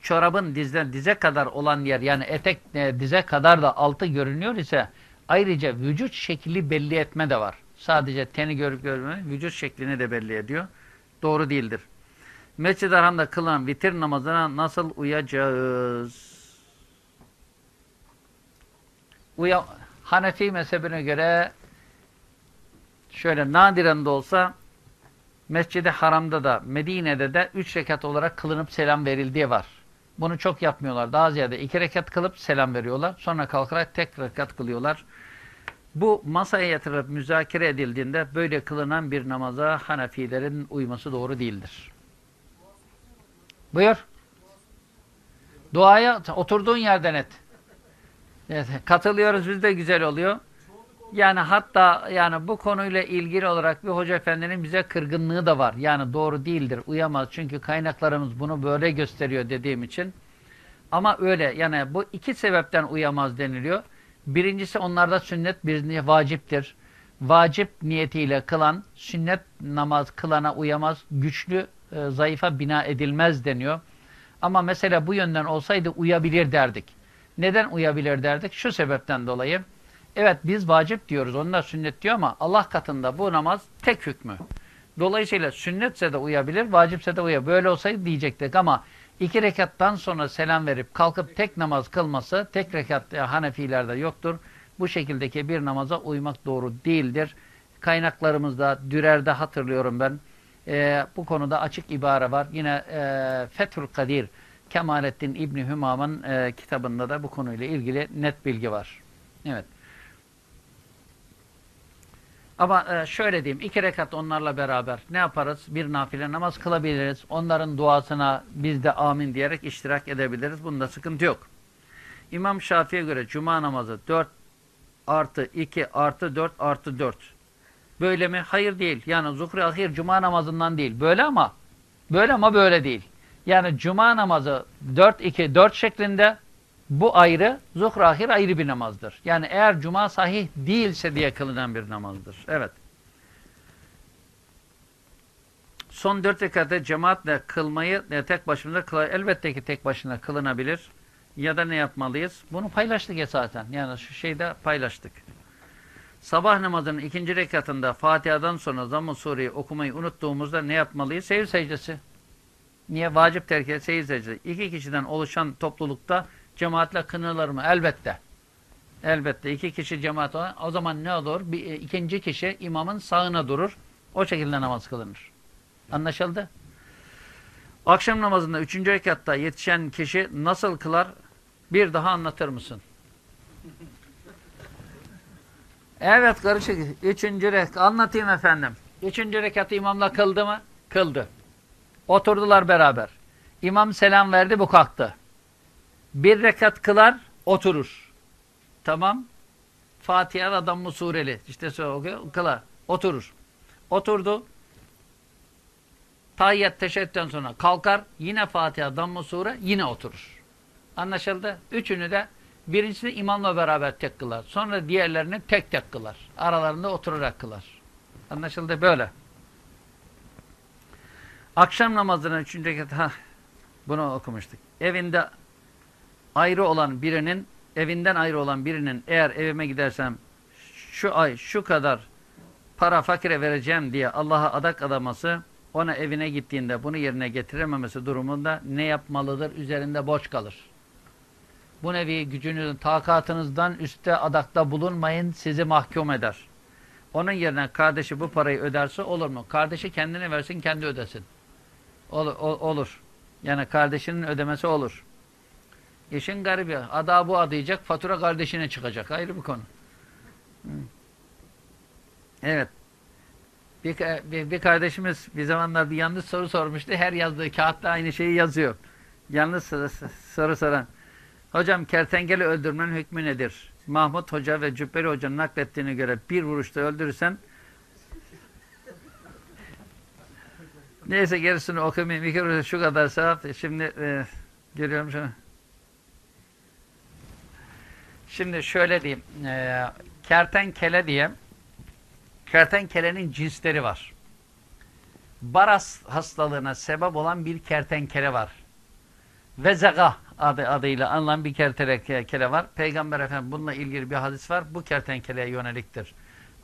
çorabın dizden dize kadar olan yer yani etek e, dize kadar da altı görünüyor ise ayrıca vücut şekli belli etme de var. Sadece teni görüp görme vücut şeklini de belli ediyor. Doğru değildir. Mescid-i Haram'da kılınan vitir namazına nasıl uyacağız? Uya Hanefi mezhebine göre şöyle nadiren de olsa Mescid-i Haram'da da Medine'de de üç rekat olarak kılınıp selam verildiği var. Bunu çok yapmıyorlar. Daha ziyade iki rekat kılıp selam veriyorlar. Sonra kalkarak tek rekat kılıyorlar. Bu masaya yatırılıp müzakere edildiğinde böyle kılınan bir namaza Hanefilerin uyması doğru değildir. Buyur. Duaya oturduğun yerden et. Evet, katılıyoruz biz de güzel oluyor. Yani hatta yani bu konuyla ilgili olarak bir hoca efendinin bize kırgınlığı da var. Yani doğru değildir, uyamaz. Çünkü kaynaklarımız bunu böyle gösteriyor dediğim için. Ama öyle yani bu iki sebepten uyamaz deniliyor. Birincisi onlarda sünnet bir vaciptir. Vacip niyetiyle kılan, sünnet namaz kılana uyamaz, güçlü, e, zayıfa bina edilmez deniyor. Ama mesela bu yönden olsaydı uyabilir derdik. Neden uyabilir derdik? Şu sebepten dolayı. Evet biz vacip diyoruz, onlar sünnet diyor ama Allah katında bu namaz tek hükmü. Dolayısıyla sünnetse de uyabilir, vacipse de uyabilir. Böyle olsaydı diyecektik ama iki rekattan sonra selam verip kalkıp tek namaz kılması tek rekat Hanefilerde yoktur. Bu şekildeki bir namaza uymak doğru değildir. Kaynaklarımızda, Dürer'de hatırlıyorum ben. E, bu konuda açık ibare var. Yine e, Fethül Kadir Kemalettin İbni Hümam'ın e, kitabında da bu konuyla ilgili net bilgi var. Evet. Ama e, şöyle diyeyim, iki rekat onlarla beraber ne yaparız? Bir nafile namaz kılabiliriz. Onların duasına biz de amin diyerek iştirak edebiliriz. Bunda sıkıntı yok. İmam Şafii'ye göre cuma namazı 4 artı 2 artı 4 artı 4. Böyle mi? Hayır değil. Yani zuhri ahir cuma namazından değil. Böyle ama böyle ama böyle değil. Yani cuma namazı 4-2-4 şeklinde bu ayrı, zuhri ahir ayrı bir namazdır. Yani eğer cuma sahih değilse diye kılınan bir namazdır. Evet. Son dört rekatta cemaatle kılmayı tek başımıza kılay. Elbette ki tek başına kılınabilir. Ya da ne yapmalıyız? Bunu paylaştık ya zaten. Yani şu şeyde paylaştık. Sabah namazının ikinci rekatında Fatiha'dan sonra Zamm-ı Sure'yi okumayı unuttuğumuzda ne yapmalıyız? Secde secdesi. Niye? Vacip terk et, secde secdesi. İki kişiden oluşan toplulukta cemaatle kınılır mı? Elbette. Elbette. iki kişi cemaat olan. O zaman ne olur? Bir, ikinci kişi imamın sağına durur. O şekilde namaz kılınır. Anlaşıldı? Akşam namazında üçüncü rekatta yetişen kişi nasıl kılar? Bir daha anlatır mısın? Evet karışık. Üçüncü rekat. Anlatayım efendim. Üçüncü rekatı imamla kıldı mı? Kıldı. Oturdular beraber. İmam selam verdi bu kalktı. Bir rekat kılar oturur. Tamam. Fatiha adam mı sureli. İşte okuyor, kılar. Oturur. Oturdu. Tahiyyat teşekkürden sonra kalkar. Yine Fatiha, Damm-ı Sure yine oturur. Anlaşıldı? Üçünü de birincisini imamla beraber tek kılar. Sonra diğerlerini tek tek kılar. Aralarında oturarak kılar. Anlaşıldı? Böyle. Akşam namazının üçüncü rekatı, ha, bunu okumuştuk. Evinde ayrı olan birinin, evinden ayrı olan birinin eğer evime gidersem şu ay şu kadar para fakire vereceğim diye Allah'a adak adaması ona evine gittiğinde bunu yerine getirememesi durumunda ne yapmalıdır? Üzerinde borç kalır. Bu nevi gücünüzün, takatınızdan üstte adakta bulunmayın, sizi mahkum eder. Onun yerine kardeşi bu parayı öderse olur mu? Kardeşi kendine versin, kendi ödesin. Olur. olur. Yani kardeşinin ödemesi olur. İşin garibi. Ada bu adayacak, fatura kardeşine çıkacak. Ayrı bir konu. Evet. Bir, bir, bir kardeşimiz bir zamanlar bir yanlış soru sormuştu. Her yazdığı kağıtta aynı şeyi yazıyor. Yanlış soru, soru soran. Hocam kertenkele öldürmenin hükmü nedir? Mahmut Hoca ve Cübbeli Hoca'nın naklettiğine göre bir vuruşta öldürürsen neyse gerisini okumayayım. İki şu kadar sevap. Şimdi e, görüyorum şunu. Şimdi şöyle diyeyim. E, kertenkele diye kertenkelenin cinsleri var. Baras hastalığına sebep olan bir kertenkele var. Vezega adı, adıyla anılan bir kertenkele var. Peygamber Efendimiz bununla ilgili bir hadis var. Bu kertenkeleye yöneliktir.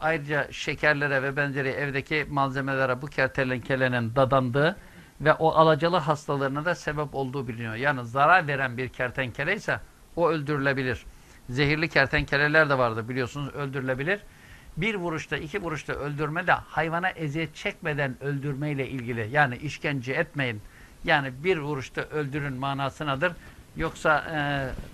Ayrıca şekerlere ve benzeri evdeki malzemelere bu kertenkelenin dadandığı ve o alacalı hastalığına da sebep olduğu biliniyor. Yani zarar veren bir kertenkele ise o öldürülebilir. Zehirli kertenkeleler de vardı biliyorsunuz öldürülebilir. Bir vuruşta, iki vuruşta öldürme de hayvana eziyet çekmeden öldürmeyle ilgili. Yani işkence etmeyin. Yani bir vuruşta öldürün manasınadır. Yoksa e,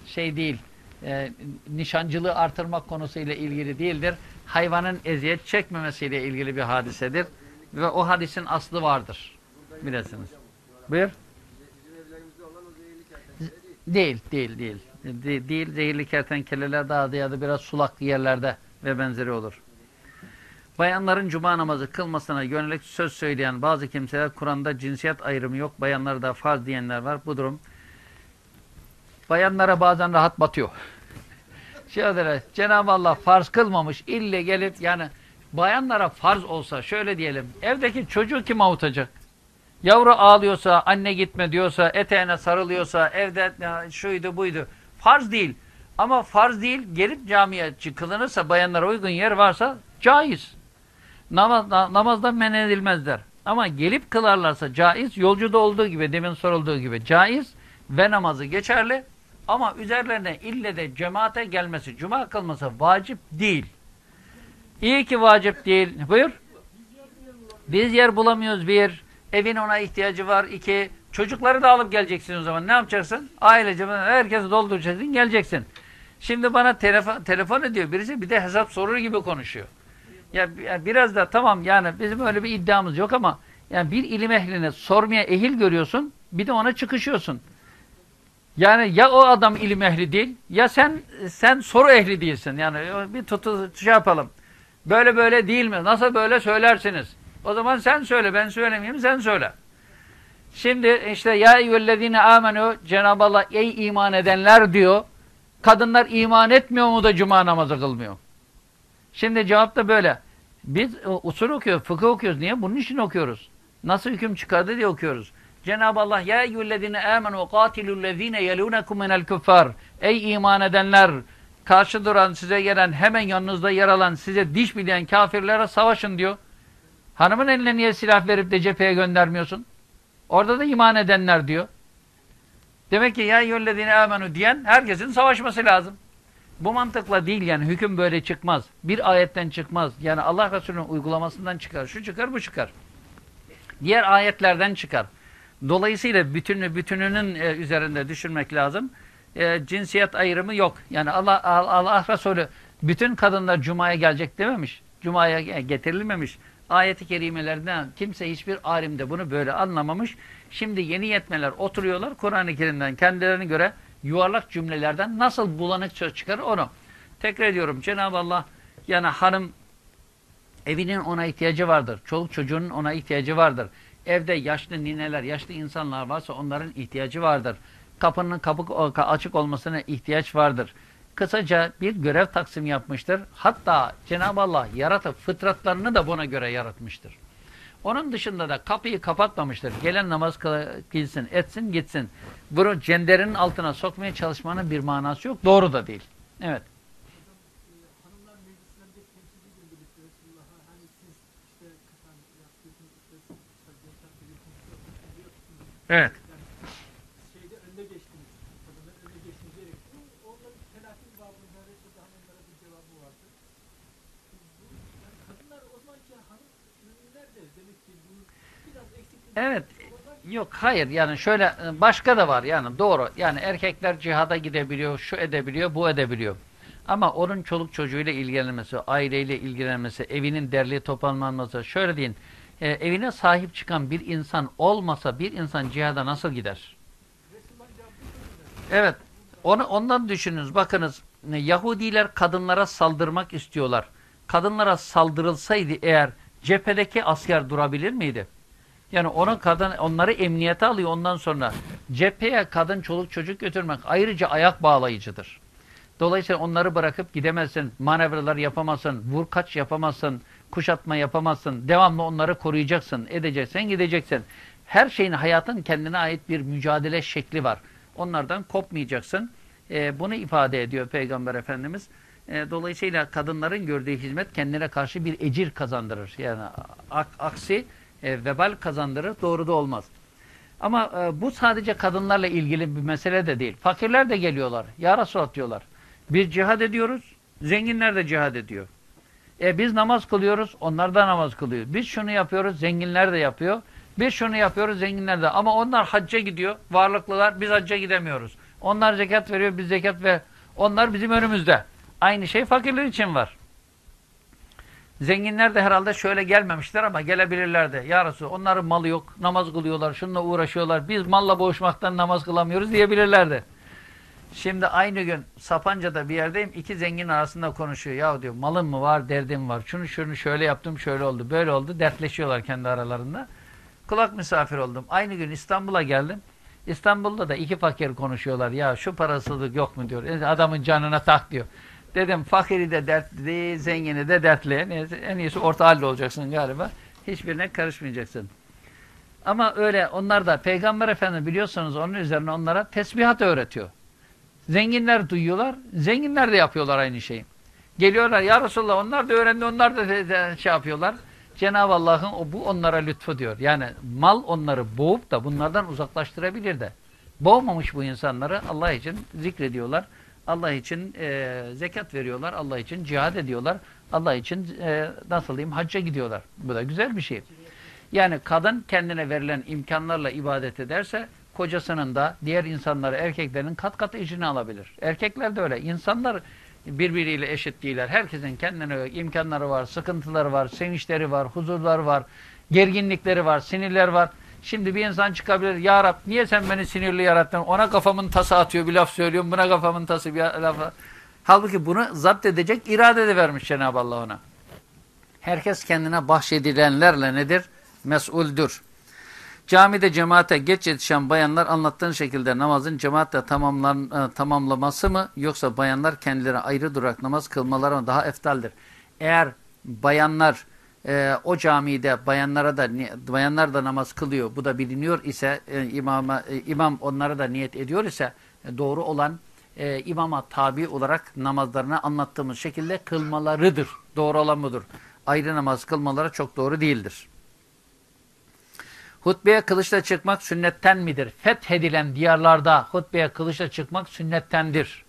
şey değil, e, nişancılığı artırmak konusuyla ilgili değildir. Hayvanın eziyet çekmemesiyle ilgili bir hadisedir. Ve o hadisin aslı vardır. Bilesiniz. Buyur. Değil, değil, değil. De, değil, zehirli kertenkeleler daha ziyade biraz sulak yerlerde ve benzeri olur. Bayanların cuma namazı kılmasına yönelik söz söyleyen bazı kimseler Kur'an'da cinsiyet ayrımı yok, bayanlara da farz diyenler var. Bu durum bayanlara bazen rahat batıyor. Şöyle Cenab-ı Allah farz kılmamış, ille gelip yani bayanlara farz olsa şöyle diyelim, evdeki çocuğu kim avutacak? Yavru ağlıyorsa, anne gitme diyorsa, eteğine sarılıyorsa, evde şuydu buydu. Farz değil. Ama farz değil, gelip camiye kılınırsa, bayanlara uygun yer varsa caiz. Namaz, namazdan men edilmezler. Ama gelip kılarlarsa caiz, yolcuda olduğu gibi, demin sorulduğu gibi caiz ve namazı geçerli. Ama üzerlerine ille de cemaate gelmesi, cuma kılması vacip değil. İyi ki vacip değil. Buyur. Biz yer bulamıyoruz bir. Evin ona ihtiyacı var. iki. Çocukları da alıp geleceksin o zaman. Ne yapacaksın? Ailece herkesi dolduracaksın. Geleceksin. Şimdi bana telefon, telefon ediyor birisi bir de hesap sorur gibi konuşuyor. Ya, ya biraz da tamam yani bizim öyle bir iddiamız yok ama yani bir ilim ehline sormaya ehil görüyorsun bir de ona çıkışıyorsun. Yani ya o adam ilim ehli değil ya sen sen soru ehli değilsin. Yani bir tutu şey yapalım. Böyle böyle değil mi? Nasıl böyle söylersiniz? O zaman sen söyle ben söylemeyeyim sen söyle. Şimdi işte ya eyyühellezine amenu Cenab-ı Allah ey iman edenler diyor. Kadınlar iman etmiyor mu da cuma namazı kılmıyor? Şimdi cevap da böyle. Biz e, usul okuyoruz, fıkıh okuyoruz. Niye? Bunun için okuyoruz. Nasıl hüküm çıkardı diye okuyoruz. Cenab-ı Allah ya eyyühellezine amenu qatilullezine yelunekum minel kuffar. Ey iman edenler karşı duran size gelen hemen yanınızda yer alan size diş bileyen kafirlere savaşın diyor. Hanımın eline niye silah verip de cepheye göndermiyorsun? Orada da iman edenler diyor. Demek ki ya eyyühellezine amenu diyen herkesin savaşması lazım. Bu mantıkla değil yani hüküm böyle çıkmaz. Bir ayetten çıkmaz. Yani Allah Resulü'nün uygulamasından çıkar. Şu çıkar bu çıkar. Diğer ayetlerden çıkar. Dolayısıyla bütünü bütününün e, üzerinde düşünmek lazım. E, cinsiyet ayrımı yok. Yani Allah, Allah Resulü bütün kadınlar Cuma'ya gelecek dememiş. Cuma'ya getirilmemiş. Ayet-i kerimelerden kimse hiçbir alimde bunu böyle anlamamış. Şimdi yeni yetmeler oturuyorlar Kur'an-ı Kerim'den kendilerine göre yuvarlak cümlelerden nasıl bulanık söz çıkarır onu. Tekrar ediyorum Cenab-ı Allah yani hanım evinin ona ihtiyacı vardır. Çoluk çocuğunun ona ihtiyacı vardır. Evde yaşlı nineler, yaşlı insanlar varsa onların ihtiyacı vardır. Kapının kapı açık olmasına ihtiyaç vardır. Kısaca bir görev taksim yapmıştır. Hatta Cenab-ı Allah yaratıp fıtratlarını da buna göre yaratmıştır. Onun dışında da kapıyı kapatmamıştır. Gelen namaz kılsın, etsin, gitsin. Bunu cenderin altına sokmaya çalışmanın bir manası yok. Doğru da değil. Evet. Hanımlar meclislerde temsil edildi Resulullah'a. Hani siz işte kısan yaptığınız işte sadece biliyorsunuz. Evet. Yani şeyde önde geçtiniz. Kadınlar önde geçtiniz diyerek. Bu onların telafi babında Resulullah hanımlara bir cevabı vardı. Bu, yani kadınlar o zamanki hanım müminler de demek ki bu biraz eksiklik. Evet. Yok hayır yani şöyle e, başka da var yani doğru. Yani erkekler cihada gidebiliyor, şu edebiliyor, bu edebiliyor. Ama onun çoluk çocuğuyla ilgilenmesi, aileyle ilgilenmesi, evinin derli toplanması, şöyle deyin, e, evine sahip çıkan bir insan olmasa bir insan cihada nasıl gider? Evet. Onu ondan düşününüz. Bakınız Yahudiler kadınlara saldırmak istiyorlar. Kadınlara saldırılsaydı eğer cephedeki asker durabilir miydi? Yani ona kadın onları emniyete alıyor ondan sonra cepheye kadın çoluk çocuk götürmek ayrıca ayak bağlayıcıdır. Dolayısıyla onları bırakıp gidemezsin, manevralar yapamazsın, vur kaç yapamazsın, kuşatma yapamazsın. Devamlı onları koruyacaksın, edeceksin, gideceksin. Her şeyin hayatın kendine ait bir mücadele şekli var. Onlardan kopmayacaksın. E, bunu ifade ediyor Peygamber Efendimiz. E, dolayısıyla kadınların gördüğü hizmet kendine karşı bir ecir kazandırır. Yani ak aksi e, vebal kazandırır. Doğru da olmaz. Ama e, bu sadece kadınlarla ilgili bir mesele de değil. Fakirler de geliyorlar. Ya Resulallah diyorlar. Biz cihad ediyoruz. Zenginler de cihad ediyor. E biz namaz kılıyoruz. Onlar da namaz kılıyor. Biz şunu yapıyoruz. Zenginler de yapıyor. Biz şunu yapıyoruz. Zenginler de. Ama onlar hacca gidiyor. Varlıklılar. Biz hacca gidemiyoruz. Onlar zekat veriyor. Biz zekat ve onlar bizim önümüzde. Aynı şey fakirler için var. Zenginler de herhalde şöyle gelmemişler ama gelebilirler de. Ya Resul onların malı yok. Namaz kılıyorlar. Şununla uğraşıyorlar. Biz malla boğuşmaktan namaz kılamıyoruz diyebilirlerdi. Şimdi aynı gün Sapanca'da bir yerdeyim. iki zengin arasında konuşuyor. Ya diyor malın mı var, derdim var. Şunu şunu şöyle yaptım, şöyle oldu, böyle oldu. Dertleşiyorlar kendi aralarında. Kulak misafir oldum. Aynı gün İstanbul'a geldim. İstanbul'da da iki fakir konuşuyorlar. Ya şu parasızlık yok mu diyor. Adamın canına tak diyor. Dedim fakiri de dertli, zengini de dertli. Neyse, en iyisi orta halde olacaksın galiba. Hiçbirine karışmayacaksın. Ama öyle onlar da Peygamber Efendimiz biliyorsunuz onun üzerine onlara tesbihat öğretiyor. Zenginler duyuyorlar, zenginler de yapıyorlar aynı şeyi. Geliyorlar ya Resulallah onlar da öğrendi, onlar da şey yapıyorlar. Cenab-ı Allah'ın bu onlara lütfu diyor. Yani mal onları boğup da bunlardan uzaklaştırabilir de. Boğmamış bu insanları Allah için zikrediyorlar. Allah için e, zekat veriyorlar. Allah için cihad ediyorlar. Allah için e, nasıl diyeyim hacca gidiyorlar. Bu da güzel bir şey. Yani kadın kendine verilen imkanlarla ibadet ederse kocasının da diğer insanları erkeklerin kat kat icrini alabilir. Erkekler de öyle. İnsanlar birbiriyle eşit değiller. Herkesin kendine imkanları var, sıkıntıları var, sevinçleri var, huzurları var, gerginlikleri var, sinirler var. Şimdi bir insan çıkabilir. Ya Rab niye sen beni sinirli yarattın? Ona kafamın tası atıyor bir laf söylüyorum. Buna kafamın tası bir laf Halbuki bunu zapt edecek irade de vermiş Cenab-ı Allah ona. Herkes kendine bahşedilenlerle nedir? Mesuldür. Camide cemaate geç yetişen bayanlar anlattığın şekilde namazın cemaatle e, tamamlaması mı yoksa bayanlar kendileri ayrı durarak namaz kılmaları mı daha eftaldir? Eğer bayanlar e, o camide bayanlara da bayanlar da namaz kılıyor bu da biliniyor ise e, imama, e, imam onlara da niyet ediyor ise e, doğru olan e, imama tabi olarak namazlarını anlattığımız şekilde kılmalarıdır. Doğru olan budur. Ayrı namaz kılmaları çok doğru değildir. Hutbeye kılıçla çıkmak sünnetten midir? Fethedilen diyarlarda hutbeye kılıçla çıkmak sünnettendir.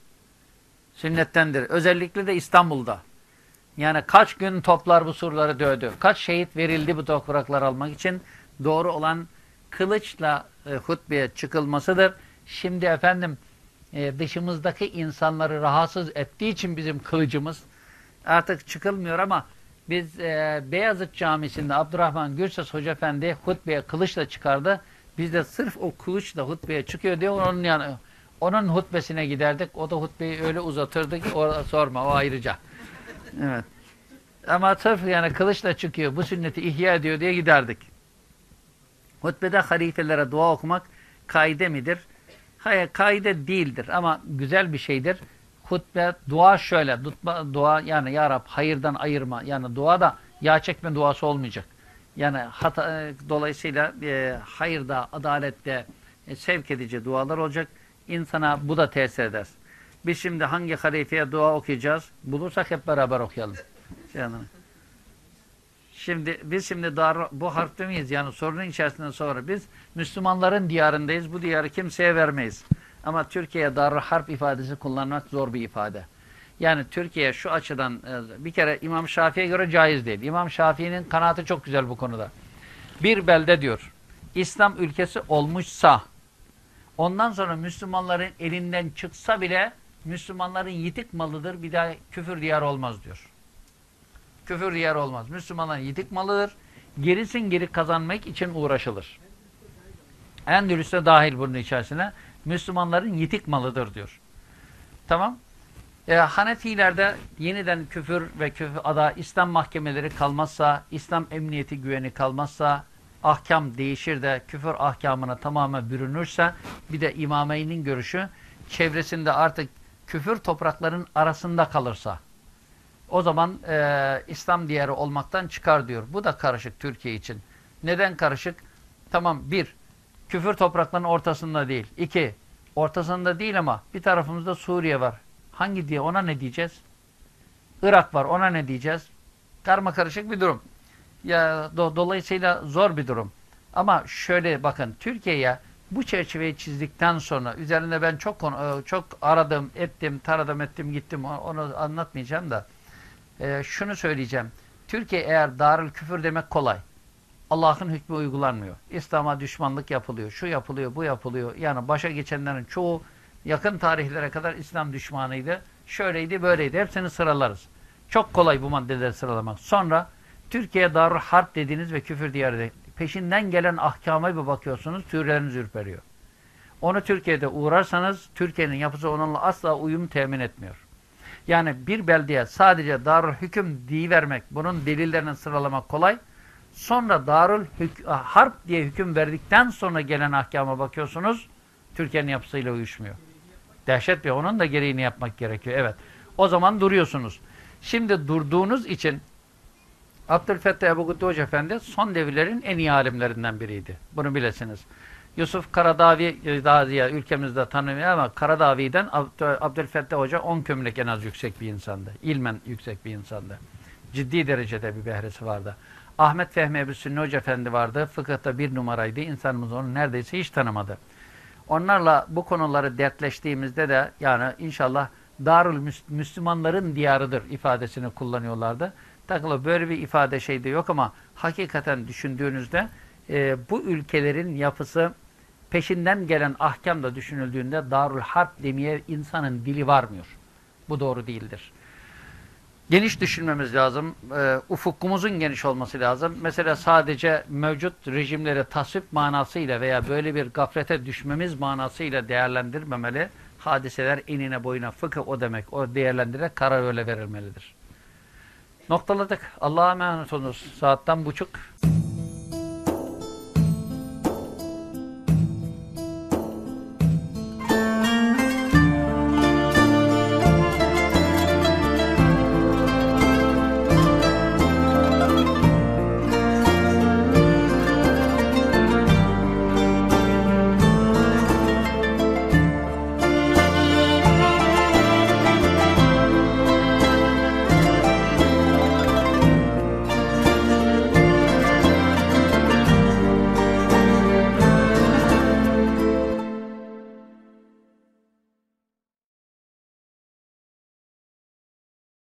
Sünnettendir. Özellikle de İstanbul'da. Yani kaç gün toplar bu surları dövdü. Kaç şehit verildi bu topraklar almak için. Doğru olan kılıçla e, hutbeye çıkılmasıdır. Şimdi efendim e, dışımızdaki insanları rahatsız ettiği için bizim kılıcımız artık çıkılmıyor ama biz e, Beyazıt Camisi'nde Abdurrahman Gürses Hoca Efendi hutbeye kılıçla çıkardı. Biz de sırf o kılıçla hutbeye çıkıyor diye onun yani onun hutbesine giderdik. O da hutbeyi öyle uzatırdı ki o, sorma o ayrıca. Evet. Ama sırf yani kılıçla çıkıyor bu sünneti ihya ediyor diye giderdik. Hutbede halifelere dua okumak kaide midir? Hayır kaide değildir ama güzel bir şeydir hutbe, dua şöyle. Dutma, dua yani Ya Rab hayırdan ayırma. Yani dua da yağ çekme duası olmayacak. Yani hata, e, dolayısıyla e, hayırda, adalette e, sevk edici dualar olacak. İnsana bu da tesir eder. Biz şimdi hangi halifeye dua okuyacağız? Bulursak hep beraber okuyalım. Yani. Şimdi biz şimdi dar, bu harfte miyiz? Yani sorunun içerisinden sonra biz Müslümanların diyarındayız. Bu diyarı kimseye vermeyiz. Ama Türkiye'ye darı harp ifadesi kullanmak zor bir ifade. Yani Türkiye şu açıdan e, bir kere İmam Şafii'ye göre caiz değil. İmam Şafii'nin kanaati çok güzel bu konuda. Bir belde diyor, İslam ülkesi olmuşsa, ondan sonra Müslümanların elinden çıksa bile Müslümanların yitik malıdır, bir daha küfür diyar olmaz diyor. Küfür diyar olmaz. Müslümanların yitik malıdır. Gerisin geri kazanmak için uğraşılır. Endülüs'te dahil bunun içerisine. Müslümanların yitik malıdır diyor. Tamam. E, Hanefilerde yeniden küfür ve küfür ada İslam mahkemeleri kalmazsa, İslam emniyeti güveni kalmazsa, ahkam değişir de küfür ahkamına tamamen bürünürse, bir de imameynin görüşü çevresinde artık küfür toprakların arasında kalırsa, o zaman e, İslam diyarı olmaktan çıkar diyor. Bu da karışık Türkiye için. Neden karışık? Tamam bir, küfür topraklarının ortasında değil. İki, ortasında değil ama bir tarafımızda Suriye var. Hangi diye ona ne diyeceğiz? Irak var ona ne diyeceğiz? Karma karışık bir durum. Ya do, dolayısıyla zor bir durum. Ama şöyle bakın Türkiye'ye bu çerçeveyi çizdikten sonra üzerinde ben çok e, çok aradım, ettim, taradım, ettim, gittim. Onu anlatmayacağım da. E, şunu söyleyeceğim. Türkiye eğer darül küfür demek kolay. Allah'ın hükmü uygulanmıyor. İslam'a düşmanlık yapılıyor. Şu yapılıyor, bu yapılıyor. Yani başa geçenlerin çoğu yakın tarihlere kadar İslam düşmanıydı. Şöyleydi, böyleydi. Hepsini sıralarız. Çok kolay bu maddeleri sıralamak. Sonra Türkiye darur harp dediğiniz ve küfür diyarı peşinden gelen ahkama bir bakıyorsunuz, tüyleriniz ürperiyor. Onu Türkiye'de uğrarsanız Türkiye'nin yapısı onunla asla uyum temin etmiyor. Yani bir beldeye sadece darul hüküm vermek, bunun delillerini sıralamak kolay. Sonra darul harp diye hüküm verdikten sonra gelen ahkama bakıyorsunuz. Türkiye'nin yapısıyla uyuşmuyor. Dehşet bir onun da gereğini yapmak gerekiyor. Evet. O zaman duruyorsunuz. Şimdi durduğunuz için Abdülfettah Ebu Hoca Efendi son devirlerin en iyi alimlerinden biriydi. Bunu bilesiniz. Yusuf Karadavi e, daha diye ülkemizde tanımıyor ama Karadavi'den Abdülfettah Hoca 10 kömlek en az yüksek bir insandı. İlmen yüksek bir insandı. Ciddi derecede bir behresi vardı. Ahmet Fehmi Ebu Sünni Hoca Efendi vardı. Fıkıhta bir numaraydı. İnsanımız onu neredeyse hiç tanımadı. Onlarla bu konuları dertleştiğimizde de yani inşallah Darül Müslümanların diyarıdır ifadesini kullanıyorlardı. Takılı böyle bir ifade şeyde yok ama hakikaten düşündüğünüzde e, bu ülkelerin yapısı peşinden gelen ahkamla düşünüldüğünde Darül Harp demeye insanın dili varmıyor. Bu doğru değildir. Geniş düşünmemiz lazım. E, ufukumuzun geniş olması lazım. Mesela sadece mevcut rejimleri tasvip manasıyla veya böyle bir gaflete düşmemiz manasıyla değerlendirmemeli. Hadiseler enine boyuna fıkıh o demek. O değerlendirerek karar öyle verilmelidir. Noktaladık. Allah'a emanet olunuz. Saatten buçuk.